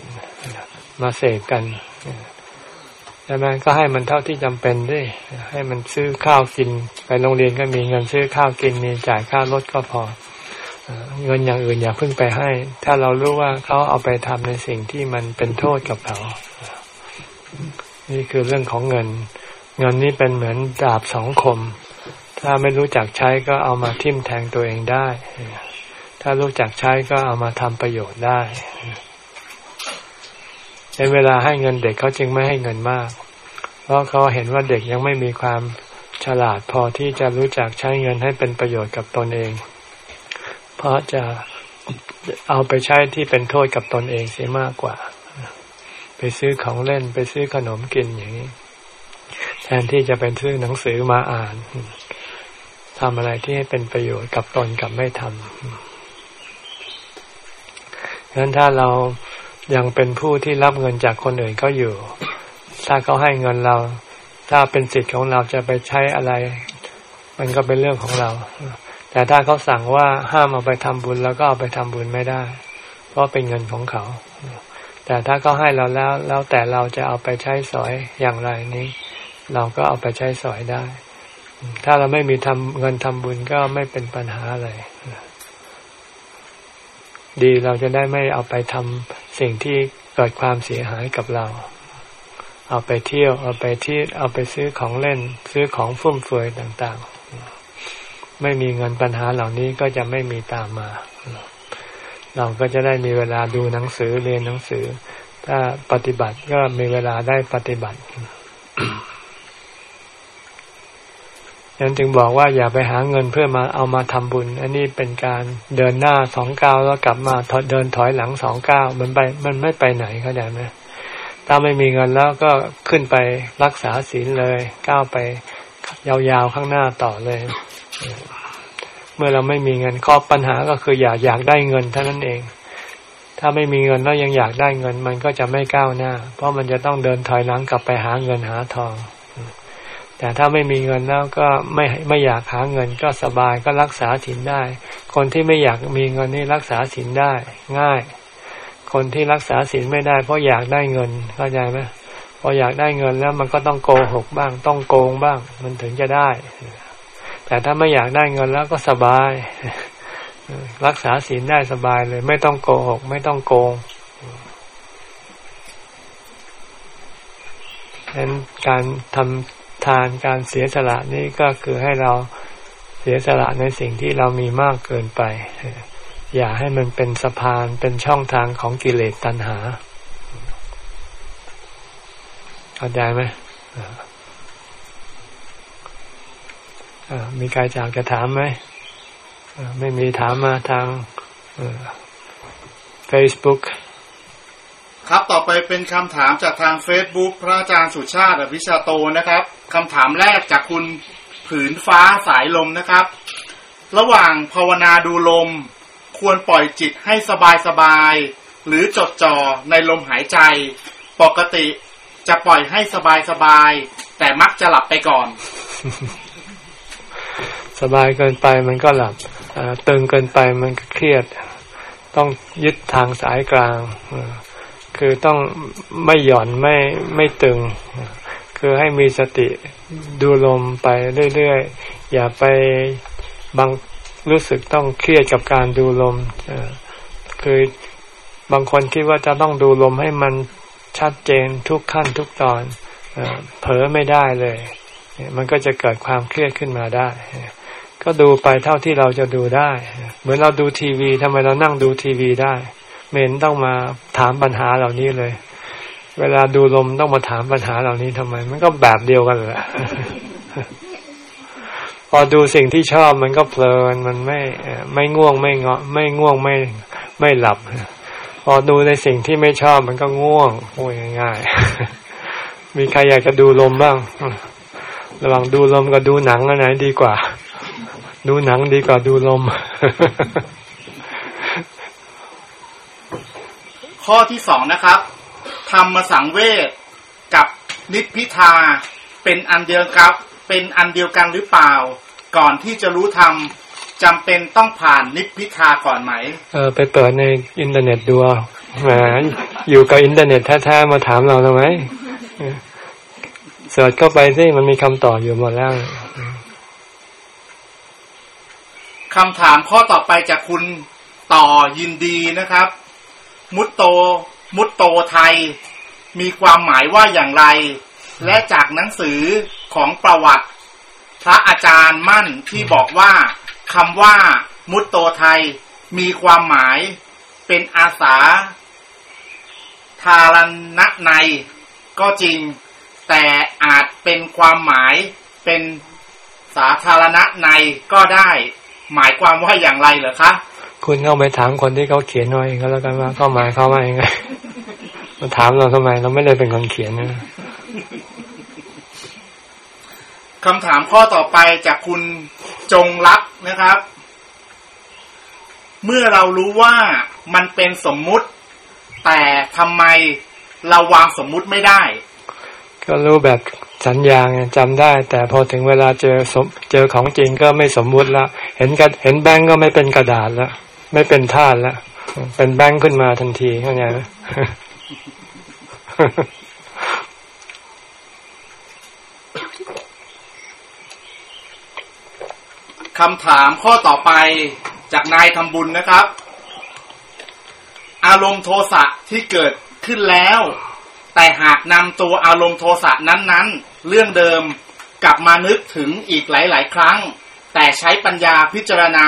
มาเสพกัน ช่ไหมก็ให้มันเท่าที่จำเป็นด้วย ให้มันซื้อข้าวกิน ไปโรงเรียนก็มีเงินซื้อข้าวกินมีจ่ายค่ารถก็พอเงินอย่างอื่นอย่าเพิ่งไปให้ ถ้าเรารู้ว่าเขาเอาไปทำในสิ่งที่มันเป็นโทษกับเขา นี่คือเรื่องของเงิน เงินนี้เป็นเหมือนดาบสองคม ถ้าไม่รู้จักใช้ก็เอามาทิ่มแทงตัวเองได้ ถ้ารู้จักใช้ก็เอามาทำประโยชน์ได้ ในเวลาให้เงินเด็กเขาจึงไม่ให้เงินมาก เพราะเขาเห็นว่าเด็กยังไม่มีความฉลาดพอที่จะรู้จักใช้เงินให้เป็นประโยชน์กับตนเอง เพราะจะเอาไปใช้ที่เป็นโทษกับตนเองเสียมากกว่า ไปซื้อของเล่นไปซื้อขนมกินอย่างนี้ แทนที่จะเป็นซื้อหนังสือมาอ่านทำอะไรที่ให้เป็นประโยชน์กับตนกับไม่ทำดังนั้นถ้าเรา ยังเป็นผู้ที่รับเงินจากคนอื่นเขาอยู่ ถ้าเขาให้เงินเรา ถ้าเป็นสิทธิ์ของเราจะไปใช้อะไร มันก็เป็นเรื่องของเรา แต่ถ้าเขาสั่งว่าห้ามเอาไปทำบุญแล้วก็เอาไปทำบุญไม่ได้ เพราะเป็นเงินของเขา แต่ถ้าเขาให้เราแล้ว แล้วแต่เราจะเอาไปใช้สอยอย่างไรนี้ เราก็เอาไปใช้สอยได้ ถ้าเราไม่มีทำเงินทำบุญก็ไม่เป็นปัญหาอะไร ดีเราจะได้ไม่เอาไปทำสิ่งที่เกิดความเสียหายกับเรา เอาไปเที่ยว เอาไปที่เอาไปซื้อของเล่น ซื้อของฟุ่มเฟือยต่างๆ ไม่มีเงินปัญหาเหล่านี้ก็จะไม่มีตามมา เราก็จะได้มีเวลาดูหนังสือเรียนหนังสือ ถ้าปฏิบัติก็มีเวลาได้ปฏิบัติ นั้นจึงบอกว่าอย่าไปหาเงินเพื่อมาเอามาทำบุญ อันนี้เป็นการเดินหน้าสองก้าวแล้วกลับมาเดินถอยหลังสองก้าวมันไปมันไม่ไปไหนเข้าใจไหมถ้าไม่มีเงินแล้วก็ขึ้นไปรักษาศีลเลยก้าวไปยาวๆข้างหน้าต่อเลย เมื่อเราไม่มีเงินข้อปัญหาก็คืออยากอยากได้เงินเท่านั้นเอง ถ้าไม่มีเงินแล้วยังอยากได้เงิน มันก็จะไม่ก้าวหน้า เพราะมันจะต้องเดินถอยหลังกลับไปหาเงินหาทอง แต่ถ้าไม่มีเงินแล้วก็ไม่ไม่อยากหาเงินก็สบายก็รักษาศีลได้ คนที่ไม่อยากมีเงินนี่รักษาศีลได้ง่าย คนที่รักษาศีลไม่ได้ เพราะอยากได้เงินเข้าใจไหมพออยากได้เงินแล้วมันก็ต้องโกหกบ้าง ต้องโกงบ้าง มันถึงจะได้ แต่ถ้าไม่อยากได้เงินแล้วก็สบาย รักษาศีลได้สบายเลย ไม่ต้องโกหก ไม่ต้องโกงฉะนั้นการทำ ทานการเสียสละนี่ก็คือให้เราเสียสละในสิ่งที่เรามีมากเกินไป อย่าให้มันเป็นสะพานเป็นช่องทางของกิเลสตัณหาเข้าใจไหมมีใครจากจะถามไหมไม่มีถามมาทางเฟซบุ๊ก ครับต่อไปเป็นคำถามจากทาง Facebook พระอาจารย์สุชาติอภิชาโตนะครับคำถามแรกจากคุณผืนฟ้าสายลมนะครับ ระหว่างภาวนาดูลม ควรปล่อยจิตให้สบายสบาย หรือจดจ่อในลมหายใจ ปกติจะปล่อยให้สบายสบาย แต่มักจะหลับไปก่อน สบายเกินไปมันก็หลับตึงเกินไปมันก็เครียด ต้องยึดทางสายกลาง คือต้องไม่หย่อนไม่ไม่ตึง คือให้มีสติดูลมไปเรื่อยๆ อย่าไปบางรู้สึกต้องเครียดกับการดูลมคือบางคนคิดว่าจะต้องดูลมให้มันชัดเจนทุกขั้นทุกตอนเผลอไม่ได้เลย มันก็จะเกิดความเครียดขึ้นมาได้ ก็ดูไปเท่าที่เราจะดูได้ เหมือนเราดูทีวีทำไมเรานั่งดูทีวีได้ เมนต้องมาถามปัญหาเหล่านี้เลย เวลาดูลมต้องมาถามปัญหาเหล่านี้ทำไม มันก็แบบเดียวกันแหละพอดูสิ่งที่ชอบมันก็เพลินมันไม่ไม่ง่วงไม่เงาะไม่ง่วงไม่ไม่หลับ พอดูในสิ่งที่ไม่ชอบมันก็ง่วงโอ้ยง่ายๆ มีใครอยากจะดูลมบ้าง ระหว่างดูลมกับดูหนังอันไหนดีกว่า ดูหนังดีกว่าดูลม ข้อที่สองนะครับ ธรรมสังเวชกับนิพพิทาเป็นอันเดียวกับเป็นอันเดียวกันหรือเปล่า ก่อนที่จะรู้ธรรมจำเป็นต้องผ่านนิพพิทาก่อนไหม เออไปเปิดในอินเทอร์เน็ตดูแหมอยู่กับอินเทอร์เน็ตแท้ๆมาถามเราทำไม search เข้าไปสิมันมีคำตอบอยู่หมดแล้วคำถามข้อต่อไปจากคุณต่อยินดีนะครับ มุตโต มุตโตไทย มีความหมายว่าอย่างไร และจากหนังสือของประวัติ พระอาจารย์มั่นที่บอกว่าคำว่า มุตโตไทย มีความหมายเป็นอาสา ทารณะในก็จริง แต่อาจเป็นความหมายเป็นสาธารณะในก็ได้ หมายความว่าอย่างไรเหรอคะ คุณเข้าไปถามคนที่เขาเขียนหน่อยก็แล้วกันว่าเขาหมายเขาว่ายังไงมาถามเราทำไม เราไม่ได้เป็นคนเขียนนะคำถามข้อต่อไปจากคุณจงรักนะครับ เมื่อเรารู้ว่ามันเป็นสมมุติ แต่ทำไมเราวางสมมุติไม่ได้ ก็รู้แบบสัญญาไงจำได้ แต่พอถึงเวลาเจอสมเจอของจริงก็ไม่สมมุติละเห็นกันเห็นแบงก์ก็ไม่เป็นกระดาษแล้ว ไม่เป็นธาตุแล้วเป็นแบงก์ขึ้นมาทันทีเข้าใจไหมคำถามข้อต่อไปจากนายทำบุญนะครับ อารมณ์โทสะที่เกิดขึ้นแล้ว แต่หากนำตัวอารมณ์โทสะนั้น ๆ เรื่องเดิมกลับมานึกถึงอีกหลาย ๆ ครั้ง แต่ใช้ปัญญาพิจารณา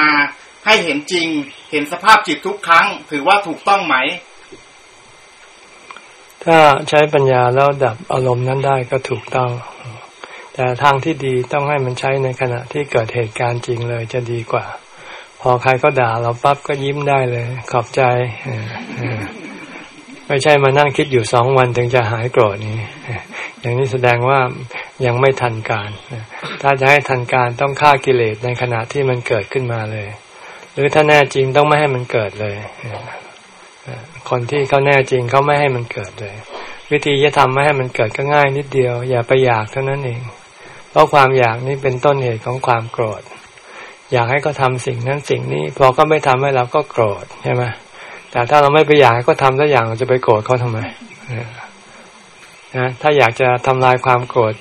ให้เห็นจริง เห็นสภาพจิตทุกครั้ง ถือว่าถูกต้องไหม ถ้าใช้ปัญญาแล้วดับอารมณ์นั้นได้ก็ถูกต้อง แต่ทางที่ดีต้องให้มันใช้ในขณะที่เกิดเหตุการณ์จริงเลยจะดีกว่า พอใครก็ด่าเราปั๊บก็ยิ้มได้เลย ขอบใจไม่ใช่มานั่งคิดอยู่สองวันถึงจะหายโกรธนี้อย่างนี้แสดงว่ายังไม่ทันการ ถ้าจะให้ทันการต้องฆ่ากิเลสในขณะที่มันเกิดขึ้นมาเลย หรือถ้าแน่จริงต้องไม่ให้มันเกิดเลย คนที่เขาแน่จริงเขาไม่ให้มันเกิดเลย วิธีจะทำไม่ให้มันเกิดก็ง่ายนิดเดียว อย่าไปอยากเท่านั้นเอง เพราะความอยากนี่เป็นต้นเหตุของความโกรธ อยากให้เขาทาสิ่งนั้นสิ่งนี้ พอก็ไม่ทำให้เราก็โกรธใช่ไหมแต่ถ้าเราไม่ไปอยากก็ทำสักอย่างเราจะไปโกรธเขาทำไมนะถ้าอยากจะทำลายความโกรธ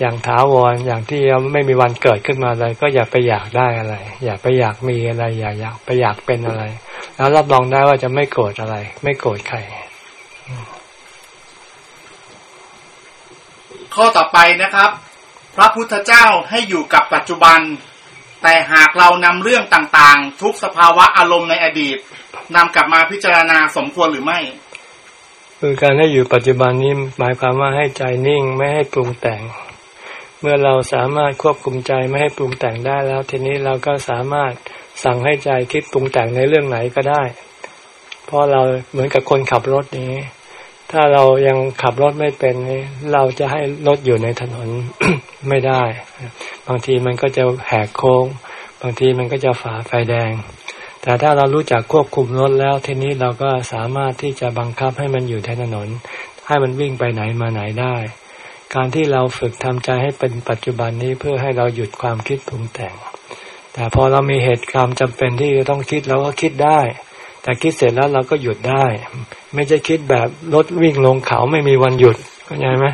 อย่างถาวรอย่างที่ไม่มีวันเกิดขึ้นมาเลย ก็อย่าไปอยากได้อะไร อย่าไปอยากมีอะไร อย่าอยากไปอยากเป็นอะไร แล้วรับรองได้ว่าจะไม่โกรธอะไร ไม่โกรธใครข้อต่อไปนะครับ พระพุทธเจ้าให้อยู่กับปัจจุบัน แต่หากเรานำเรื่องต่างๆ ทุกสภาวะอารมณ์ในอดีตนำกลับมาพิจารณาสมควรหรือไม่คือการให้อยู่ปัจจุบันนี้หมายความว่าให้ใจนิ่งไม่ให้ปรุงแต่ง เมื่อเราสามารถควบคุมใจไม่ให้ปรุงแต่งได้แล้ว ทีนี้เราก็สามารถสั่งให้ใจคิดปรุงแต่งในเรื่องไหนก็ได้ เพราะเราเหมือนกับคนขับรถนี้ ถ้าเรายังขับรถไม่เป็นเราจะให้รถอยู่ในถนนไม่ได้ บางทีมันก็จะแหกโค้ง บางทีมันก็จะฝ่าไฟแดง แต่ถ้าเรารู้จักควบคุมรถแล้วทีนี้เราก็สามารถที่จะบังคับให้มันอยู่ในถนน ให้มันวิ่งไปไหนมาไหนได้ การที่เราฝึกทำใจให้เป็นปัจจุบันนี้เพื่อให้เราหยุดความคิดปรุงแต่ง แต่พอเรามีเหตุการณ์จำเป็นที่จะต้องคิดเราก็คิดได้ แต่คิดเสร็จแล้วเราก็หยุดได้ ไม่ใช่คิดแบบรถวิ่งลงเขาไม่มีวันหยุดเข้าใจไหม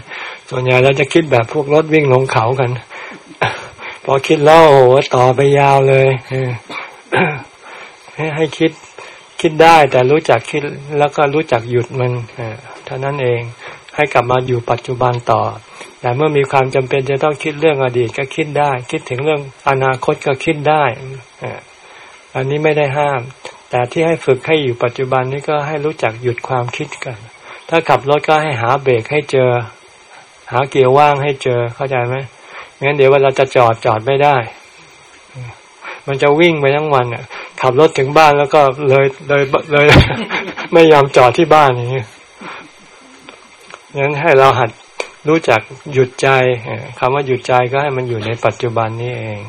ส่วนใหญ่เราจะคิดแบบพวกรถวิ่งลงเขากัน พอคิดแล้วโอ้โหต่อไปยาวเลยให้คิดคิดได้แต่รู้จักคิดแล้วก็รู้จักหยุดมันเท่านั้นเอง ให้กลับมาอยู่ปัจจุบันต่อ แต่เมื่อมีความจำเป็นจะต้องคิดเรื่องอดีตก็คิดได้ คิดถึงเรื่องอนาคตก็คิดได้อันนี้ไม่ได้ห้าม แต่ที่ให้ฝึกให้อยู่ปัจจุบันนี้ก็ให้รู้จักหยุดความคิดกัน ถ้าขับรถก็ให้หาเบรกให้เจอ หาเกียร์ว่างให้เจอเข้าใจไหมงั้นเดี๋ยวเวลาจะจอดจอดไม่ได้ มันจะวิ่งไปทั้งวันอะขับรถถึงบ้านแล้วก็เลยเลยเลย ไม่ยอมจอดที่บ้านอย่างนี้ งั้นให้เราหัดรู้จักหยุดใจคำว่าหยุดใจก็ให้มันอยู่ในปัจจุบันนี้เอง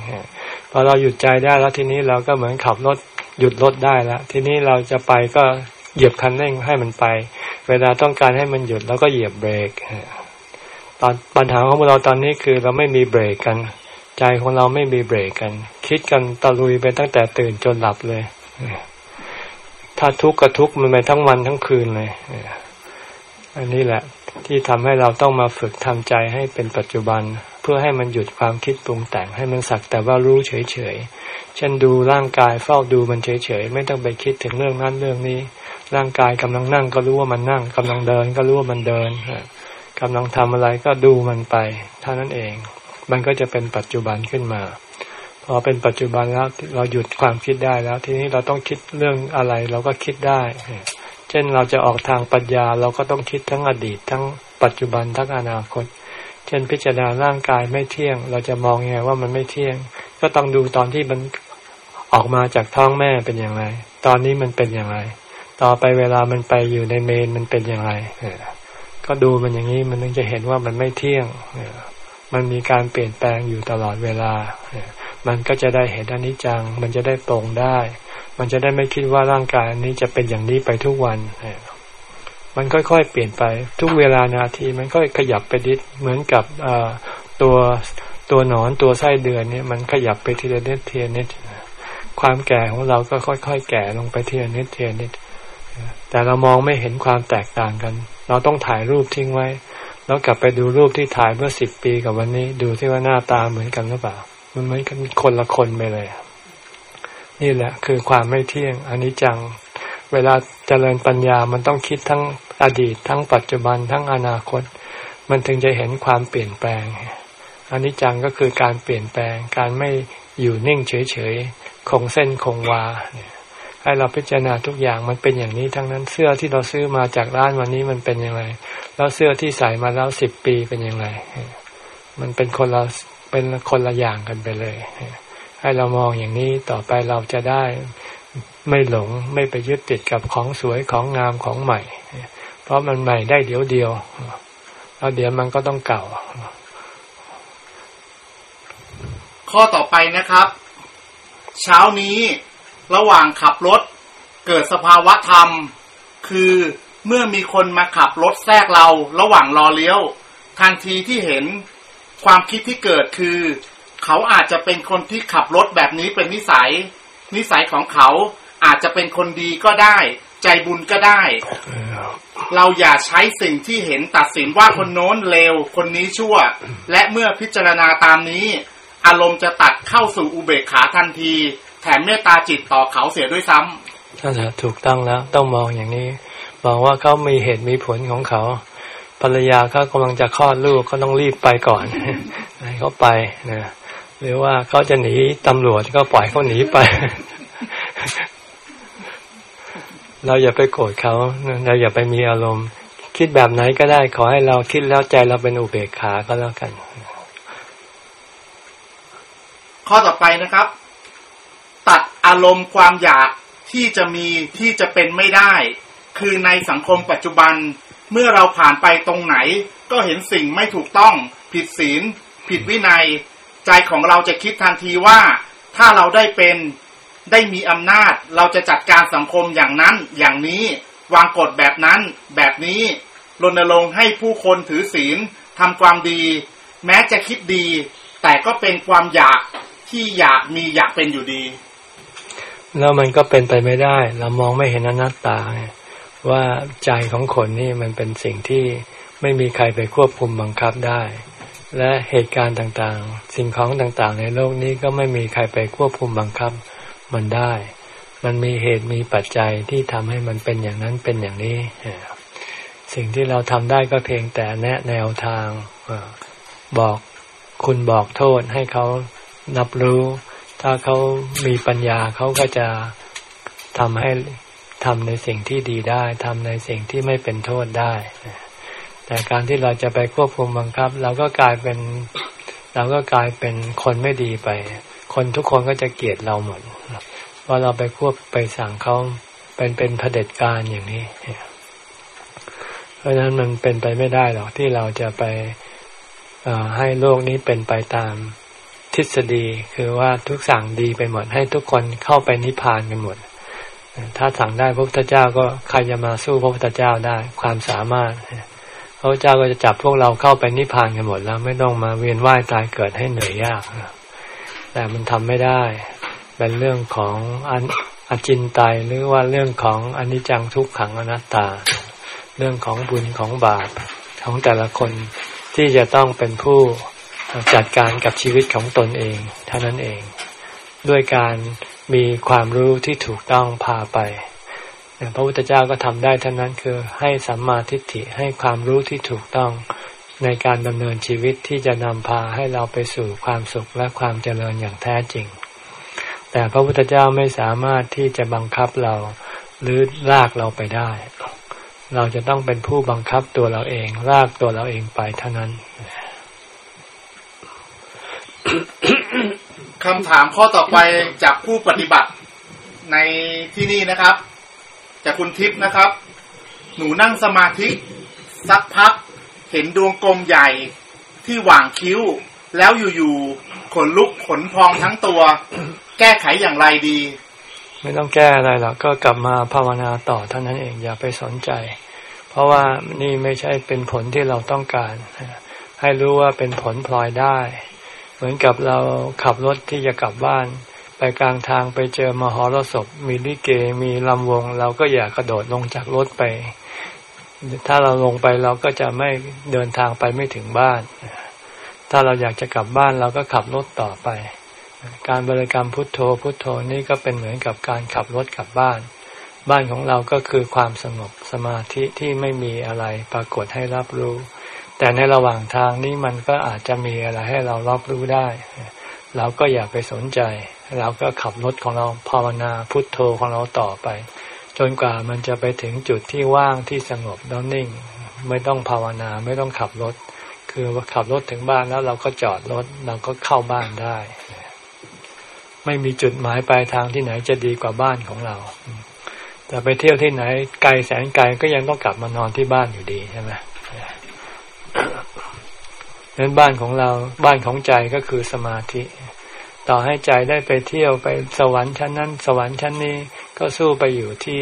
พอเราหยุดใจได้แล้วทีนี้เราก็เหมือนขับรถหยุดรถได้แล้วทีนี้เราจะไปก็เหยียบคันเร่งให้มันไป เวลาต้องการให้มันหยุดเราก็เหยียบเบรกตอนปัญหาของเราตอนนี้คือเราไม่มีเบรกกัน ใจของเราไม่มีเบรกกัน คิดกันตะลุยไปตั้งแต่ตื่นจนหลับเลย ถ้าทุกข์ก็ทุกข์มันไปทั้งวันทั้งคืนเลยอันนี้แหละ ที่ทำให้เราต้องมาฝึกทำใจให้เป็นปัจจุบัน เพื่อให้มันหยุดความคิดปรุงแต่งให้มันสักแต่ว่ารู้เฉยๆเช่นดูร่างกายเฝ้าดูมันเฉยๆไม่ต้องไปคิดถึงเรื่องนั้นเรื่องนี้ ร่างกายกำลังนั่งก็รู้ว่ามันนั่งกำลังเดินก็รู้ว่ามันเดินกำลังทำอะไรก็ดูมันไปเท่านั้นเอง มันก็จะเป็นปัจจุบันขึ้นมาพอเป็นปัจจุบันแล้วเราหยุดความคิดได้แล้ว ทีนี้เราต้องคิดเรื่องอะไรเราก็คิดได้ เช่นเราจะออกทางปัญญาเราก็ต้องคิดทั้งอดีต ทั้งปัจจุบันทั้งอนาคต เช่นพิจารณาร่างกายไม่เที่ยง เราจะมองยังไงว่ามันไม่เที่ยง ก็ต้องดูตอนที่มันออกมาจากท้องแม่เป็นอย่างไร ตอนนี้มันเป็นอย่างไร ต่อไปเวลามันไปอยู่ในเมนมันเป็นอย่างไรก็ดูมันอย่างนี้มันถึงจะเห็นว่ามันไม่เที่ยงมันมีการเปลี่ยนแปลงอยู่ตลอดเวลา มันก็จะได้เห็นอนิจจัง มันจะได้ตรงได้ มันจะได้ไม่คิดว่าร่างกายนี้จะเป็นอย่างนี้ไปทุกวัน มันค่อยๆเปลี่ยนไปทุกเวลานาที มันก็ขยับไปดิดเหมือนกับตัวตัวหนอนตัวไส้เดือนเนี่ยมันขยับไปทีละนิดทีละนิดความแก่ของเราก็ค่อย ๆ แก่ลงไปทีละนิดทีละนิดแต่เรามองไม่เห็นความแตกต่างกัน เราต้องถ่ายรูปทิ้งไว้ แล้วกลับไปดูรูปที่ถ่ายเมื่อสิบปีกับวันนี้ ดูที่ว่าหน้าตาเหมือนกันหรือเปล่า มันเหมือนกันคนละคนไปเลย นี่แหละ คือความไม่เที่ยงอันนี้จัง เวลาเจริญปัญญามันต้องคิดทั้งอดีต ทั้งปัจจุบันทั้งอนาคต มันถึงจะเห็นความเปลี่ยนแปลงอันนี้จังก็คือการเปลี่ยนแปลง การไม่อยู่นิ่งเฉยๆคงเส้นคงวาให้เราพิจารณาทุกอย่างมันเป็นอย่างนี้ทั้งนั้นเสื้อที่เราซื้อมาจากร้านวันนี้มันเป็นอย่างไร แล้วเสื้อที่ใส่มาแล้วสิบปีเป็นอย่างไร มันเป็นคนละเป็นคนละอย่างกันไปเลย ให้เรามองอย่างนี้ต่อไปเราจะได้ไม่หลงไม่ไปยึดติดกับของสวยของงามของใหม่ เพราะมันใหม่ได้เดี๋ยวเดียวแล้วเดี๋ยวมันก็ต้องเก่า ข้อต่อไปนะครับ เช้านี้ระหว่างขับรถ เกิดสภาวะธรรม คือเมื่อมีคนมาขับรถแทรกเรา ระหว่างรอเลี้ยว ทันทีที่เห็นความคิดที่เกิดคือ เขาอาจจะเป็นคนที่ขับรถแบบนี้เป็นนิสัย นิสัยของเขาอาจจะเป็นคนดีก็ได้ ใจบุญก็ได้ เราอย่าใช้สิ่งที่เห็นตัดสินว่าคนโน้นเลวคนนี้ชั่ว และเมื่อพิจารณาตามนี้ อารมณ์จะตัดเข้าสู่อุเบกขาทันที แถมเมตตาจิตต่อเขาเสียด้วยซ้ำนั่นแหละถูกต้องแล้ว ต้องมองอย่างนี้มองว่าเขามีเหตุมีผลของเขาภรรยาเขากำลังจะคลอดลูกก็ต้องรีบไปก่อนให้เขาไปนะ หรือว่าเขาจะหนีตำรวจก็ปล่อยเขาหนีไป เราอย่าไปโกรธเขาเราอย่าไปมีอารมณ์ คิดแบบไหนก็ได้ ขอให้เราคิดแล้วใจเราเป็นอุเบกขาก็แล้วกัน ข้อต่อไปนะครับ ตัดอารมณ์ความอยากที่จะมีที่จะเป็นไม่ได้ คือในสังคมปัจจุบันเมื่อเราผ่านไปตรงไหน ก็เห็นสิ่งไม่ถูกต้อง ผิดศีล ผิดวินัย ใจของเราจะคิดทันทีว่า ถ้าเราได้เป็นได้มีอำนาจ เราจะจัดการสังคมอย่างนั้น อย่างนี้ วางกฎแบบนั้น แบบนี้รณรงค์ให้ผู้คนถือศีลทำความดี แม้จะคิดดี แต่ก็เป็นความอยากที่อยากมีอยากเป็นอยู่ดี แล้วมันก็เป็นไปไม่ได้ เรามองไม่เห็นอนัตตางว่าใจของคนนี่มันเป็นสิ่งที่ไม่มีใครไปควบคุมบังคับได้ และเหตุการณ์ต่างๆ สิ่งของต่างๆ ในโลกนี้ก็ไม่มีใครไปควบคุมบังคับมันได้ มันมีเหตุมีปัจจัยที่ทำให้มันเป็นอย่างนั้นเป็นอย่างนี้ สิ่งที่เราทำได้ก็เพียงแต่แนะแนวทางบอกคุณบอกโทษให้เขานับรู้ ถ้าเขามีปัญญาเขาก็จะทำให้ทำในสิ่งที่ดีได้ทำในสิ่งที่ไม่เป็นโทษได้ แต่การที่เราจะไปควบคุมบังคับ เราก็กลายเป็น เราก็กลายเป็นคนไม่ดีไป คนทุกคนก็จะเกลียดเราหมดเพราะเราไปควบไปสั่งเขาเป็นเป็นเผด็จการอย่างนี้ เพราะฉะนั้นมันเป็นไปไม่ได้หรอกที่เราจะไปให้โลกนี้เป็นไปตามทฤษฎีคือว่าทุกสั่งดีไปหมด ให้ทุกคนเข้าไปนิพพานกันหมด ถ้าสั่งได้พระพุทธเจ้าก็ใครจะมาสู้พระพุทธเจ้าได้ความสามารถ พระเจ้าก็จะจับพวกเราเข้าไปนิพพานกันหมดแล้ว ไม่ต้องมาเวียนว่ายตายเกิดให้เหนื่อยยากแต่มันทำไม่ได้ เป็นเรื่องของอันอจินไตยหรือว่าเรื่องของอนิจจังทุกขังอนัตตา เรื่องของบุญของบาปของแต่ละคนที่จะต้องเป็นผู้จัดการกับชีวิตของตนเองเท่านั้นเอง ด้วยการมีความรู้ที่ถูกต้องพาไป พระพุทธเจ้าก็ทำได้เท่านั้นคือให้สัมมาทิฏฐิให้ความรู้ที่ถูกต้องในการดำเนินชีวิตที่จะนำพาให้เราไปสู่ความสุขและความเจริญอย่างแท้จริง แต่พระพุทธเจ้าไม่สามารถที่จะบังคับเราหรือลากเราไปได้ เราจะต้องเป็นผู้บังคับตัวเราเอง ลากตัวเราเองไปเท่านั้นคำถามข้อต่อไปจากผู้ปฏิบัติในที่นี่นะครับ จากคุณทิพย์นะครับ หนูนั่งสมาธิ สักพัก เห็นดวงกลมใหญ่ที่หว่างคิ้ว แล้วอยู่ๆขนลุกขนพองทั้งตัว แก้ไขอย่างไรดี ไม่ต้องแก้อะไรหรอกก็กลับมาภาวนาต่อเท่านั้นเองอย่าไปสนใจ เพราะว่านี่ไม่ใช่เป็นผลที่เราต้องการ ให้รู้ว่าเป็นผลพลอยได้ เหมือนกับเราขับรถที่จะกลับบ้าน ไปกลางทางไปเจอมหรสพมีลิเกมีลำวง เราก็อยากกระโดดลงจากรถไป ถ้าเราลงไปเราก็จะไม่เดินทางไปไม่ถึงบ้าน ถ้าเราอยากจะกลับบ้านเราก็ขับรถต่อไป การบริกรรมพุทโธพุทโธนี่ก็เป็นเหมือนกับการขับรถกลับบ้าน บ้านของเราก็คือความสงบสมาธิที่ไม่มีอะไรปรากฏให้รับรู้ แต่ในระหว่างทางนี้มันก็อาจจะมีอะไรให้เรารับรู้ได้ เราก็อย่าไปสนใจ เราก็ขับรถของเราภาวนาพุทโธของเราต่อไป จนกว่ามันจะไปถึงจุดที่ว่างที่สงบแล้วนิ่ง ไม่ต้องภาวนาไม่ต้องขับรถ คือขับรถถึงบ้านแล้วเราก็จอดรถเราก็เข้าบ้านได้ ไม่มีจุดหมายปลายทางที่ไหนจะดีกว่าบ้านของเราแต่ไปเที่ยวที่ไหนไกลแสนไกลก็ยังต้องกลับมานอนที่บ้านอยู่ดีใช่ไหมนั้นบ้านของเราบ้านของใจก็คือสมาธิ ต่อให้ใจได้ไปเที่ยวไปสวรรค์ชั้นนั้น สวรรค์ชั้นนี้ก็สู้ไปอยู่ที่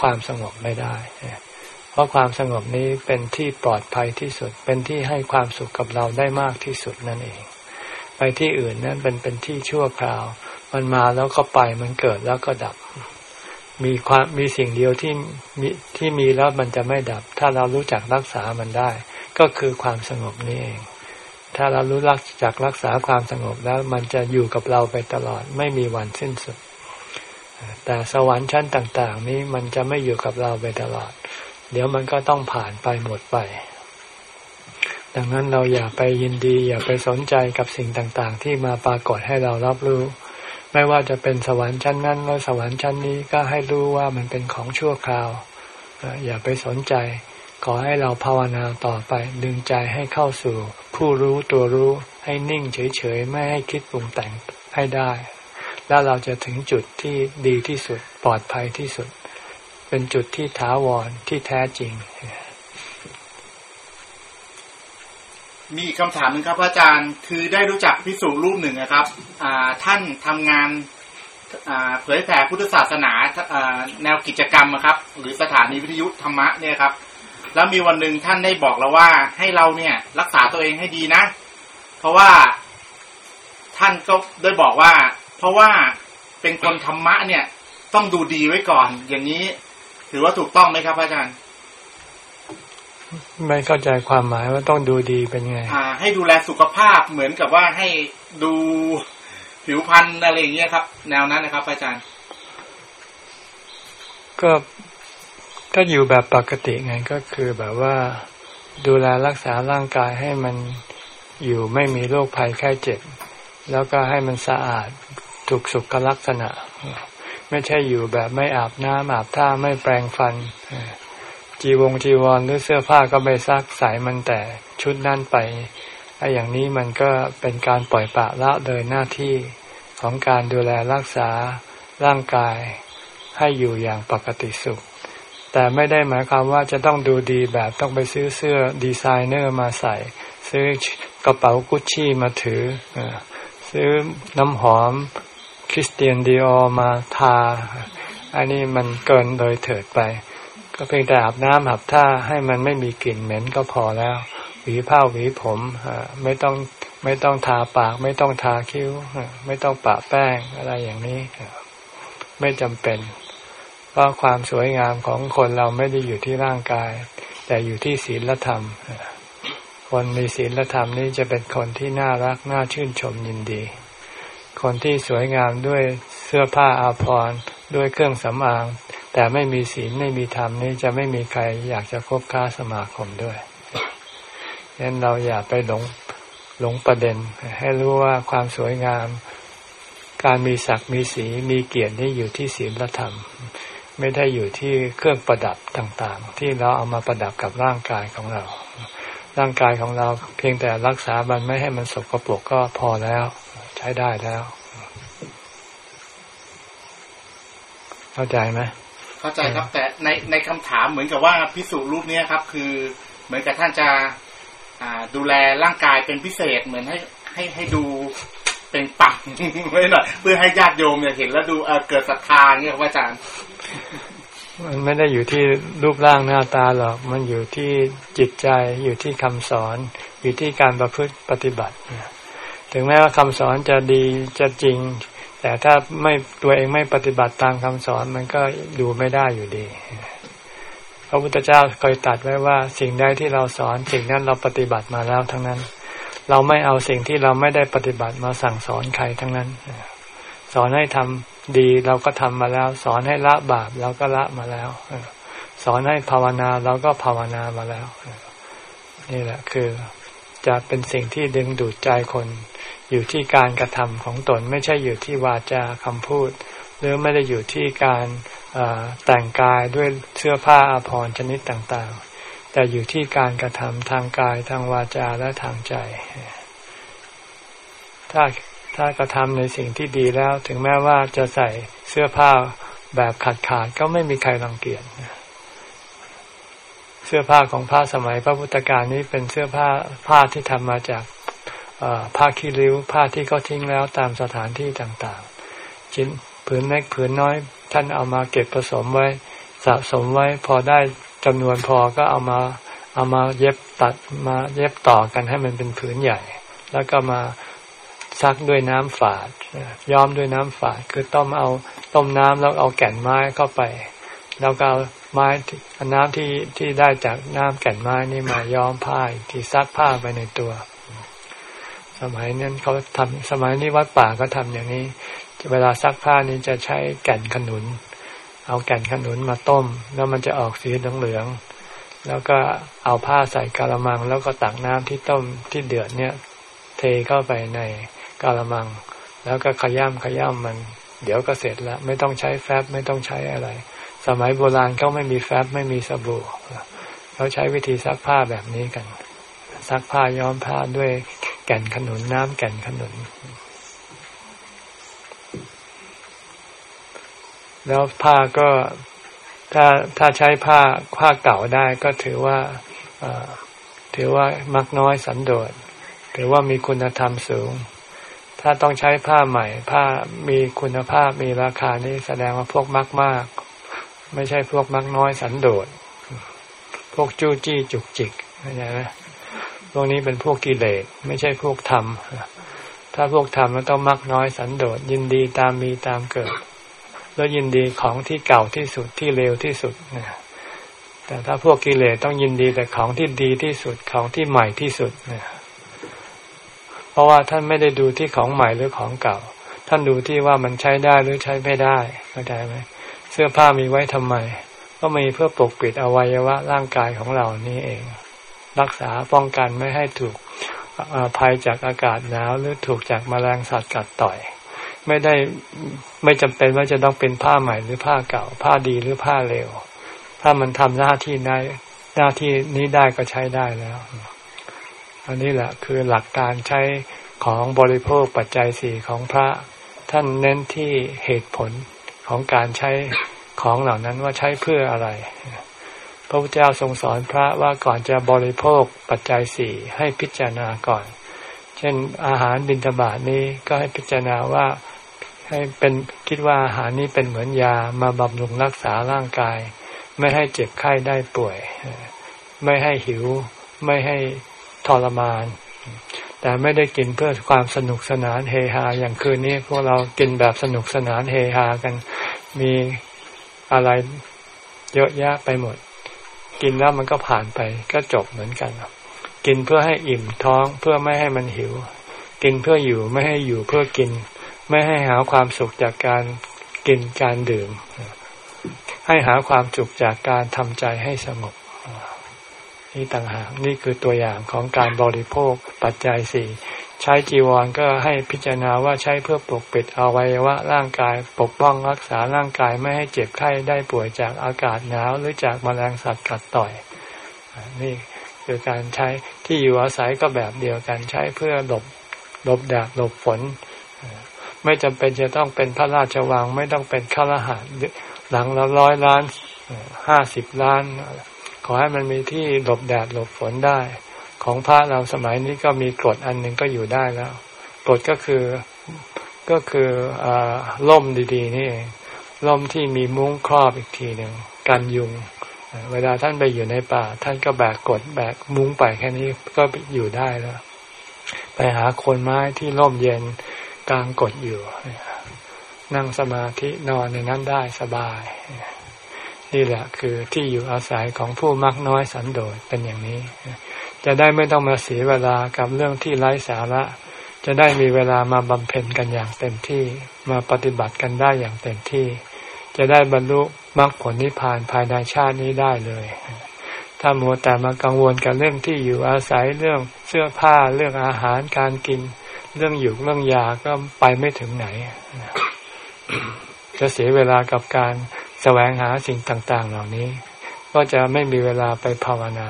ความสงบไม่ได้ เพราะความสงบนี้เป็นที่ปลอดภัยที่สุด เป็นที่ให้ความสุขกับเราได้มากที่สุดนั่นเอง ไปที่อื่นนั้นเป็นเป็นที่ชั่วคราว มันมาแล้วก็ไปมันเกิดแล้วก็ดับ มีความมีสิ่งเดียวที่มีที่มีแล้วมันจะไม่ดับ ถ้าเรารู้จักรักษามันได้ ก็คือความสงบนี่เอง ถ้าเรารู้รักจากรักษาความสงบแล้วมันจะอยู่กับเราไปตลอดไม่มีวันสิ้นสุด แต่สวรรค์ชั้นต่าง ๆ นี้มันจะไม่อยู่กับเราไปตลอด เดี๋ยวมันก็ต้องผ่านไปหมดไป ดังนั้นเราอย่าไปยินดี อย่าไปสนใจกับสิ่งต่างๆ ที่มาปรากฏให้เรารับรู้ ไม่ว่าจะเป็นสวรรค์ชั้นนั้นหรือสวรรค์ชั้นนี้ก็ให้รู้ว่ามันเป็นของชั่วคราว อย่าไปสนใจ ขอให้เราภาวนาต่อไป ดึงใจให้เข้าสู่ ผู้รู้ตัวรู้ให้นิ่งเฉยๆ ไม่ให้คิดปรุงแต่งให้ได้ แล้วเราจะถึงจุดที่ดีที่สุดปลอดภัยที่สุด เป็นจุดที่ถาวรที่แท้จริง มีคำถามหนึ่งครับอาจารย์คือได้รู้จักพิสูจรูปหนึ่งนะครับท่านทำงานเผยแผ่พุทธศาสนาแนวกิจกรรมครับ หรือสถานีวิทยุธรรมะเนี่ยครับ แล้วมีวันหนึ่งท่านได้บอกเราว่าให้เราเนี่ย รักษาตัวเองให้ดีนะ เพราะว่าท่านก็ได้บอกว่า เพราะว่าเป็นคนธรรมะเนี่ย ต้องดูดีไว้ก่อน อย่างนี้ ถือว่าถูกต้องไหมครับอาจารย์ ไม่เข้าใจความหมายว่าต้องดูดีเป็นไงอ่าให้ดูแลสุขภาพเหมือนกับว่าให้ดูผิวพรรณอะไรอย่างเงี้ยครับ แนวนั้นนะครับ อาจารย์ ก็ ก็อยู่แบบปกติไงก็คือแบบว่าดูแลรักษาร่างกายให้มันอยู่ไม่มีโรคภัยไข้เจ็บ แล้วก็ให้มันสะอาดถูกสุขลักษณะ ไม่ใช่อยู่แบบไม่อาบน้ำอาบท่าไม่แปรงฟัน จีวงจีวรหรือเสื้อผ้าก็ไม่ซักใส่มันแต่ชุดนั่นไปไอ้อย่างนี้มันก็เป็นการปล่อยปะละเลยหน้าที่ของการดูแลรักษาร่างกายให้อยู่อย่างปกติสุข แต่ไม่ได้หมายความว่าจะต้องดูดีแบบต้องไปซื้อเสื้อดีไซเนอร์มาใส่ ซื้อกระเป๋ากุชชี่มาถือ ซื้อน้ำหอมคริสเตียนดีออมาทา อันนี้มันเกินโดยเถิดไป ก็เพียงแต่อาบน้ำอาบท่าให้มันไม่มีกลิ่นเหม็นก็พอแล้ว หวีผ้าหวีผมไม่ต้องไม่ต้องทาปาก ไม่ต้องทาคิ้ว ไม่ต้องปะแป้งอะไรอย่างนี้ ไม่จำเป็น เพราะความสวยงามของคนเราไม่ได้อยู่ที่ร่างกาย แต่อยู่ที่ศีลธรรม คนมีศีลธรรมนี้จะเป็นคนที่น่ารักน่าชื่นชมยินดี คนที่สวยงามด้วยเสื้อผ้าอาภรณ์ด้วยเครื่องสำอาง แต่ไม่มีศีลไม่มีธรรมนี่จะไม่มีใครอยากจะคบค้าสมาคมด้วยดังนั้นเราอย่าไปหลงหลงประเด็น ให้รู้ว่าความสวยงาม การมีศักดิ์มีสีมีเกียรตินี่อยู่ที่ศีลธรรม ไม่ได้อยู่ที่เครื่องประดับต่างๆ ที่เราเอามาประดับกับร่างกายของเรา ร่างกายของเราเพียงแต่รักษามันไม่ให้มันสกปรกก็พอแล้ว ใช้ได้แล้ว เข้าใจไหมเข้าใจครับ แต่ในในคำถามเหมือนกับว่าพิสูจรูปนี้ครับ คือ เหมือนกับท่านจะดูแลร่างกายเป็นพิเศษเหมือนให้ให้ให้ดูเป็นปักไว้หน่อยเพื่อให้ญาติโยมเนี่ยเห็นแล้วดูเเกิดศรัทธาเนี่ยครับอาจารย์ มันไม่ได้อยู่ที่รูปร่างหน้าตาหรอก มันอยู่ที่จิตใจ อยู่ที่คำสอน อยู่ที่การประพฤติปฏิบัติ ถึงแม้ว่าคำสอนจะดีจะจริง แต่ถ้าไม่ตัวเองไม่ปฏิบัติตามคำสอนมันก็ดูไม่ได้อยู่ดี พระพุทธเจ้าเคยตัดไว้ว่า สิ่งใดที่เราสอนสิ่งนั้นเราปฏิบัติมาแล้วทั้งนั้น เราไม่เอาสิ่งที่เราไม่ได้ปฏิบัติมาสั่งสอนใครทั้งนั้น สอนให้ทำ ดีเราก็ทำมาแล้ว สอนให้ละบาปเราก็ละมาแล้ว สอนให้ภาวนาเราก็ภาวนามาแล้ว นี่แหละคือจะเป็นสิ่งที่ดึงดูดใจคนอยู่ที่การกระทำของตนไม่ใช่อยู่ที่วาจาคำพูด หรือไม่ได้อยู่ที่การแต่งกายด้วยเสื้อผ้าอาภรณ์ชนิดต่าง ๆ แต่อยู่ที่การกระทำทางกายทางวาจาและทางใจ ถ้า ถ้ากระทำในสิ่งที่ดีแล้ว ถึงแม้ว่าจะใส่เสื้อผ้าแบบขาดขาดก็ไม่มีใครรังเกียจเสื้อผ้าของพระสมัยพระพุทธการนี้เป็นเสื้อผ้าผ้าที่ทำมาจากผ้าคีริ้วผ้าที่เขาทิ้งแล้วตามสถานที่ต่างๆชิ้นผืนเล็กผืนน้อย ท่านเอามาเก็บผสมไว้สะสมไว้พอได้จำนวนพอก็เอามาเอามาเย็บตัดมาเย็บต่อกันให้มันเป็นผืนใหญ่ แล้วก็มา ซักด้วยน้ำฝาดย้อมด้วยน้ำฝาด คือต้มเอาต้มน้ำแล้วเอาแก่นไม้เข้าไป แล้วก็ไม้น้ำที่ที่ได้จากน้ำแก่นไม้นี่มาย้อมผ้าที่ซักผ้าไปในตัว สมัยนั้นเขาทำสมัยนี้วัดป่าก็ทำอย่างนี้ เวลาซักผ้านี้จะใช้แก่นขนุน เอาแก่นขนุนมาต้ม แล้วมันจะออกสีเหลืองแล้วก็เอาผ้าใส่กะละมัง แล้วก็ตักน้ำที่ต้มที่เดือดเนี่ย เทเข้าไปใน กะละมัง แล้วก็ขย้ำขย้ำมัน เดี๋ยวก็เสร็จแล้ว ไม่ต้องใช้แฟบไม่ต้องใช้อะไร สมัยโบราณเขาไม่มีแฟบไม่มีสบู่เขาใช้วิธีซักผ้าแบบนี้กัน ซักผ้าย้อมผ้าด้วยแก่นขนุนน้ำแก่นขนุนแล้วผ้าก็ถ้าถ้าใช้ผ้าผ้าเก่าได้ก็ถือว่าถือว่ามักน้อยสันโดษถือว่ามีคุณธรรมสูง ถ้าต้องใช้ผ้าใหม่ ผ้ามีคุณภาพมีราคานี่แสดงว่าพวกมักมากไม่ใช่พวกมักน้อยสันโดษ พวกจู้จี้จุกจิกเข้าใจไหมพวกนี้เป็นพวกกิเลสไม่ใช่พวกธรรม ถ้าพวกธรรมมันต้องมักน้อยสันโดษ ยินดีตามมีตามเกิด แล้วยินดีของที่เก่าที่สุดที่เร็วที่สุดนะแต่ถ้าพวกกิเลสต้องยินดีแต่ของที่ดีที่สุดของที่ใหม่ที่สุดนะ เพราะว่าท่านไม่ได้ดูที่ของใหม่หรือของเก่า ท่านดูที่ว่ามันใช้ได้หรือใช้ไม่ได้เข้าใจไหมเสื้อผ้ามีไว้ทำไม ก็มีเพื่อปกปิดอวัยวะร่างกายของเรานี่เอง รักษาป้องกันไม่ให้ถูกภัยจากอากาศหนาวหรือถูกจากมแมลงสัตว์กัดต่อย ไม่ได้ไม่จำเป็นว่าจะต้องเป็นผ้าใหม่หรือผ้าเก่า ผ้าดีหรือผ้าเร็วถ้ามันทำหน้าที่ได้หน้าที่นี้ได้ก็ใช้ได้แล้ว อันนี้แหละคือหลักการใช้ของบริโภคปัจจัยสี่ของพระท่านเน้นที่เหตุผลของการใช้ของเหล่านั้นว่าใช้เพื่ออะไร พระพุทธเจ้าทรงสอนพระว่าก่อนจะบริโภคปัจจัยสี่ให้พิจารณาก่อน เช่นอาหารบิณฑบาตนี้ก็ให้พิจารณาว่าให้เป็นคิดว่าอาหารนี้เป็นเหมือนยามาบำรุงรักษาร่างกาย ไม่ให้เจ็บไข้ได้ป่วย ไม่ให้หิว ไม่ให้ ทรมาน แต่ไม่ได้กินเพื่อความสนุกสนานเฮฮาอย่างคืนนี้พวกเรากินแบบสนุกสนานเฮฮากัน มีอะไรเยอะแยะไปหมด กินแล้วมันก็ผ่านไปก็จบเหมือนกันกินเพื่อให้อิ่มท้องเพื่อไม่ให้มันหิว กินเพื่ออยู่ไม่ให้อยู่เพื่อกิน ไม่ให้หาความสุขจากการกินการดื่ม ให้หาความสุขจากการทำใจให้สงบ นี่ต่างหากนี่คือตัวอย่างของการบริโภคปัจจัยสี่ใช้จีวรก็ให้พิจารณาว่าใช้เพื่อปกปิดอวัยวะร่างกายปกป้องรักษาร่างกายไม่ให้เจ็บไข้ได้ป่วยจากอากาศหนาวหรือจากมแมลงสัตว์กัดต่อย นี่คือการใช้ที่อยู่อาศัยก็แบบเดียวกันใช้เพื่อหลบหลบแดดหลบฝน ไม่จำเป็นจะต้องเป็นพระราชวัง ไม่ต้องเป็นข้าราชการหลังละร้อยล้านห้าสิบล้าน ขอให้มันมีที่หลบแดดหลบฝนได้ ของพระเราสมัยนี้ก็มีกฎอันหนึ่งก็อยู่ได้แล้วกฎก็คือก็คืออล่มดีๆนี่เองล่มที่มีมุ้งครอบอีกทีหนึ่งกันยุง เวลาท่านไปอยู่ในป่า ท่านก็แบกกดแบกมุ้งไปแค่นี้ก็อยู่ได้แล้ว ไปหาคนไม้ที่ร่มเย็นกลางกดอยู่ นั่งสมาธินอนในนั้นได้สบาย นี่แหละคือที่อยู่อาศัยของผู้มักน้อยสันโดษเป็นอย่างนี้ จะได้ไม่ต้องมาเสียเวลากับเรื่องที่ไร้สาระ จะได้มีเวลามาบำเพ็ญกันอย่างเต็มที่มาปฏิบัติกันได้อย่างเต็มที่ จะได้บรรลุมรรคผลนิพพานภายในชาตินี้ได้เลย ถ้ามัวแต่มากังวลกับเรื่องที่อยู่อาศัยเรื่องเสื้อผ้าเรื่องอาหารการกิน เรื่องอยู่เรื่องยาก็ไปไม่ถึงไหน จะเสียเวลากับการ แสวงหาสิ่งต่างๆ เหล่านี้ ก็จะไม่มีเวลาไปภาวนา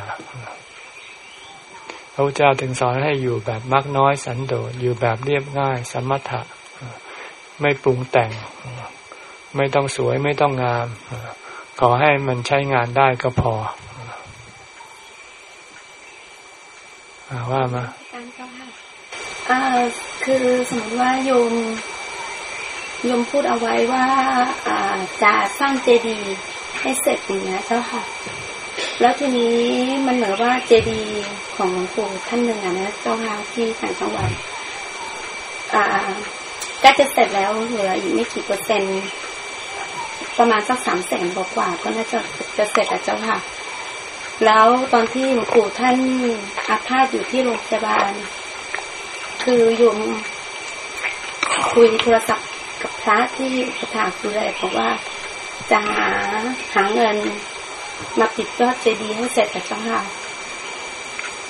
พระพุทธเจ้าถึงสอนให้อยู่แบบมักน้อยสันโดษอยู่แบบเรียบง่าย สมถะ ไม่ปรุงแต่ง ไม่ต้องสวยไม่ต้องงาม ขอให้มันใช้งานได้ก็พอว่ามาคือสมมติว่าโยม ยมพูดเอาไว้ว่าจะสร้างเจดีย์ให้เสร็จอย่างนี้เจ้าค่ะ แล้วทีนี้มันเหมือนว่าเจดีย์ของหลวงปู่ท่านหนึ่งอะนะเจ้าค่ะที่ต่างจังหวัดอ่าก็จะเสร็จแล้วเหลืออีกไม่กี่เปอร์เซ็นต์ประมาณสักสามแสนกว่าก็น่าจะจะเสร็จแล้วเจ้าค่ะ แล้วตอนที่หลวงปู่ท่านอาพาธอยู่ที่โรงพยาบาล คือโยมคุยโทรศัพท์ กับพระที่ประถากดูแลบอกว่าจะหาหาเงินมาปิดยอดเจดีย์ให้เสร็จแต่สังหา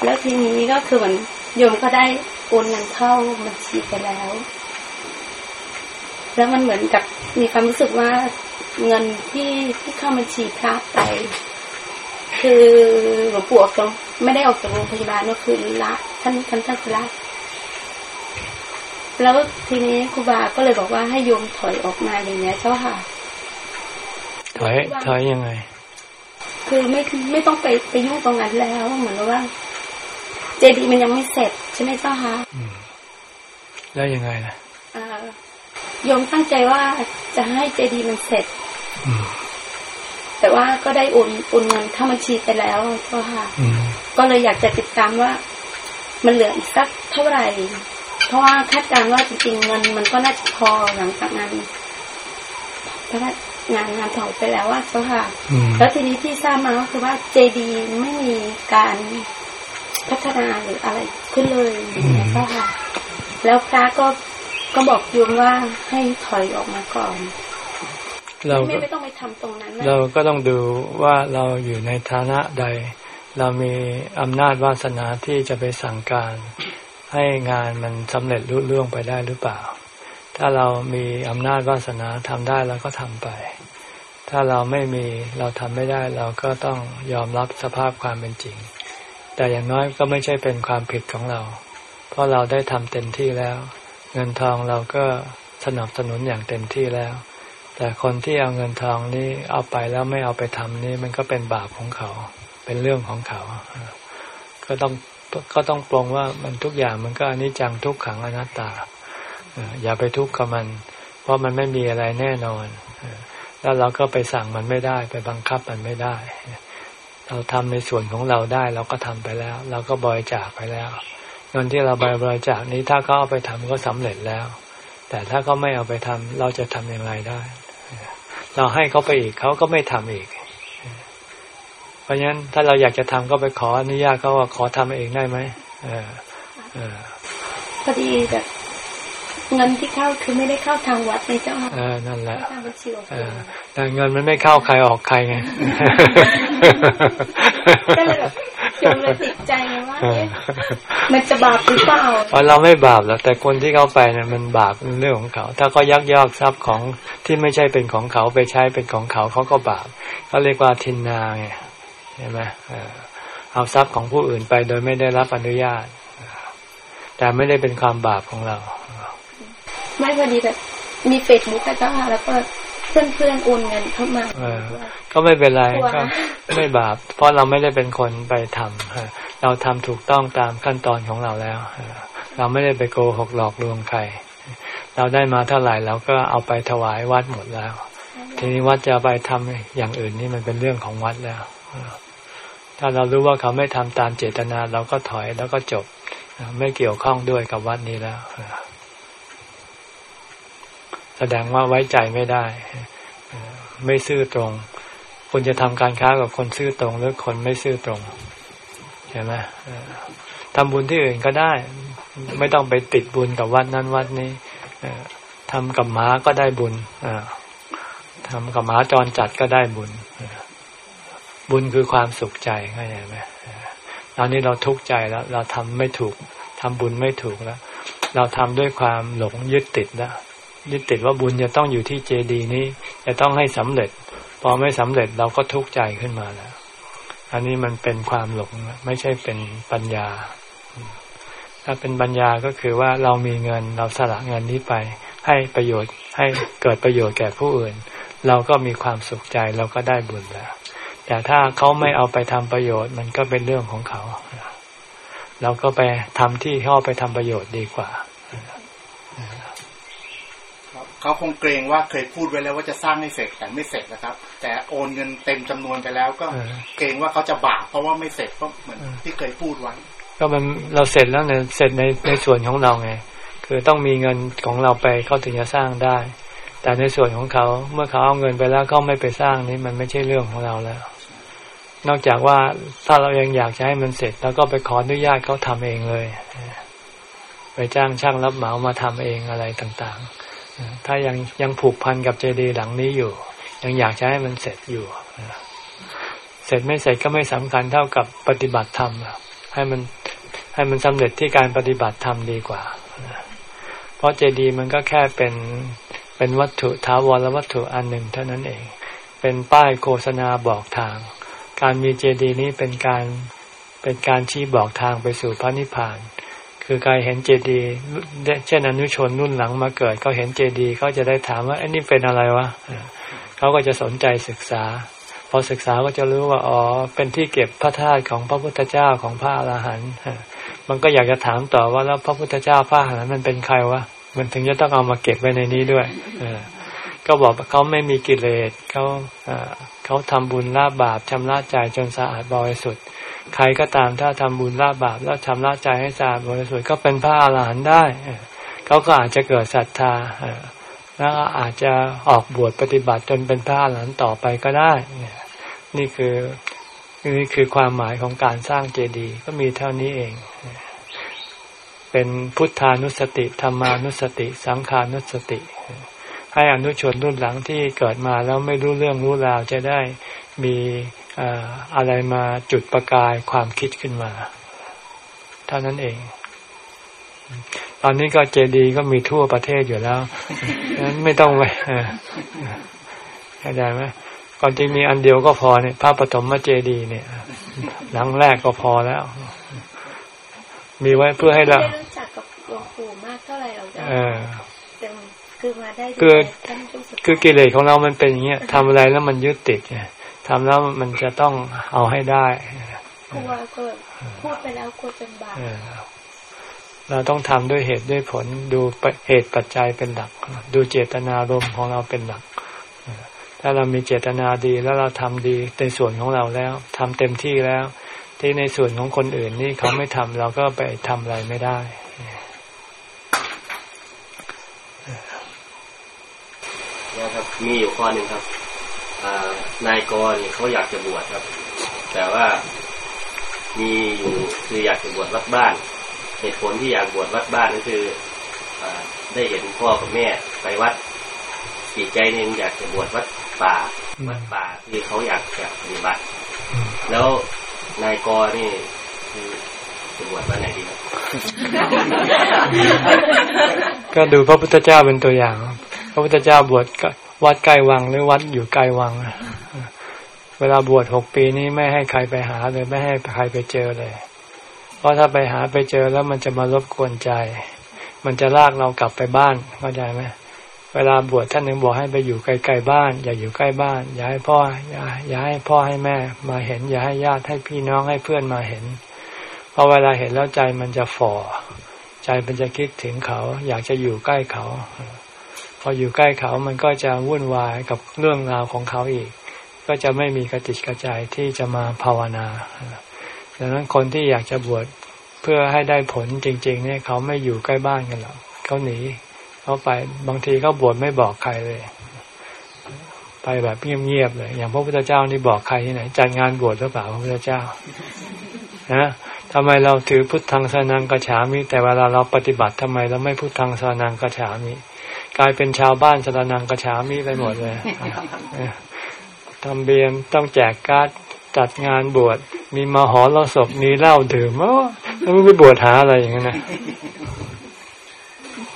แล้วทีนี้ก็คือเหมือนโยมก็ได้โอนเงินเข้าบัญชีไปแล้ว แล้วมันเหมือนกับมีความรู้สึกว่าเงินที่ที่เข้าบัญชีพระไป คือหลวงปู่ออกจากไม่ได้ออกจากโรงพยาบาลก็คือละท่านท่านท่านละ แล้วทีนี้ครูบาก็เลยบอกว่าให้โยมถอยออกมาอย่างเงี้ยเจ้าค่ะ ถอยถอยยังไง คือไม่ไม่ต้องไปไปยุ่งตรงนั้นแล้วเหมือนว่า เจดีมันยังไม่เสร็จใช่ไหมเจ้าค่ะแล้วยังไงนะโยมตั้งใจว่าจะให้เจดีมันเสร็จแต่ว่าก็ได้โอนโอนเงินเข้าบัญชีไปแล้วเจ้าค่ะก็เลยอยากจะติดตามว่า มันเหลืออีกสักเท่าไหร่ เพราะว่าคาดการว่าจริงๆเงินมันก็น่าจะพอหลังจากนั้นพระงานงานถอยไปแล้วว่าเจ้าค่ะแล้วทีนี้ที่ทราบมาก็คือว่าเจดีไม่มีการพัฒนาหรืออะไรขึ้นเลยนะเจ้าค่ะ แล้วพระก็ก็บอกโยมว่าให้ถอยออกมาก่อน เราไม่ไม่ต้องไปทำตรงนั้น เราก็ต้องดูว่าเราอยู่ในฐานะใด เรามีอำนาจวาสนาที่จะไปสั่งการ ให้งานมันสำเร็จรุ่ร่วงไปได้หรือเปล่า ถ้าเรามีอำนาจวาสนาทำได้เราก็ทำไป ถ้าเราไม่มีเราทำไม่ได้เราก็ต้องยอมรับสภาพความเป็นจริง แต่อย่างน้อยก็ไม่ใช่เป็นความผิดของเรา เพราะเราได้ทำเต็มที่แล้ว เงินทองเราก็สนับสนุนอย่างเต็มที่แล้ว แต่คนที่เอาเงินทองนี่เอาไปแล้วไม่เอาไปทำนี่มันก็เป็นบาปของเขา เป็นเรื่องของเขา ก็ต้อง ก็ต้องปรงว่ามันทุกอย่างมันก็อนิจจังทุกขังอนัตตาอย่าไปทุกข์กับมัน เพราะมันไม่มีอะไรแน่นอน แล้วเราก็ไปสั่งมันไม่ได้ ไปบังคับมันไม่ได้ เราทำในส่วนของเราได้ เราก็ทำไปแล้ว เราก็บริจาคไปแล้วเงินที่เราบริจาคนี้ถ้าเขาเอาไปทำก็สำเร็จแล้ว แต่ถ้าเขาไม่เอาไปทำเราจะทำอย่างไรได้ เราให้เขาไปอีกเขาก็ไม่ทำอีก ราะฉะนั้นถ้าเราอยากจะทำก็ไปขออนุญาตเขาว่าขอทำเองได้ไหมเออเออพอดีแบบเงินที่เข้าคือไม่ได้เข้าทางวัดในเจ้าค่ะเออนั่นแหละทางบัญชีของเอตัวอแต่เงินมันไม่เข้าใครออกใครไงก็เลยแบบโยมเลยติดใจไงว่าเอ๊ะมันจะบาปหรือเปล่าเพราะเราไม่บาปหรอกแต่คนที่เขาไปเนี่ยมันบาปเป็นเรื่องของเขา ถ้าเขายักยอกทรัพย์ของที่ไม่ใช่เป็นของเขาไปใช้เป็นของเขาเขาก็บาปเขาเรียกว่าทินนาไง เห็นไหมเออเอาทรัพย์ของผู้อื่นไปโดยไม่ได้รับอนุญาต แต่ไม่ได้เป็นความบาปของเรา ไม่พอดีแบบมีเฟซบุ๊กแต่เจ้าค่ะแล้วก็เพื่อนเพื่อนๆโอนเงินเข้ามาเออก็ไม่เป็นไรกลัวก็ไม่บาป เพราะเราไม่ได้เป็นคนไปทำฮะเราทำถูกต้องตามขั้นตอนของเราแล้วฮะเราไม่ได้ไปโกหกหลอกลวงใคร เราได้มาเท่าไหร่เราก็เอาไปถวายวัดหมดแล้ว ทีนี้วัดจะไปทำอย่างอื่นนี่มันเป็นเรื่องของวัดแล้ว ถ้าเรารู้ว่าเขาไม่ทำตามเจตนา เราก็ถอยแล้วก็จบ ไม่เกี่ยวข้องด้วยกับวัดนี้แล้ว แสดงว่าไว้ใจไม่ได้ ไม่ซื่อตรง คุณจะทำการค้ากับคนซื่อตรง หรือคนไม่ซื่อตรงใช่ไหมทำบุญที่อื่นก็ได้ ไม่ต้องไปติดบุญกับวัดนั้นวัดนี้ทำกับหมาก็ได้บุญทำกับหมาจรจัดก็ได้บุญ บุญคือความสุขใจเข้าใจไหมตอนนี้เราทุกข์ใจแล้ว เราทำไม่ถูกทำบุญไม่ถูกแล้ว เราทำด้วยความหลงยึดติดแล้วยึดติดว่าบุญจะต้องอยู่ที่เจดีย์นี้ จะต้องให้สำเร็จ พอไม่สำเร็จเราก็ทุกข์ใจขึ้นมาแล้ว อันนี้มันเป็นความหลงไม่ใช่เป็นปัญญา ถ้าเป็นปัญญาก็คือว่าเรามีเงินเราสละเงินนี้ไป ให้ประโยชน์ให้เกิดประโยชน์แก่ผู้อื่น เราก็มีความสุขใจเราก็ได้บุญแล้ว แต่ถ้าเขาไม่เอาไปทำประโยชน์ มันก็เป็นเรื่องของเขา เราก็ไปทำที่เขาเอาไปทำประโยชน์ดีกว่าครับเขาคงเกรงว่าเคยพูดไว้แล้วว่าจะสร้างให้เสร็จแต่ไม่เสร็จนะครับ แต่โอนเงินเต็มจำนวนไปแล้ว ก็เออเกรงว่าเขาจะบาปเพราะว่าไม่เสร็จก็เหมือนเออที่เคยพูดไว้ ก็มันเราเสร็จแล้วเนี่ยเสร็จในในส่วนของเราไง คือต้องมีเงินของเราไปเขาถึงจะสร้างได้ แต่ในส่วนของเขาเมื่อเขาเอาเงินไปแล้วเขาไม่ไปสร้างนี้มันไม่ใช่เรื่องของเราแล้ว นอกจากว่าถ้าเรายังอยากจะให้มันเสร็จแล้วก็ไปขออนุญาตเขาทำเองเลย ไปจ้างช่างรับเหมามาทำเองอะไรต่างๆ ถ้ายังยังผูกพันกับเจดีย์หลังนี้อยู่ ยังอยากจะให้มันเสร็จอยู่ เสร็จไม่เสร็จก็ไม่สำคัญเท่ากับปฏิบัติธรรมให้มันให้มันสำเร็จที่การปฏิบัติธรรมดีกว่า เพราะเจดีย์มันก็แค่เป็นเป็นวัตถุท้าวรวัตถุอันหนึ่งเท่านั้นเอง เป็นป้ายโฆษณาบอกทาง การมีเจดีย์นี้เป็นการเป็นการชี้บอกทางไปสู่พระนิพพาน คือใครเห็นเจดีย์เช่นอนุชนรุ่นหลังมาเกิดเขาเห็นเจดีย์เขาจะได้ถามว่าไอ้นี่เป็นอะไรวะเขาก็จะสนใจศึกษา พอศึกษาก็จะรู้ว่าอ๋อเป็นที่เก็บพระธาตุของพระพุทธเจ้าของพระอรหันต์มันก็อยากจะถามต่อว่าแล้วพระพุทธเจ้าพระอรหันต์มันเป็นใครวะมันถึงจะต้องเอามาเก็บไว้ในนี้ด้วยเอก็บอกเขาไม่มีกิเลสเขา เขาทำบุญละบาปชำระใจจนสะอาดบริสุทธิ์ ใครก็ตามถ้าทำบุญละบาปแล้วชำระใจให้สะอาดบริสุทธิ์ก็เป็นพระอรหันต์ได้เขาก็อาจจะเกิดศรัทธาแล้วก็อาจจะออกบวชปฏิบัติจนเป็นพระอรหันต์ต่อไปก็ได้นี่คือนี่คือความหมายของการสร้างเจดีย์ก็มีเท่านี้เอง เป็นพุทธานุสติธรรมานุสติ สังขานุสติ ให้อนุชนรุ่นหลังที่เกิดมาแล้วไม่รู้เรื่องรู้ราวจะได้มีเอ่ออะไรมาจุดประกายความคิดขึ้นมา เท่านั้นเอง ตอนนี้ก็เจดีย์ก็มีทั่วประเทศอยู่แล้วนั้นไม่ต้องไปเข้าใจไหมก่อนจริงมีอันเดียวก็พอเนี่ยพระปฐมเจดีย์เนี่ยหลังแรกก็พอแล้ว มีไว้เพื่อให้เราไม่รู้จักกับหลวงปู่มากเท่าไหร่เราจะเออแต่ คือมาได้คือท่านรู้สึกคือกิเลสของเรามันเป็นอย่างเงี้ยทำอะไรแล้วมันยึดติดไงทำแล้วมันจะต้องเอาให้ได้กลัวก็พูดไปแล้วกลัวจนบาปเออเราต้องทำด้วยเหตุด้วยผลดูเหตุปัจจัยเป็นหลัก ดูเจตนารมณ์ของเราเป็นหลัก ถ้าเรามีเจตนาดีแล้วเราทำดีในส่วนของเราแล้วทำเต็มที่แล้ว ที่ในส่วนของคนอื่นนี่เขาไม่ทำเราก็ไปทำอะไรไม่ได้ นะครับ มีอยู่ข้อหนึ่งครับอ่านายกรเขาอยากจะบวชครับ แต่ว่ามีอยู่คืออยากจะบวชวัดบ้าน เหตุผลที่อยากบวชวัดบ้านก็คืออาได้เห็นพ่อกับแม่ไปวัดอีกใจหนึ่งอยากจะบวชวัดป่าอืมวัดป่าที่เขาอยากจะปฏิบัติ แล้วนายกรนี่คือจะบวชวันไหนดีครับ ก็ดูพระพุทธเจ้าเป็นตัวอย่าง พระพุทธเจ้าบวชก็ วัดใกล้วังหรือวัดอยู่ไกล้วัง เวลาบวชหกปีนี้ไม่ให้ใครไปหาเลยไม่ให้ใครไปเจอเลย เพราะถ้าไปหาไปเจอแล้วมันจะมารบกวนใจ มันจะลากเรากลับไปบ้านเข้าใจไหมเวลาบวชท่านหนึ่งบอกให้ไปอยู่ไกลๆบ้าน อย่าอยู่ใกล้บ้าน อย่าให้พ่ออย่าอย่าให้พ่อให้แม่ มาเห็น อย่าให้ญาติให้พี่น้องให้เพื่อนมาเห็นเพราะเวลาเห็นแล้วใจมันจะฝ่อ ใจมันจะคิดถึงเขา อยากจะอยู่ใกล้เขา พออยู่ใกล้เขามันก็จะวุ่นวายกับเรื่องราวของเขาอีก ก็จะไม่มีกระจิตกระใจที่จะมาภาวนาดังนั้นคนที่อยากจะบวชเพื่อให้ได้ผลจริง ๆ เนี่ยเขาไม่อยู่ใกล้บ้านกันหรอกเขาหนีเขาไปบางทีเขาบวชไม่บอกใครเลย ไปแบบเงียบๆเลย อย่างพระพุทธเจ้านี่บอกใครที่ไหนจัดงานบวชหรือเปล่าพระพุทธเจ้านะทำไมเราถือพุทธังสนังกระฉามิแต่เวลาเราปฏิบัติทำไมเราไม่พุทธังสนังกระฉามิ กลายเป็นชาวบ้านสนังกระฉามิไปหมดเลยทำเบียมต้องแจกการ์ดจัดงานบวชมีมาหอรสพมีเหล้าดื่มอ๋อแล้วไม่ไปบวชหาอะไรอย่างนั้นนะ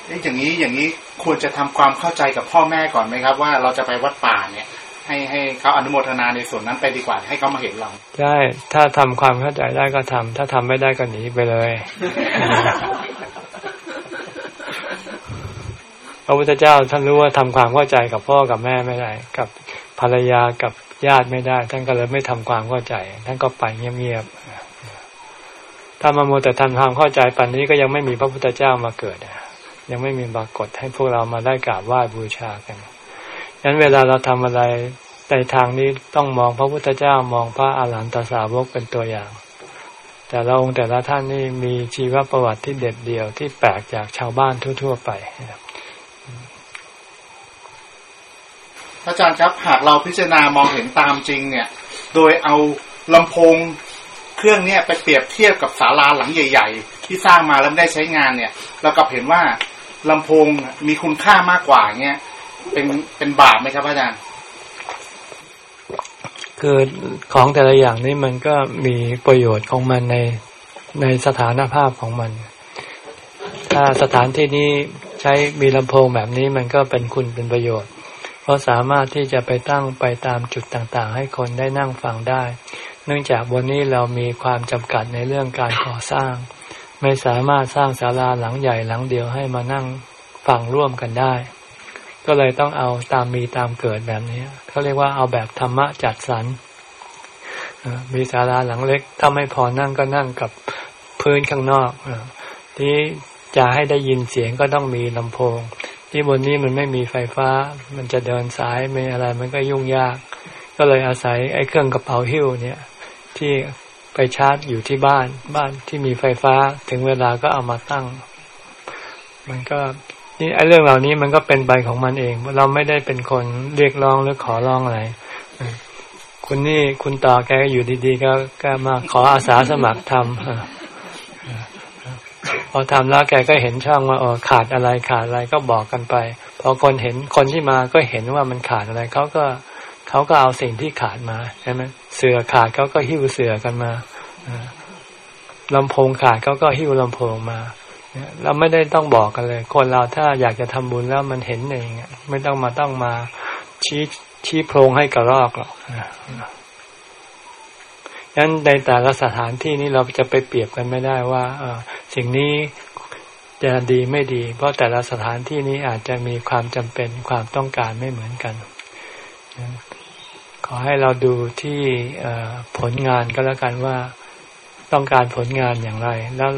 เอ๊ะอย่างนี้อย่างนี้ควรจะทำความเข้าใจกับพ่อแม่ก่อนไหมครับ ว่าเราจะไปวัดป่าเนี่ย ให้ให้เขาอนุโมทนาในส่วนนั้นไปดีกว่าให้เขามาเห็นเราใช่ถ้าทำความเข้าใจได้ก็ทำถ้าทำไม่ได้ก็หนีไปเลย พระพุทธเจ้าท่านรู้ว่าทำความเข้าใจกับพ่อกับแม่ไม่ได้ กับภรรยากับญาติไม่ได้ ท่านก็เลยไม่ทำความเข้าใจ ท่านก็ไปเงียบๆถ้ามาโมแต่ทำความเข้าใจปันนี้ก็ยังไม่มีพระพุทธเจ้ามาเกิดยังไม่มีปรากฏให้พวกเรามาได้กราบไหว้บูชากันฉะนั้นเวลาเราทำอะไรในทางนี้ต้องมองพระพุทธเจ้ามองพระอาหารหันตสาวกเป็นตัวอย่าง แต่ละองค์แต่ละท่านนี่มีชีวประวัติที่เด็ดเดี่ยวที่แปลกจากชาวบ้านทั่ว ๆ ไปนะครับ อาจารย์ครับ หากเราพิจารณามองเห็นตามจริง เนี่ย โดยเอาลำโพงเครื่องเนี่ยไปเปรียบเทียบกับศาลาหลังใหญ่ ๆ ที่สร้างมาแล้วไม่ได้ใช้งานเนี่ย เรากลับเห็นว่าลำโพงมีคุณค่ามากกว่าเงี้ยเป็นเป็นบาปไหมครับอาจารย์คือของแต่ละอย่างนี่มันก็มีประโยชน์ของมันในในสถานภาพของมัน ถ้าสถานที่นี้ใช้มีลำโพงแบบนี้มันก็เป็นคุณเป็นประโยชน์ เพราะสามารถที่จะไปตั้งไปตามจุดต่างๆ ให้คนได้นั่งฟังได้ เนื่องจากบนนี้เรามีความจำกัดในเรื่องการก่อสร้าง ไม่สามารถสร้างศาลาหลังใหญ่หลังเดียวให้มานั่งฟังร่วมกันได้ ก็เลยต้องเอาตามมีตามเกิดแบบนี้เขาเรียกว่าเอาแบบธรรมะจัดสรรมีศาลาหลังเล็ก ถ้าไม่พอนั่งก็นั่งกับพื้นข้างนอกที่จะให้ได้ยินเสียงก็ต้องมีลำโพง ที่บนนี้มันไม่มีไฟฟ้า มันจะเดินสายไม่อะไร มันก็ยุ่งยาก ก็เลยอาศัยไอ้เครื่องกระเป๋าหิ้วเนี่ย ที่ไปชาร์จอยู่ที่บ้านบ้านที่มีไฟฟ้า ถึงเวลาก็เอามาตั้ง มันก็นี่ไอ้เรื่องเหล่านี้มันก็เป็นใบของมันเอง เราไม่ได้เป็นคนเรียกร้องหรือขอร้องอะไรคุณนี่คุณต่อแกก็อยู่ดีๆก็ก็มาขออาสาสมัครทำ พอทำแล้วแกก็เห็นช่องว่าเออขาดอะไรขาดอะไรก็บอกกันไป พอคนเห็นคนที่มาก็เห็นว่ามันขาดอะไรเขาก็เขาก็เอาสิ่งที่ขาดมาใช่ไหมเสือขาดเขาก็หิ้วเสือกันมาลำโพงขาดเขาก็หิ้วลำโพงมาเราไม่ได้ต้องบอกกันเลย คนเราถ้าอยากจะทำบุญแล้วมันเห็นเองไม่ต้องมาต้องมาชี้ชี้โพรงให้กระรอกหรอก งั้นในแต่ละสถานที่นี้เราจะไปเปรียบกันไม่ได้ว่าเออสิ่งนี้จะดีไม่ดี เพราะแต่ละสถานที่นี้อาจจะมีความจำเป็นความต้องการไม่เหมือนกัน ขอให้เราดูที่ผลงานก็แล้วกันว่าต้องการผลงานอย่างไร แล้ว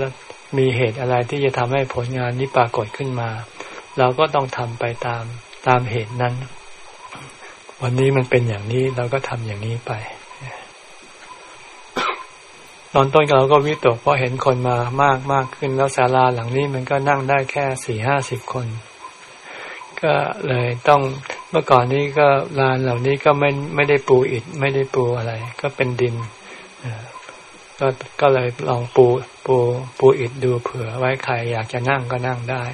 มีเหตุอะไรที่จะทำให้ผลงานนี้ปรากฏขึ้นมา เราก็ต้องทำไปตามตามเหตุนั้น วันนี้มันเป็นอย่างนี้เราก็ทำอย่างนี้ไป ตอนต้นเราก็วิตกเพราะเห็นคนมามากมากขึ้นแล้วศาลาหลังนี้มันก็นั่งได้แค่สี่ห้าสิบคน ก็เลยต้องเมื่อก่อนนี้ก็ลานเหล่านี้ก็ไม่ไม่ได้ปูอิฐไม่ได้ปูอะไร ก็เป็นดินก็ก็เลยลองปูปูปูอิฐดูเผื่อ ไว้ใครอยากจะนั่งก็นั่งได้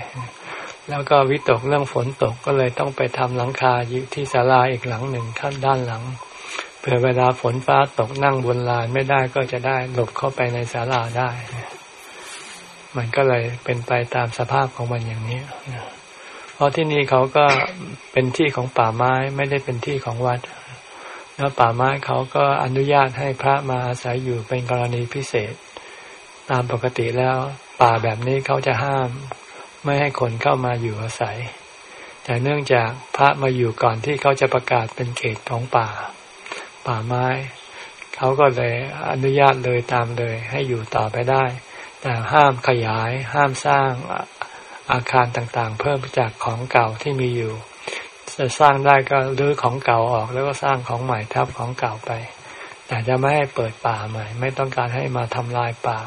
แล้วก็วิตกเรื่องฝนตกก็เลยต้องไปทำหลังคาอยู่ที่ศาลาอีกหลังหนึ่งขั้นด้านหลัง เผื่อเวลาฝนฟ้าตกนั่งบนลานไม่ได้ก็จะได้หลบเข้าไปในศาลาได้ มันก็เลยเป็นไปตามสภาพของมันอย่างนี้เพราะที่นี่เขาก็เป็นที่ของป่าไม้ไม่ได้เป็นที่ของวัด แล้วป่าไม้เขาก็อนุญาตให้พระมาอาศัยอยู่เป็นกรณีพิเศษ ตามปกติแล้วป่าแบบนี้เขาจะห้าม ไม่ให้คนเข้ามาอยู่อาศัย แต่เนื่องจากพระมาอยู่ก่อนที่เขาจะประกาศเป็นเขตของป่า ป่าไม้ เขาก็เลยอนุญาตเลยตามเลย ให้อยู่ต่อไปได้ แต่ห้ามขยายห้ามสร้างอาคารต่างๆ เพิ่มจากของเก่าที่มีอยู่จะสร้างได้ก็รื้อของเก่าออกแล้วก็สร้างของใหม่ทับของเก่าไป แต่จะไม่ให้เปิดป่าใหม่ ไม่ต้องการให้มาทำลายป่า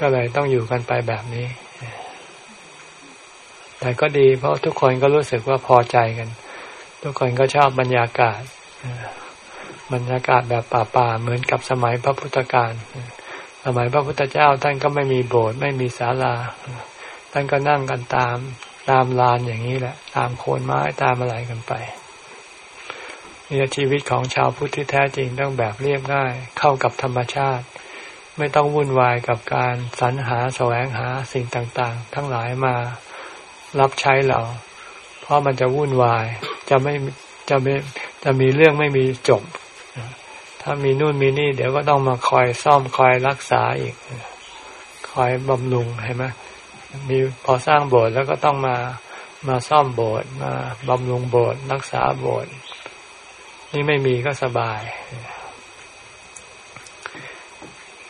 ก็เลยต้องอยู่กันไปแบบนี้ แต่ก็ดีเพราะทุกคนก็รู้สึกว่าพอใจกัน ทุกคนก็ชอบบรรยากาศ บรรยากาศแบบป่าๆเหมือนกับสมัยพระพุทธการ สมัยพระพุทธเจ้าท่านก็ไม่มีโบสถ์ไม่มีศาลา ท่านก็นั่งกันตามตามลานอย่างนี้แหละ ตามโคนไม้ตามอะไรกันไปนี่ชีวิตของชาวพุทธที่แท้จริงต้องแบบเรียบง่าย เข้ากับธรรมชาติ ไม่ต้องวุ่นวายกับการสรรหาแสวงหาสิ่งต่างๆ ทั้งหลายมารับใช้เรา เพราะมันจะวุ่นวายจะไม่ จะม่จะมีเรื่องไม่มีจบ ถ้ามีนู่นมีนี่ เดี๋ยวก็ต้องมาคอยซ่อมคอยรักษาอีก คอยบำรุงใช่ไหมมีพอสร้างโบสถ์แล้วก็ต้องมามาซ่อมโบสถ์มาบำรุงโบสถ์รักษาโบสถ์นี่ไม่มีก็สบาย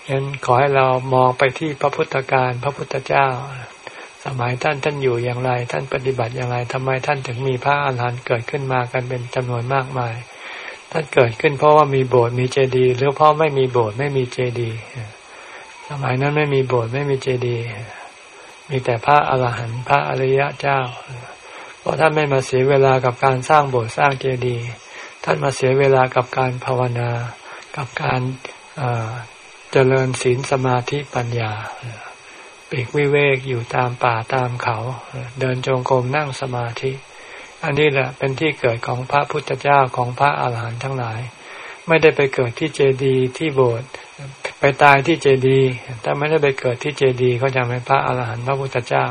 งั้นขอให้เรามองไปที่พระพุทธการพระพุทธเจ้า สมัยท่านท่านอยู่อย่างไร ท่านปฏิบัติอย่างไรทำไมท่านถึงมีพระอาหารหันต์เกิดขึ้นมากันเป็นจำนวนมากมาย ท่านเกิดขึ้นเพราะว่ามีโบสถ์มีเจดีย์หรือเพราะไม่มีโบสถ์ไม่มีเจดีย์สมัยนั้นไม่มีโบสถ์ไม่มีเจดีย์มีแต่พระอาหารหันต์พระอริยะเจ้า เพราะท่านไม่มาเสียเวลากับการสร้างโบสถ์สร้างเจดีย์ท่านมาเสียเวลากับการภาวนา กับการเจริญศีลสมาธิปัญญา ปีกวิเวกอยู่ตามป่าตามเขา เดินจงกรมนั่งสมาธิ อันนี้แหละเป็นที่เกิดของพระพุทธเจ้าของพระอาหารหันต์ทั้งหลาย ไม่ได้ไปเกิดที่เจดีย์ที่โบสถ์ไปตายที่เจดีย์แต่ไม่ได้ไปเกิดที่เจดีย์เขาจะเป็นพระอาหารหันต์พระพุทธเจ้า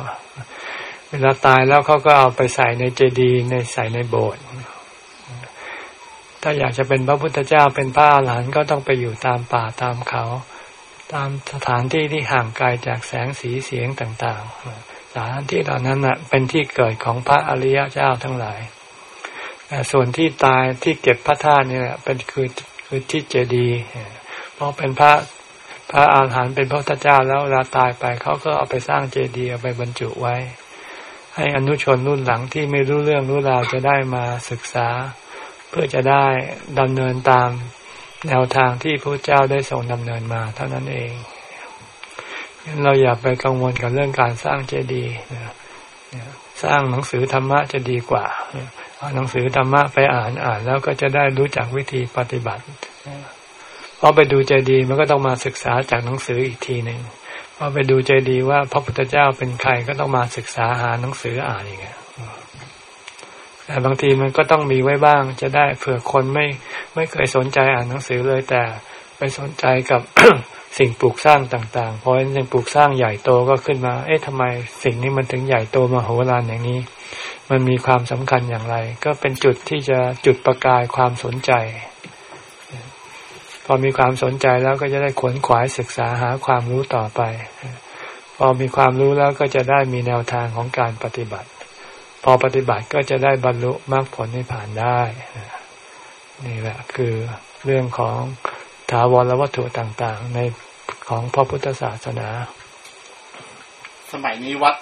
เวลาตายแล้วเขาก็เอาไปใส่ในเจดีย์ในใส่ในโบสถ์ถ้าอยากจะเป็นพระพุทธเจ้าเป็นพระอาหารหันต์ก็ต้องไปอยู่ตามป่าตามเขา ตามสถานที่ที่ห่างไกลจากแสงสีเสียงต่าง ๆ สถานที่เหล่านั้นนะเป็นที่เกิดของพระอริยเจ้าทั้งหลายแต่ส่วนที่ตายที่เก็บพระธาตุนี่ยเป็นคือคือที่เจดีย์เพราะเป็นพระพระอาหารหันต์เป็นพระพุทธเจ้าแล้วเวลาตายไปเขาก็เอาไปสร้างเจดีย์เอาไปบรรจุไว้ ให้อนุชนรุ่นหลังที่ไม่รู้เรื่องรู้ราวจะได้มาศึกษา เพื่อจะได้ดำเนินตาม แนวทางที่พระเจ้าได้ทรงดำเนินมา เท่านั้นเองเราอย่าไปกังวลกับเรื่องการสร้างเจดีย์สร้างหนังสือธรรมะจะดีกว่าเอาหนังสือธรรมะไปอ่านอ่าน แล้วก็จะได้รู้จักวิธีปฏิบัติพอไปดูเจดีย์มันก็ต้องมาศึกษาจากหนังสืออีกทีหนึ่งพอไปดูเจดีย์ว่าพระพุทธเจ้าเป็นใครก็ต้องมาศึกษาหาหนังสืออ่านอีก แต่บางทีมันก็ต้องมีไว้บ้าง จะได้เผื่อคนไม่ไม่เคยสนใจอ่านหนังสือเลยแต่ไปสนใจกับสิ่งปลูกสร้างต่างๆพอสิ่งปลูกสร้างใหญ่โตก็ขึ้นมา เอ๊ะทำไมสิ่งนี้มันถึงใหญ่โตมาโหฬารอย่างนี้ มันมีความสำคัญอย่างไร ก็เป็นจุดที่จะจุดประกายความสนใจ พอมีความสนใจแล้วก็จะได้ขวนขวายศึกษาหาความรู้ต่อไป พอมีความรู้แล้วก็จะได้มีแนวทางของการปฏิบัติ พอปฏิบัติก็จะได้บรรลุมรรคผลให้ผ่านได้นี่แหละคือเรื่องของถาวรวัตถุต่างๆ ในของพระพุทธศาสนา สมัยนี้วัด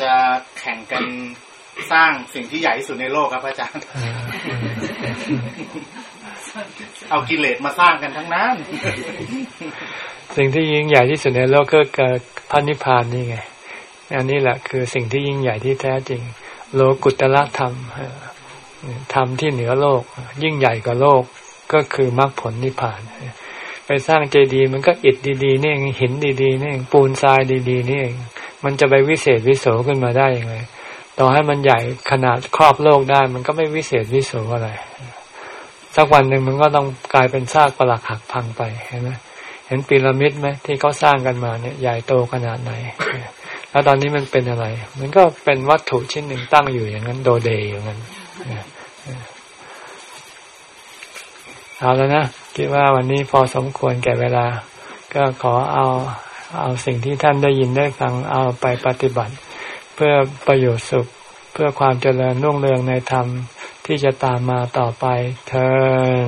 จะแข่งกันสร้างสิ่งที่ใหญ่ที่สุดในโลกครับอาจารย์ เอากิเลสมาสร้างกันทั้งนั้น สิ่งที่ยิ่งใหญ่ที่สุดในโลกก็คือพระนิพพานนี่ไง อันนี้แหละคือสิ่งที่ยิ่งใหญ่ที่แท้จริง โลกุตละธรรมธรรมที่เหนือโลก ยิ่งใหญ่กว่าโลกก็คือมรรคผลนิพพาน ไปสร้างเจดีย์มันก็อิฐดีๆนี่เองหินดีๆนี่เองปูนทรายดีๆนี่เองมันจะไปวิเศษวิโสขึ้นมาได้ยังไงต่อให้มันใหญ่ขนาดครอบโลกได้ มันก็ไม่วิเศษวิโสอะไรสักวันหนึ่งมันก็ต้องกลายเป็นซากปรักหักพังไปเห็นไหมเห็นพีระมิดไหมที่เขาสร้างกันมาเนี่ยใหญ่โตขนาดไหน แล้วตอนนี้มันเป็นอะไร มันก็เป็นวัตถุชิ้นหนึ่งตั้งอยู่อย่างนั้น โดเดย์อย่างนั้นเอาแล้วนะคิดว่าวันนี้พอสมควรแก่เวลา ก็ขอเอาเอาสิ่งที่ท่านได้ยินได้ฟังเอาไปปฏิบัติ เพื่อประโยชน์สุข เพื่อความเจริญรุ่งเรืองในธรรมที่จะตามมาต่อไปเธอ